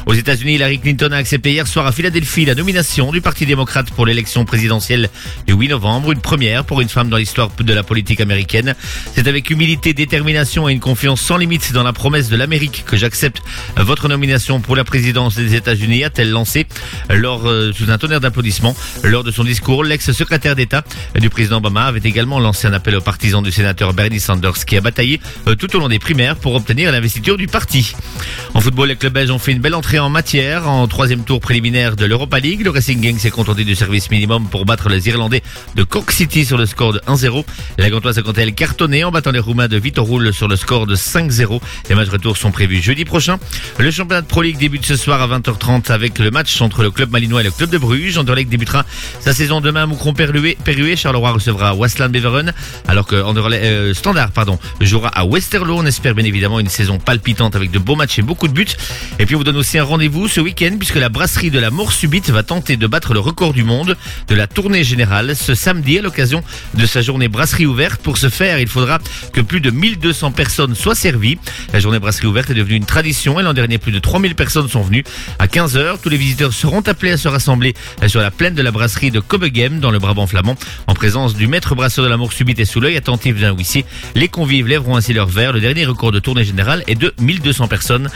Aux États-Unis, Hillary Clinton a accepté hier soir à Philadelphie la nomination du Parti démocrate pour l'élection présidentielle du 8 novembre, une première pour une femme dans l'histoire de la politique américaine. C'est avec humilité, détermination et une confiance sans limite dans la promesse de l'Amérique que j'accepte votre nomination pour la présidence des États-Unis, a-t-elle lancé lors euh, sous un tonnerre d'applaudissements lors de son discours. L'ex-secrétaire d'État du président Obama avait également lancé un appel aux partisans du sénateur Bernie Sanders qui a bataillé euh, tout au long des primaires pour obtenir l'investiture du parti. En football, les clubs belges ont fait une belle entrée en matière en troisième tour préliminaire de l'Europa League. Le Racing Gang s'est contenté du service minimum pour battre les Irlandais de Cork City sur le score de 1-0. La Gantoise a quant à elle cartonné en battant les Roumains de Vitorul sur le score de 5-0. Les matchs retour sont prévus jeudi prochain. Le championnat de Pro League débute ce soir à 20h30 avec le match entre le club malinois et le club de Bruges. Anderlecht débutera sa saison demain à Moucron-Perrué. Perrué. Charleroi recevra Wasland Beveren alors que Anderlecht, euh, Standard pardon, jouera à Westerlo. On espère bien évidemment une saison palpitante avec de beaux matchs et beaucoup de buts. Et puis on vous donne aussi un rendez-vous ce week-end puisque la brasserie de la mort subite va tenter de battre le record du monde de la tournée générale ce samedi à l'occasion de sa journée brasserie ouverte. Pour ce faire, il faudra que plus de 1200 personnes soient servies. La journée brasserie ouverte est devenue une tradition et l'an dernier, plus de 3000 personnes sont venues. À 15h, tous les visiteurs seront appelés à se rassembler sur la plaine de la brasserie de Cobegem dans le Brabant flamand du maître brasseur de la mort subite et sous l'œil attentif d'un huissier. Les convives lèveront ainsi leur verre. Le dernier record de tournée générale est de 1200 personnes.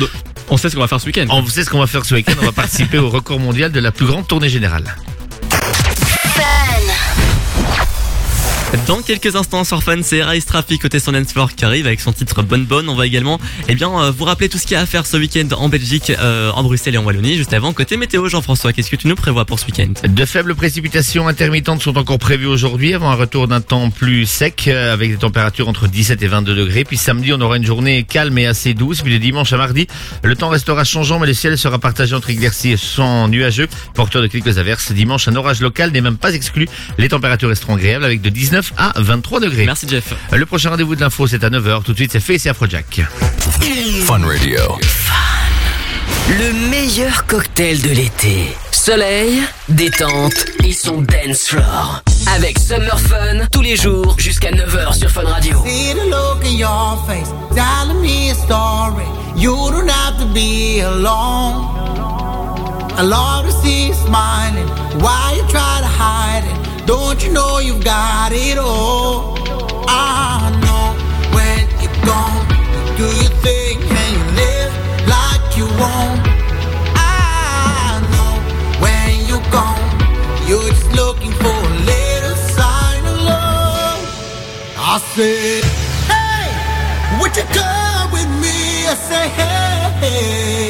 On sait ce qu'on va faire ce week-end. On sait ce qu'on va faire ce week-end. On va [laughs] participer au record mondial de la plus grande tournée générale. Dans quelques instants sur Fun, c'est Race Traffic côté son floor qui arrive avec son titre Bonne Bonne. On va également eh bien, euh, vous rappeler tout ce qu'il y a à faire ce week-end en Belgique, euh, en Bruxelles et en Wallonie. Juste avant, côté météo, Jean-François, qu'est-ce que tu nous prévois pour ce week-end? De faibles précipitations intermittentes sont encore prévues aujourd'hui avant un retour d'un temps plus sec euh, avec des températures entre 17 et 22 degrés. Puis samedi, on aura une journée calme et assez douce. Puis de dimanche à mardi, le temps restera changeant mais le ciel sera partagé entre éclaircies et sans nuageux, porteur de quelques averses. Dimanche, un orage local n'est même pas exclu. Les températures resteront agréables avec de 19 à 23 degrés. Merci Jeff. Le prochain rendez-vous de l'info, c'est à 9h. Tout de suite, c'est fait, c'est Afrojack. Fun Radio. Le meilleur cocktail de l'été. Soleil, détente et son dance floor. Avec Summer Fun tous les jours jusqu'à 9h sur Fun Radio. See the look in your face, telling me a story. You don't have to be alone. I love to see you smiling. Why you try to hide it? Don't you know you've got it all? I know when you're gone, you do your thing and you live like you won't. I know when you're gone, you're just looking for a little sign of love. I said, hey, would you come with me? I say, hey,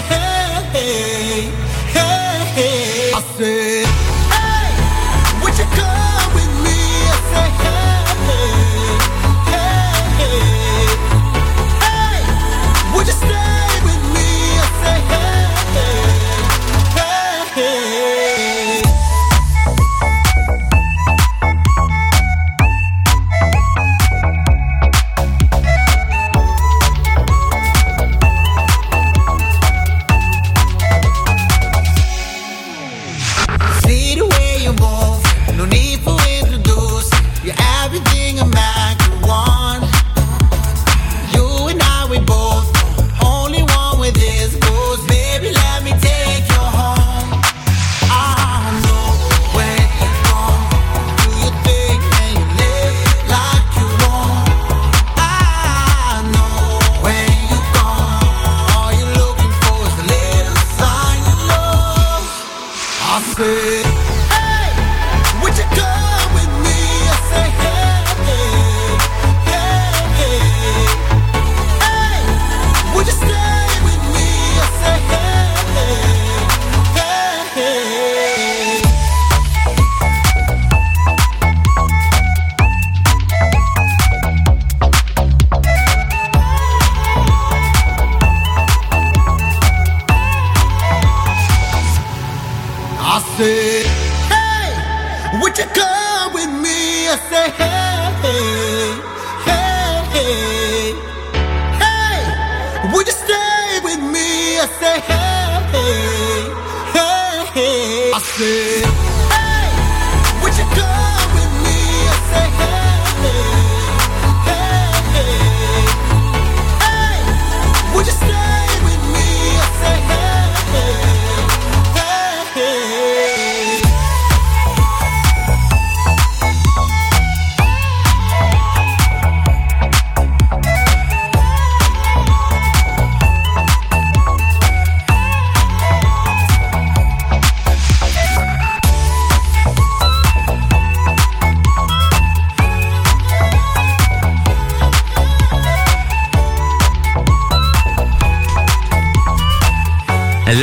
hey, hey, hey, hey. I said,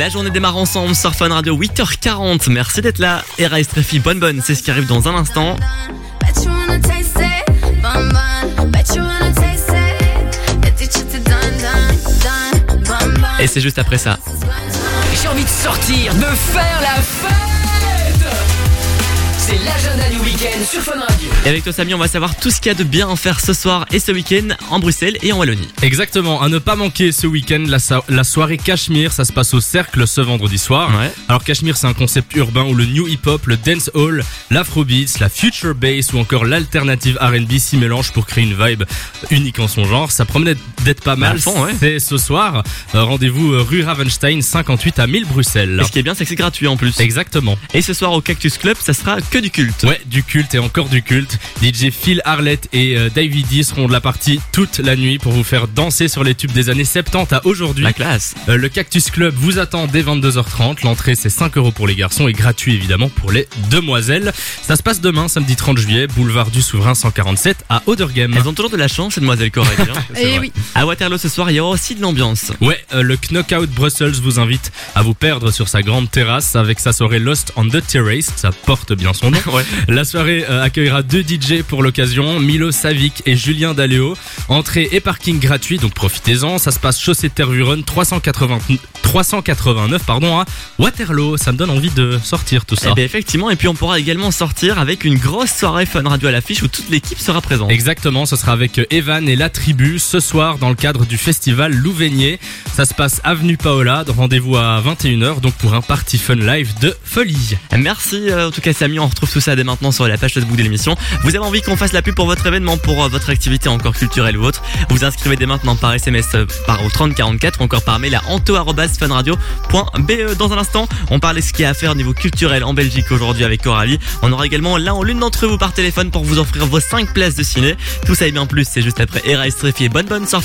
La journée démarre ensemble sur Fun Radio 8h40. Merci d'être là. Et Rise Treffy, bonne bonne, c'est ce qui arrive dans un instant. Et c'est juste après ça. J'ai envie de sortir, de faire la fête C'est l'agenda du week-end sur Fun Radio. Et avec toi Samy, on va savoir tout ce qu'il y a de bien à faire ce soir et ce week-end en Bruxelles et en Wallonie. Exactement, à ne pas manquer ce week-end la, so- la soirée Cachemire, ça se passe au Cercle ce vendredi soir. Alors Cachemire c'est un concept urbain où le new hip-hop, le dance hall, l'afrobeats, la future bass ou encore l'alternative R&B s'y mélangent pour créer une vibe unique en son genre. Ça promet d'être- pas mal. Fond, ouais. C'est ce soir, Euh, rendez-vous euh, rue Ravenstein 58 à 1000 Bruxelles. Et ce qui est bien, c'est que c'est gratuit en plus. Exactement. Et ce soir au Cactus Club, ça sera que du culte. Ouais, du culte et encore du culte. DJ Phil Arlett et euh, David D seront de la partie toute la nuit pour vous faire danser sur les tubes des années 70 à aujourd'hui. La classe. Euh, le Cactus Club vous attend dès 22h30. L'entrée c'est 5 euros pour les garçons et gratuit évidemment pour les demoiselles. Ça se passe demain, samedi 30 juillet, boulevard du Souverain 147 à Odergem. Elles ont toujours de la chance, ces demoiselles hein. [laughs] Eh oui. À Waterloo ce soir, il y aura aussi de l'ambiance. Ouais, euh, le Knockout Brussels vous invite à vous perdre sur sa grande terrasse avec sa soirée Lost on the Terrace, ça porte bien son nom. [laughs] Ouais. La soirée euh, accueillera deux DJ pour l'occasion, Milo Savic et Julien Daléo. Entrée et parking gratuit, donc profitez-en. Ça se passe chaussée de Tervuren 380 389 pardon, à Waterloo. Ça me donne envie de sortir tout ça. Eh bien, effectivement, et puis on pourra également sortir avec une grosse soirée Fun Radio à l'affiche où toute l'équipe sera présente. Exactement, ce sera avec euh, Evan et la tribu ce soir dans le cadre du festival Louvainier. Ça se passe avenue Paola, rendez-vous à 21h donc pour un party fun live de folie. Merci euh, en tout cas Samy, on retrouve tout ça dès maintenant sur la page Facebook de l'émission. Vous avez envie qu'on fasse la pub pour votre événement, pour euh, votre activité encore culturelle ou autre? Vous inscrivez dès maintenant par SMS euh, par au 3044 ou encore par mail à anto@funradio.be. Dans un instant, on parle de ce qu'il y a à faire au niveau culturel en Belgique aujourd'hui avec Coralie. On aura également l'un ou l'une d'entre vous par téléphone pour vous offrir vos 5 places de ciné. Tout ça et bien plus, c'est juste après Era et Bonne Bonne sur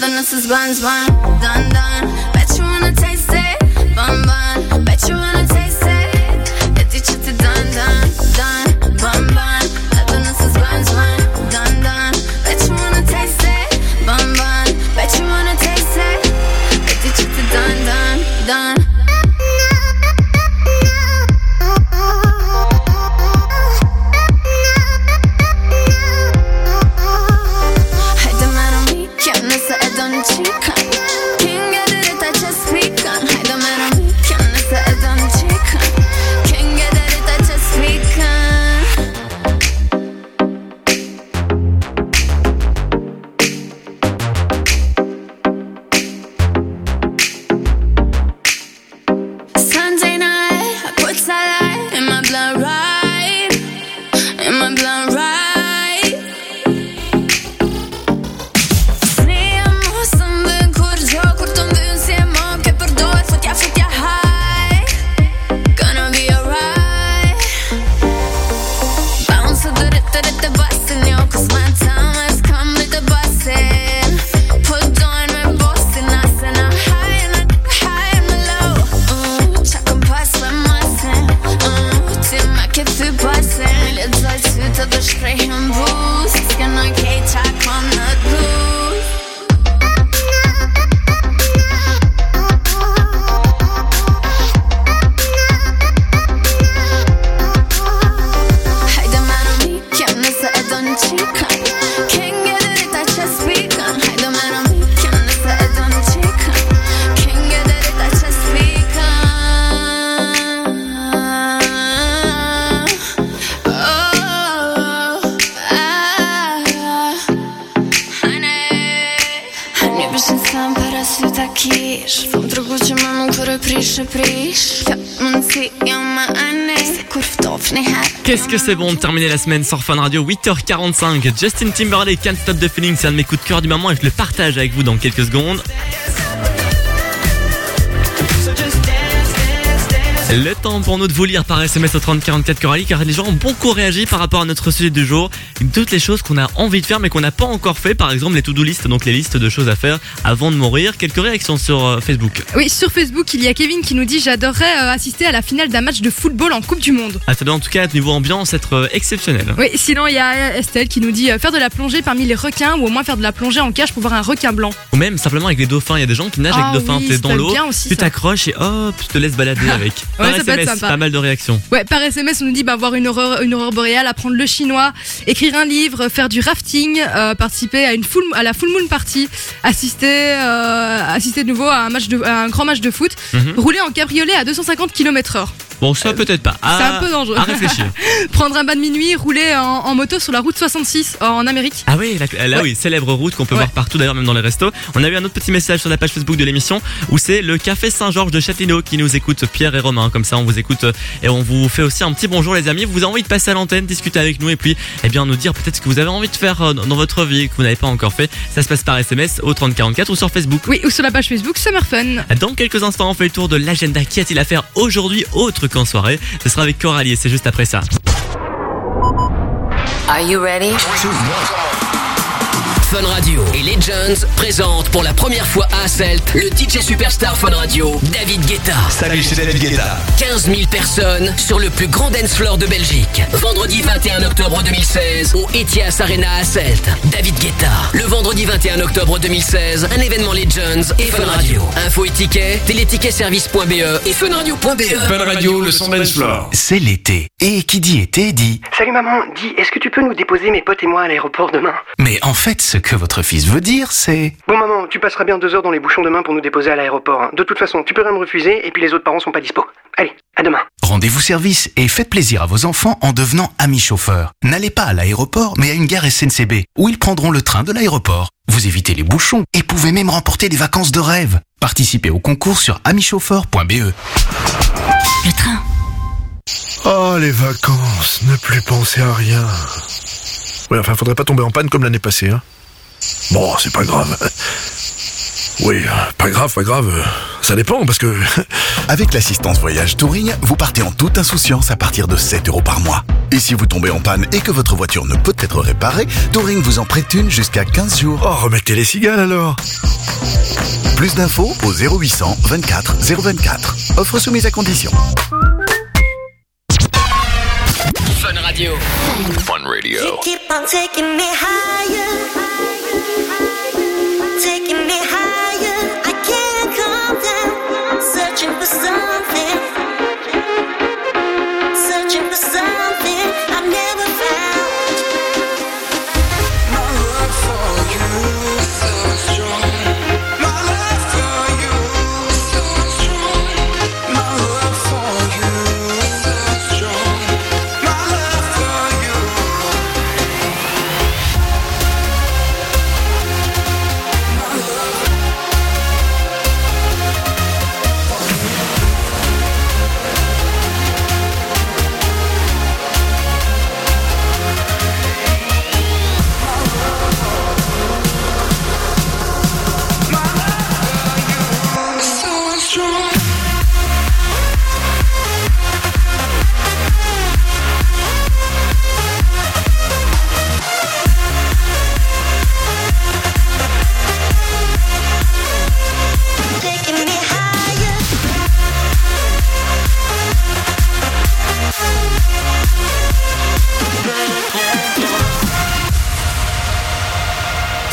nothing, this is buns, one, done, done. Bet you wanna taste it, bun, bun. Qu'est-ce que c'est bon de terminer la semaine sur Fun Radio? 8h45 Justin Timberlake Can't Stop the Feeling c'est un de mes coups de cœur du moment et je le partage avec vous dans quelques secondes Le temps pour nous de vous lire par SMS au 3044 Coralie car les gens ont beaucoup réagi par rapport à notre sujet du jour. Toutes les choses qu'on a envie de faire mais qu'on n'a pas encore fait. Par exemple les to-do list, donc les listes de choses à faire avant de mourir. Quelques réactions sur euh, Facebook. Oui, sur Facebook, il y a Kevin qui nous dit J'adorerais euh, assister à la finale d'un match de football en Coupe du Monde. Ah, ça doit en tout cas, niveau ambiance, être euh, exceptionnel. Oui, sinon il y a Estelle qui nous dit euh, faire de la plongée parmi les requins ou au moins faire de la plongée en cage pour voir un requin blanc. Ou même simplement avec les dauphins. Il y a des gens qui nagent Ah avec dauphins. oui, T'es ça dans l'eau, être bien aussi, tu ça. t'accroches et hop, tu te laisses balader [laughs] avec. Ouais, Par ça peut être SMS, sympa. pas mal de réactions. Ouais, par SMS, on nous dit bah, voir une aurore, une aurore boréale, apprendre le chinois, écrire un livre, faire du rafting, euh, participer à une full, à la full moon party, assister, euh, assister de nouveau à un match de, à un grand match de foot, Mhm. rouler en cabriolet à 250 km/h. Bon, ça peut-être pas. C'est un peu dangereux. À réfléchir. [laughs] Prendre un bain de minuit, rouler en, en moto sur la route 66 en Amérique. Ah oui, là, là, Ouais. oui, célèbre route qu'on peut voir partout d'ailleurs même dans les restos. On a eu un autre petit message sur la page Facebook de l'émission où c'est le café Saint-Georges de Châtellerault qui nous écoute Pierre et Romain comme ça on vous écoute euh, et on vous fait aussi un petit bonjour les amis. Vous avez envie de passer à l'antenne, discuter avec nous et puis eh bien nous dire peut-être ce que vous avez envie de faire euh, dans votre vie que vous n'avez pas encore fait. Ça se passe par SMS au 3044 ou sur Facebook. Oui, ou sur la page Facebook Summer Fun. Dans quelques instants, on fait le tour de l'agenda. Qu'y a-t-il à faire aujourd'hui autre qu'en soirée Ce sera avec Coralie et c'est juste après ça. Are you ready? Fun Radio et Legends présentent pour la première fois à Asselt le DJ Superstar Fun Radio, David Guetta. Salut, c'est David Guetta. 15 000 personnes sur le plus grand dance floor de Belgique. Vendredi 21 octobre 2016 au Etias Arena à Asselt. David Guetta. Le vendredi 21 octobre 2016, un événement Legends et Fun Radio. Info et tickets, téléticketservice.be et funradio.be. Fun Radio, le son dance floor. C'est l'été. Et qui dit été dit. Salut maman, dis, est-ce que tu peux nous déposer mes potes et moi à l'aéroport demain? Mais en fait, ce que votre fils veut dire, c'est. Bon maman, tu passeras bien deux heures dans les bouchons demain pour nous déposer à l'aéroport. hein. De toute façon, tu peux rien me refuser et puis les autres parents sont pas dispo. Allez, à demain. Rendez-vous service et faites plaisir à vos enfants en devenant amis chauffeurs. N'allez pas à l'aéroport, mais à une gare SNCB, où ils prendront le train de l'aéroport. Vous évitez les bouchons et pouvez même remporter des vacances de rêve. Participez au concours sur amichauffeur.be. Le train. Oh, les vacances, ne plus penser à rien. Ouais, enfin, faudrait pas tomber en panne comme l'année passée, hein. Bon, c'est pas grave. Oui, pas grave, pas grave. Ça dépend, parce que... [laughs] Avec l'assistance voyage Touring, vous partez en toute insouciance à partir de 7 euros par mois. Et si vous tombez en panne et que votre voiture ne peut être réparée, Touring vous en prête une jusqu'à 15 jours. Oh, remettez les cigales alors Plus d'infos au 0800 24 024. Offre soumise à condition. Fun Radio. Fun Radio. You keep on taking me higher,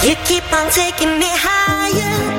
You keep on taking me higher,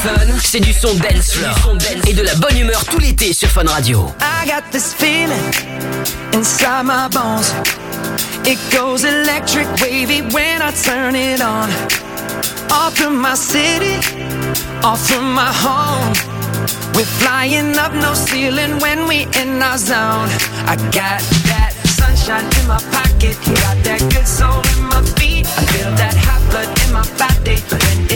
fun, c'est du son dance floor et de la bonne humeur tout l'été sur Fun Radio. I got this feeling inside my bones. It goes electric wavy when I turn it on. Off from my city, off from my home. We're flying up no ceiling when we in our zone. I got that sunshine in my pocket, got that good soul in my feet. I feel that hot blood in my body.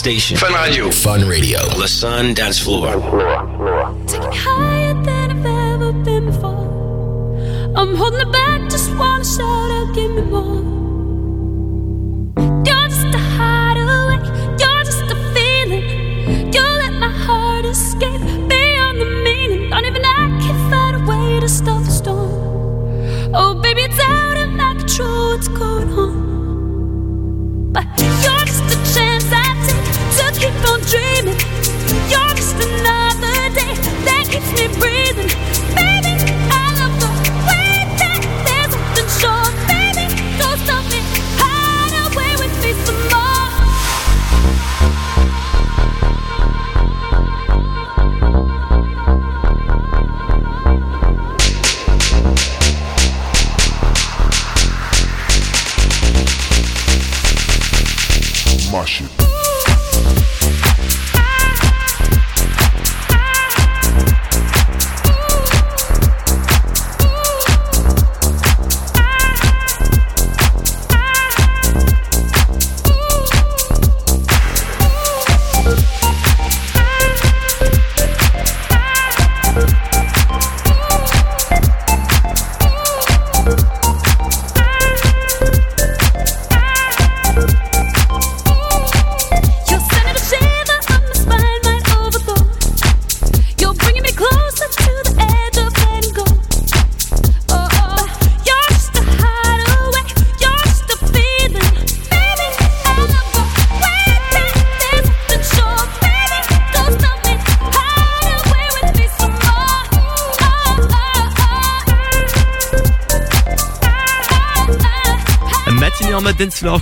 Station. Fun Radio. Fun Radio. The Sun Dance Floor. Taking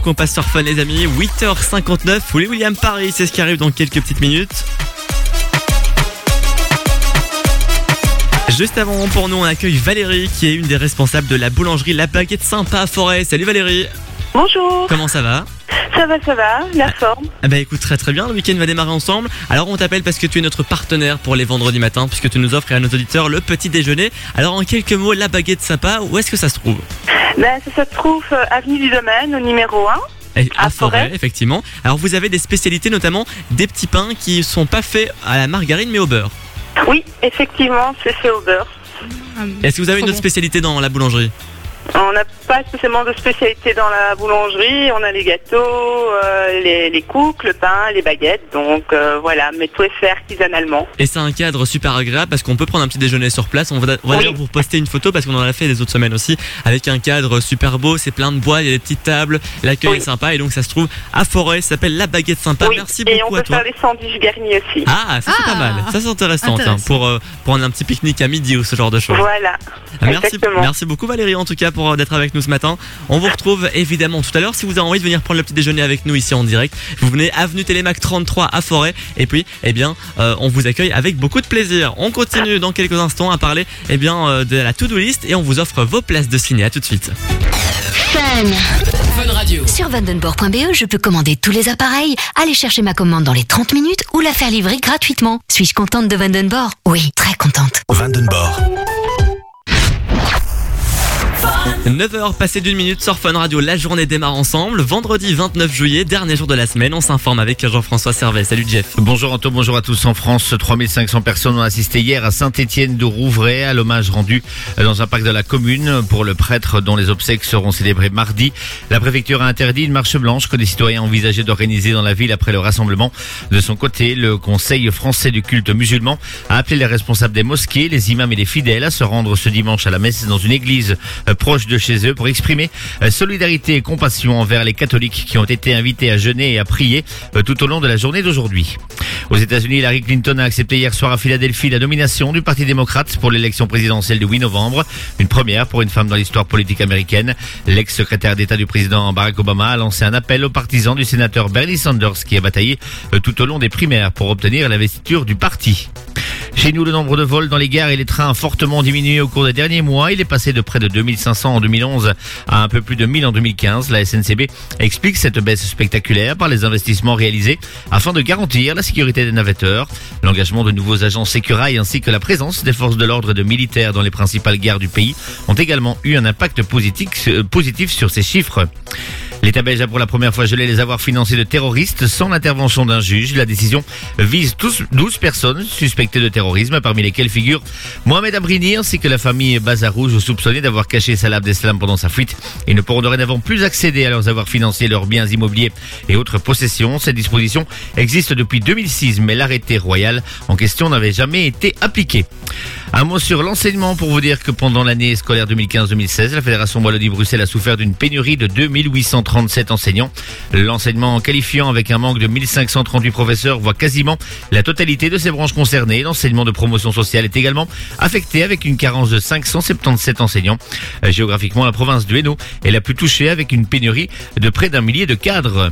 qu'on passe sur Fun les amis, 8h59, Willy William Paris, c'est ce qui arrive dans quelques petites minutes. Juste avant, pour nous, on accueille Valérie, qui est une des responsables de la boulangerie La Baguette Sympa à Forêt. Salut Valérie Bonjour. Comment ça va? Ça va, ça va, la forme. Ah bah écoute, très très bien, le week-end va démarrer ensemble. Alors on t'appelle parce que tu es notre partenaire pour les vendredis matins, puisque tu nous offres à nos auditeurs le petit déjeuner. Alors en quelques mots, La Baguette Sympa, où est-ce que ça se trouve? Ben, ça se trouve euh, avenue du Domaine, au numéro 1. Et À, À Forêt, Forêt. effectivement. Alors vous avez des spécialités, notamment des petits pains qui sont pas faits à la margarine mais au beurre. Oui, effectivement, c'est fait au beurre. Est-ce que vous avez une autre spécialité dans la boulangerie? On n'a pas spécialement de spécialité dans la boulangerie. On a les gâteaux, euh, les, les cooks, le pain, les baguettes. Donc euh, voilà, mais tout est fait artisanalement. Et c'est un cadre super agréable parce qu'on peut prendre un petit déjeuner sur place. On va, on va Oui. d'ailleurs vous poster une photo parce qu'on en a fait des autres semaines aussi avec un cadre super beau. C'est plein de bois, il y a des petites tables, l'accueil est sympa et donc ça se trouve à Forêt. Ça s'appelle la baguette sympa. Oui, Merci et on beaucoup peut à toi. faire les sandwichs garnis aussi. Ah, ça c'est pas mal. Ça c'est intéressant, pour euh, pour un petit pique-nique à midi ou ce genre de choses. Voilà. Ah, Merci, Exactement. merci beaucoup Valérie en tout cas pour euh, d'être avec nous ce matin. On vous retrouve évidemment tout à l'heure si vous avez envie de venir prendre le petit déjeuner avec nous ici en direct. Vous venez avenue Télémac 33 à Forêt et puis eh bien euh, on vous accueille avec beaucoup de plaisir. On continue dans quelques instants à parler eh bien euh, de la to-do list et on vous offre vos places de ciné. À tout de suite. Fun. Fun Radio. Radio. Sur vandenborg.be, je peux commander tous les appareils, aller chercher ma commande dans les 30 minutes ou la faire livrer gratuitement. Suis-je contente de Vandenborg Oui, très contente. Vandenborg. 9h passées d'une minute sur Fun Radio, la journée démarre ensemble. Vendredi 29 juillet, dernier jour de la semaine, on s'informe avec Jean-François Servet. Salut Jeff. Bonjour Anto, bonjour à tous. En France, 3500 personnes ont assisté hier à Saint-Étienne de Rouvray à l'hommage rendu dans un parc de la commune pour le prêtre dont les obsèques seront célébrées mardi. La préfecture a interdit une marche blanche que des citoyens envisageaient d'organiser dans la ville après le rassemblement. De son côté, le Conseil français du culte musulman a appelé les responsables des mosquées, les imams et les fidèles à se rendre ce dimanche à la messe dans une église euh, proche de chez eux pour exprimer euh, solidarité et compassion envers les catholiques qui ont été invités à jeûner et à prier euh, tout au long de la journée d'aujourd'hui. Aux États-Unis, Hillary Clinton a accepté hier soir à Philadelphie la nomination du Parti démocrate pour l'élection présidentielle du 8 novembre. Une première pour une femme dans l'histoire politique américaine. L'ex-secrétaire d'État du président Barack Obama a lancé un appel aux partisans du sénateur Bernie Sanders qui a bataillé tout au long des primaires pour obtenir l'investiture du parti. Chez nous, le nombre de vols dans les gares et les trains a fortement diminué au cours des derniers mois. Il est passé de près de 2500 en 2011 à un peu plus de 1000 en 2015. La SNCB explique cette baisse spectaculaire par les investissements réalisés afin de garantir la sécurité des navetteurs. L'engagement de nouveaux agents sécurail ainsi que la présence des forces de l'ordre et de militaires dans les principales gares du pays ont également eu un impact positif, euh, positif sur ces chiffres. L'État belge a pour la première fois gelé les avoirs financiers de terroristes sans l'intervention d'un juge. La décision vise tous 12 personnes suspectées de terrorisme, parmi lesquelles figure Mohamed Abrini ainsi que la famille Bazarouge soupçonnée d'avoir caché Salah Abdeslam pendant sa fuite. Ils ne pourront dorénavant plus accéder à leurs avoirs financiers, leurs biens immobiliers et autres possessions. Cette disposition existe depuis 2006, mais l'arrêté royal en question n'avait jamais été appliqué. Un mot sur l'enseignement pour vous dire que pendant l'année scolaire 2015-2016, la Fédération Wallonie-Bruxelles a souffert d'une pénurie de 2837 enseignants. L'enseignement qualifiant avec un manque de 1538 professeurs voit quasiment la totalité de ces branches concernées. L'enseignement de promotion sociale est également affecté avec une carence de 577 enseignants. Euh, Géographiquement, la province du Hainaut est la plus touchée avec une pénurie de près d'un millier de cadres.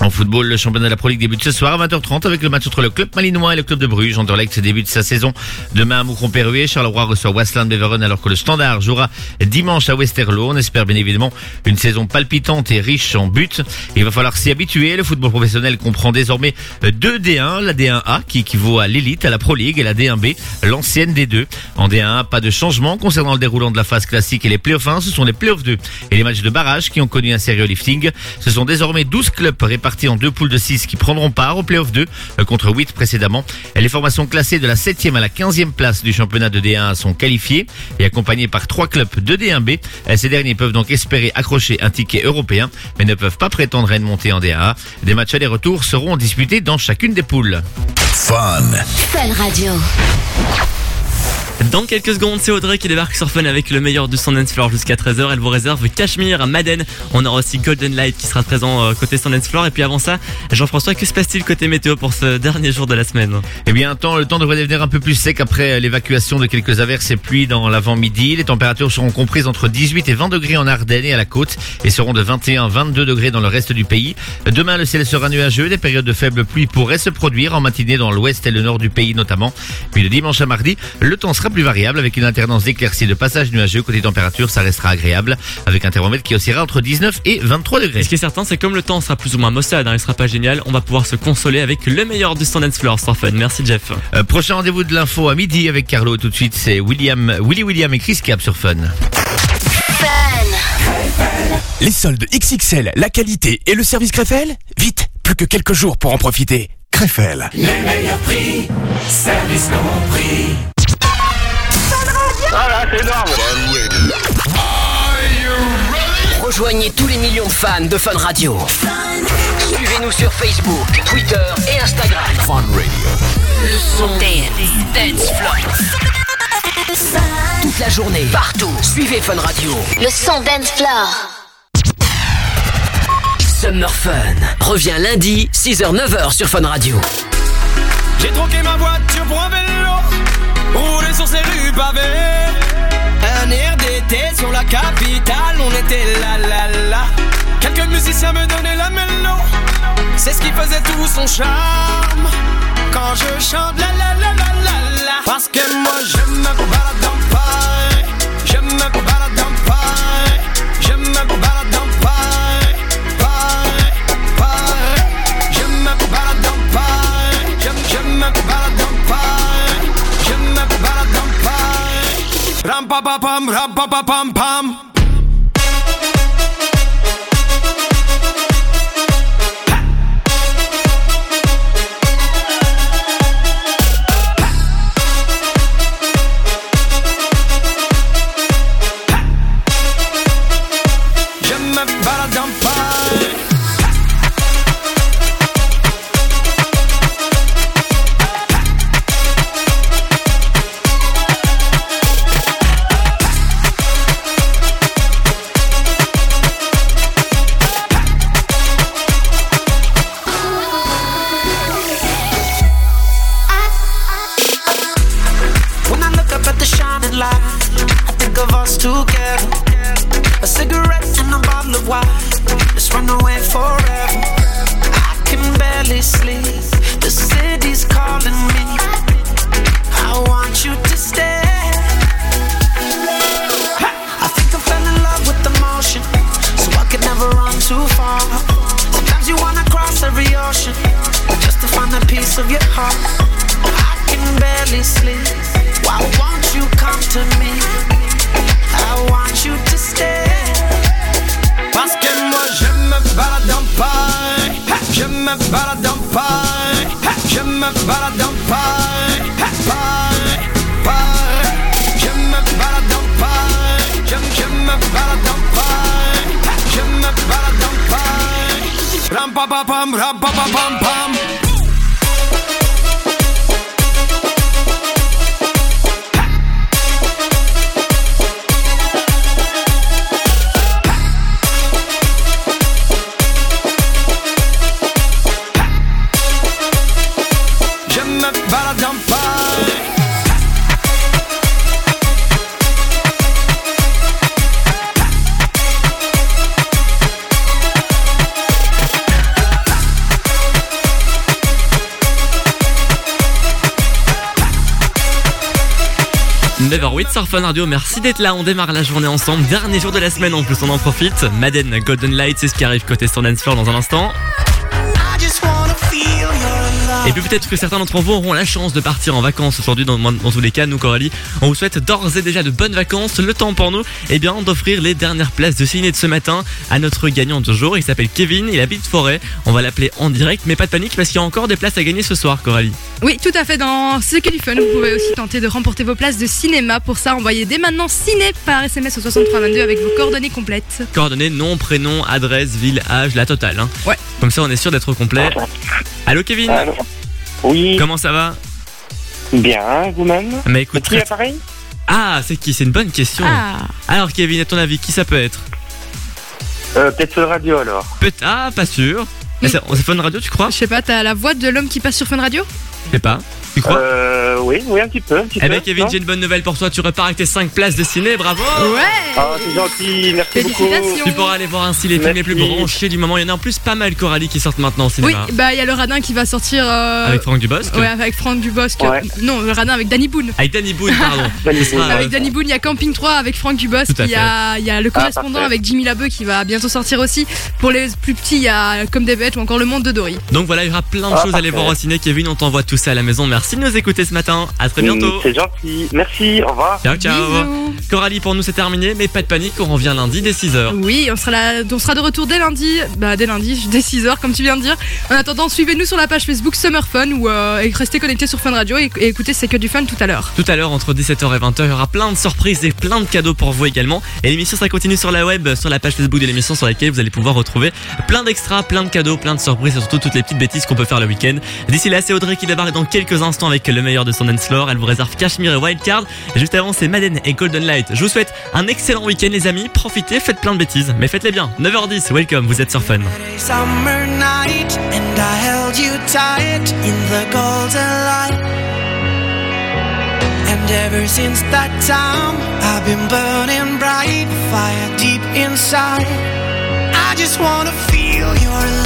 En football, le championnat de la Pro League débute ce soir à 20h30 avec le match entre le club malinois et le club de Bruges. Anderlecht débute sa saison demain à Moucron-Perruet. Charleroi reçoit Westland Beveren alors que le Standard jouera dimanche à Westerlo. On espère bien évidemment une saison palpitante et riche en buts. Il va falloir s'y habituer. Le football professionnel comprend désormais deux D1, la D1A qui équivaut à l'élite, à la Pro League et la D1B, l'ancienne D2. En D1A, pas de changement concernant le déroulant de la phase classique et les playoffs 1, ce sont les playoffs 2 et les matchs de barrage qui ont connu un sérieux lifting. Ce sont désormais 12 clubs répartis en deux poules de 6 qui prendront part au playoff 2 euh, contre 8 précédemment. Les formations classées de la 7e à la 15e place du championnat de D1 sont qualifiées et accompagnées par trois clubs de D1B. Euh, Ces derniers peuvent donc espérer accrocher un ticket européen mais ne peuvent pas prétendre à une montée en D1A. Des matchs aller-retour seront disputés dans chacune des poules. Fun. Fun Radio. Dans quelques secondes, c'est Audrey qui débarque sur Fun avec le meilleur du Sundance Floor jusqu'à 13h. Elle vous réserve Cachemire, Madden. On aura aussi Golden Light qui sera présent euh, côté Sundance Floor. Et puis avant ça, Jean-François, que se passe-t-il côté météo pour ce dernier jour de la semaine? Eh bien, le temps devrait devenir un peu plus sec après l'évacuation de quelques averses et pluies dans l'avant-midi. Les températures seront comprises entre 18 et 20 degrés en Ardennes et à la côte et seront de 21 à 22 degrés dans le reste du pays. Demain, le ciel sera nuageux. Des périodes de faible pluie pourraient se produire en matinée dans l'ouest et le nord du pays notamment. Puis de dimanche à mardi, le temps sera plus variable avec une alternance d'éclaircies de passages nuageux. Côté température, ça restera agréable avec un thermomètre qui oscillera entre 19 et 23 degrés. Ce qui est certain, c'est comme le temps sera plus ou moins maussade, hein, il sera pas génial, on va pouvoir se consoler avec le meilleur du Sundance Floor sur Fun. Merci Jeff. Euh, prochain rendez-vous de l'info à midi avec Carlo. Tout de suite, c'est William, Willy William et Chris Cap sur Fun. Les soldes XXL, la qualité et le service Krefel Vite, plus que quelques jours pour en profiter. Krefel. Les meilleurs prix, service compris. Voilà, c'est énorme. Rejoignez tous les millions de fans de Fun Radio. Suivez-nous sur Facebook, Twitter et Instagram. Fun Radio. Le son Dance, Dance Floor. Toute la journée, partout. Suivez Fun Radio. Le son Dance Floor. Summer Fun revient lundi, 6h-9h sur Fun Radio. J'ai troqué ma voiture pour un vélo, roulé sur ces rues pavées. Un air d'été sur la capitale, on était là là là. Quelques musiciens me donnaient la mélo, c'est ce qui faisait tout son charme. Quand je chante la la la la la la, parce que moi je me balade en paille, je me balade en paille, pa pa pam, ram pa pa pam pam. Forever. I can barely sleep. The city's calling me. I want you to stay. I think I fell in love with the motion, so I could never run too far. Sometimes you wanna cross every ocean just to find a piece of your heart. I can barely sleep. Why won't you come to me? I want you to stay. Me balade en paille Je me balade en paille Paille, paille Je me balade en paille Je, je me balade en paille Je me balade en paille Ram pa pa pam, ram pa pa pam pam Never 8 sur Fun Radio, merci d'être là, on démarre la journée ensemble, dernier jour de la semaine en plus on en profite. Madden Golden Light, c'est ce qui arrive côté Sundance Floor dans un instant. Et puis peut-être que certains d'entre vous auront la chance de partir en vacances aujourd'hui. Dans, dans tous les cas, nous Coralie, on vous souhaite d'ores et déjà de bonnes vacances. Le temps pour nous, eh bien, d'offrir les dernières places de ciné de ce matin à notre gagnant du jour. Il s'appelle Kevin, il habite Forêt. On va l'appeler en direct, mais pas de panique parce qu'il y a encore des places à gagner ce soir, Coralie. Oui, tout à fait. Dans ce qui est du fun, vous pouvez aussi tenter de remporter vos places de cinéma. Pour ça, envoyez dès maintenant ciné par SMS au 6322 avec vos coordonnées complètes. Coordonnées, nom, prénom, adresse, ville, âge, la totale. Hein. Ouais. Comme ça, on est sûr d'être complet. Allô, Kevin? Oui. Comment ça va? Bien, vous-même? Mais écoute, Qui l'appareil? Ah, c'est qui? C'est une bonne question. Ah. Alors, Kevin, à ton avis, qui ça peut être? Euh, Peut-être sur le radio alors. Peut ah, pas sûr. Mais c'est c'est Fun Radio, tu crois? Je sais pas, t'as la voix de l'homme qui passe sur Fun Radio? Je sais pas. Tu crois Euh, oui, oui, un petit peu. Un petit Eh ben Kevin, j'ai une bonne nouvelle pour toi, tu repars avec tes 5 places de ciné, bravo Ouais Oh, c'est gentil, merci beaucoup. Tu pourras aller voir ainsi les films les plus branchés du moment. Il y en a en plus pas mal, Coralie, qui sortent maintenant au Oui, cinéma. bah il y a le radin qui va sortir. euh, Avec Franck Dubosc Ouais, avec Franck Dubosc. Ouais. Non, le radin avec Danny Boone. Avec Danny Boone, pardon. [laughs] Sera, Avec euh, Danny Boone, il y a Camping 3 avec Franck Dubosc. Tout à Il y a, il y a le Ah, correspondant avec Jimmy Labeu qui va bientôt sortir aussi. Pour les plus petits, il y a Comme des bêtes ou encore Le Monde de Dory. Donc voilà, il y aura plein de Ah, choses à aller voir au ciné. Kevin, on t'envoie tout ça à la maison. Merci de nous écouter ce matin. À très bientôt. C'est gentil, merci, au revoir. Ciao, ciao. Coralie, pour nous, c'est terminé, mais pas de panique, on revient lundi dès 6h. Oui, on sera, là, on sera de retour dès lundi, bah dès lundi, [laughs] dès 6h comme tu viens de dire. En attendant, suivez-nous sur la page Facebook Summer Fun ou euh, et restez connectés sur Fun Radio et, et écoutez C'est que du fun tout à l'heure. Tout à l'heure, entre 17h et 20h, il y aura plein de surprises et plein de cadeaux pour vous également. Et l'émission, ça continue sur la web, sur la page Facebook de l'émission sur laquelle vous allez pouvoir retrouver plein d'extras, plein de cadeaux, plein de surprises et surtout toutes les petites bêtises qu'on peut faire le week-end. D'ici là, c'est Audrey qui débarque dans quelques instants avec le meilleur de son dance floor. Elle vous réserve Cashmere et Wildcard. Et juste avant, c'est Madden et Golden Light. Je vous souhaite un excellent week-end, les amis. Profitez, faites plein de bêtises, mais faites-les bien. 9h10, welcome, vous êtes sur Fun. Summer night, and I held you tight in the golden light. And ever since that time, I've been burning bright, fire deep inside. I just wanna feel your love.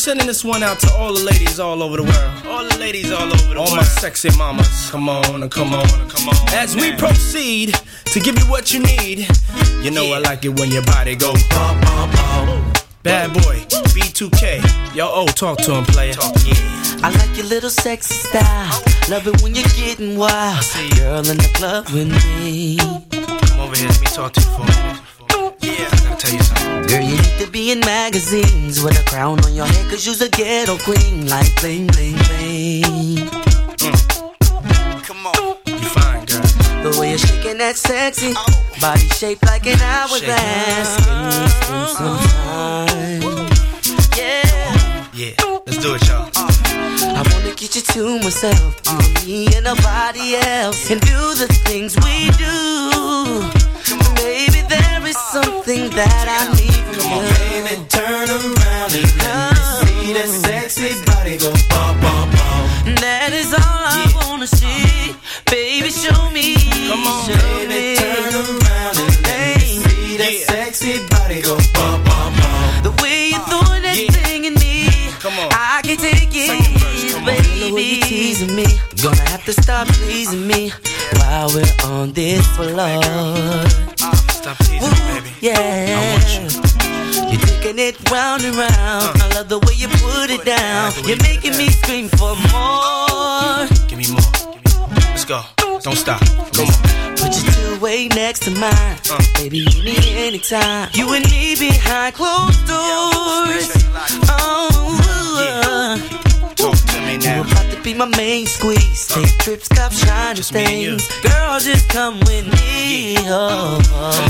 Sending this one out to all the ladies all over the world. All the ladies all over the world. All my sexy mamas. Come on, come on, come on. As we proceed to give you what you need, you know I like it when your body go bum, bum, bum. Bad boy, B2K. Yo, oh, talk to him, player. I like your little sexy style. Love it when you're getting wild. Girl in the club with me. Be in magazines with a crown on your head, cause you's a ghetto queen. Like bling, bling, bling. Come on, you fine, girl. The way you're shaking that sexy body shaped like an hourglass. Can we some time? Yeah. Yeah, let's do it, y'all. Uh, I wanna get you to myself, you and me and nobody else, and do the things we do. Baby, there something that I need from Come on, you. baby, turn around and let me see that sexy body go bum, bum, bum. That is all I wanna see. Baby, show me. Come on, show baby, me. turn around and let me see that sexy body go bum, bum, bum. The way you're throwing that thing in me. Come on. I can take it, baby. You teasing me. Gonna have to stop pleasing me while we're on this floor. Yeah. You're taking it round and round. Uh. I love the way you put it down. You're making me scream for more. Give me more. Let's go. Don't stop. Come on. Put your two way next to mine. Uh. Baby, you need anytime. You and me behind closed doors. Oh, uh. Talk to me you now. about to be my main squeeze. Take trips, cop shiny me things. Girl, just come with me. Oh, oh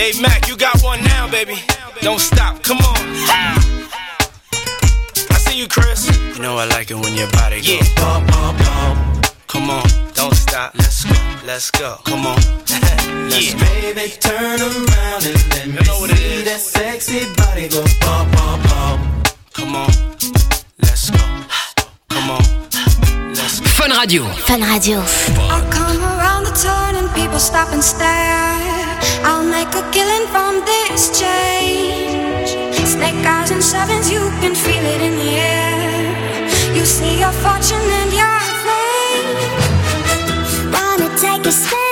Yeah. Dave Mack, you got one now, baby. Don't stop. Come on. I see you, Chris. You know I like it when your body goes yeah. bump, bump, bump. Come on, don't stop. Let's go. Let's go. Come on. [laughs] Let's yeah. baby turn around and let me see that sexy body go bump, bump, bump. Come on. Let's go. Come on. Let's go. Fun Radio. Fun Radio. I'll come around the turn and people stop and stare. I'll make a killing from this change. Snake eyes and sevens, you can feel it in the air. You see your fortune and your fame. Wanna take a spin,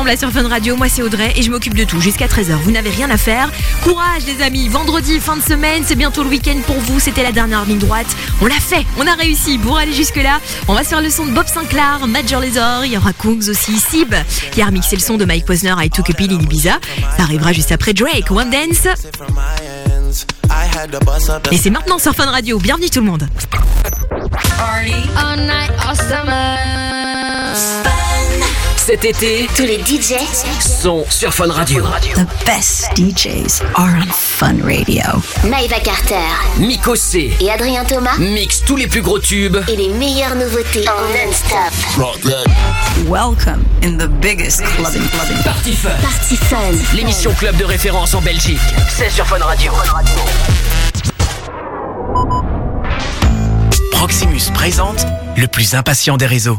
ensemble là sur Fun Radio. Moi c'est Audrey et je m'occupe de tout jusqu'à 13h. Vous n'avez rien à faire. Courage les amis. Vendredi, fin de semaine, c'est bientôt le week-end pour vous. C'était la dernière ligne droite. On l'a fait, on a réussi. Pour aller jusque là, on va se faire le son de Bob Sinclair, Major Lazer. Il y aura Kungs aussi, Sib qui a remixé le son de Mike Posner I Took a Pill in Ibiza. Ça arrivera juste après Drake, One Dance. Et c'est maintenant sur Fun Radio. Bienvenue tout le monde. All night, all summer. Cet été, Tous les DJ sont sur Fun Radio. The best DJs are on Fun Radio. Maïva Carter Miko C et Adrien Thomas mix tous les plus gros tubes et les meilleures nouveautés en non-stop. Welcome in the biggest clubbing clubbing. Party Fun. Party Fun. L'émission club de référence en Belgique. C'est sur Fun Radio. Proximus présente le plus impatient des réseaux.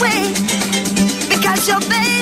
away because your baby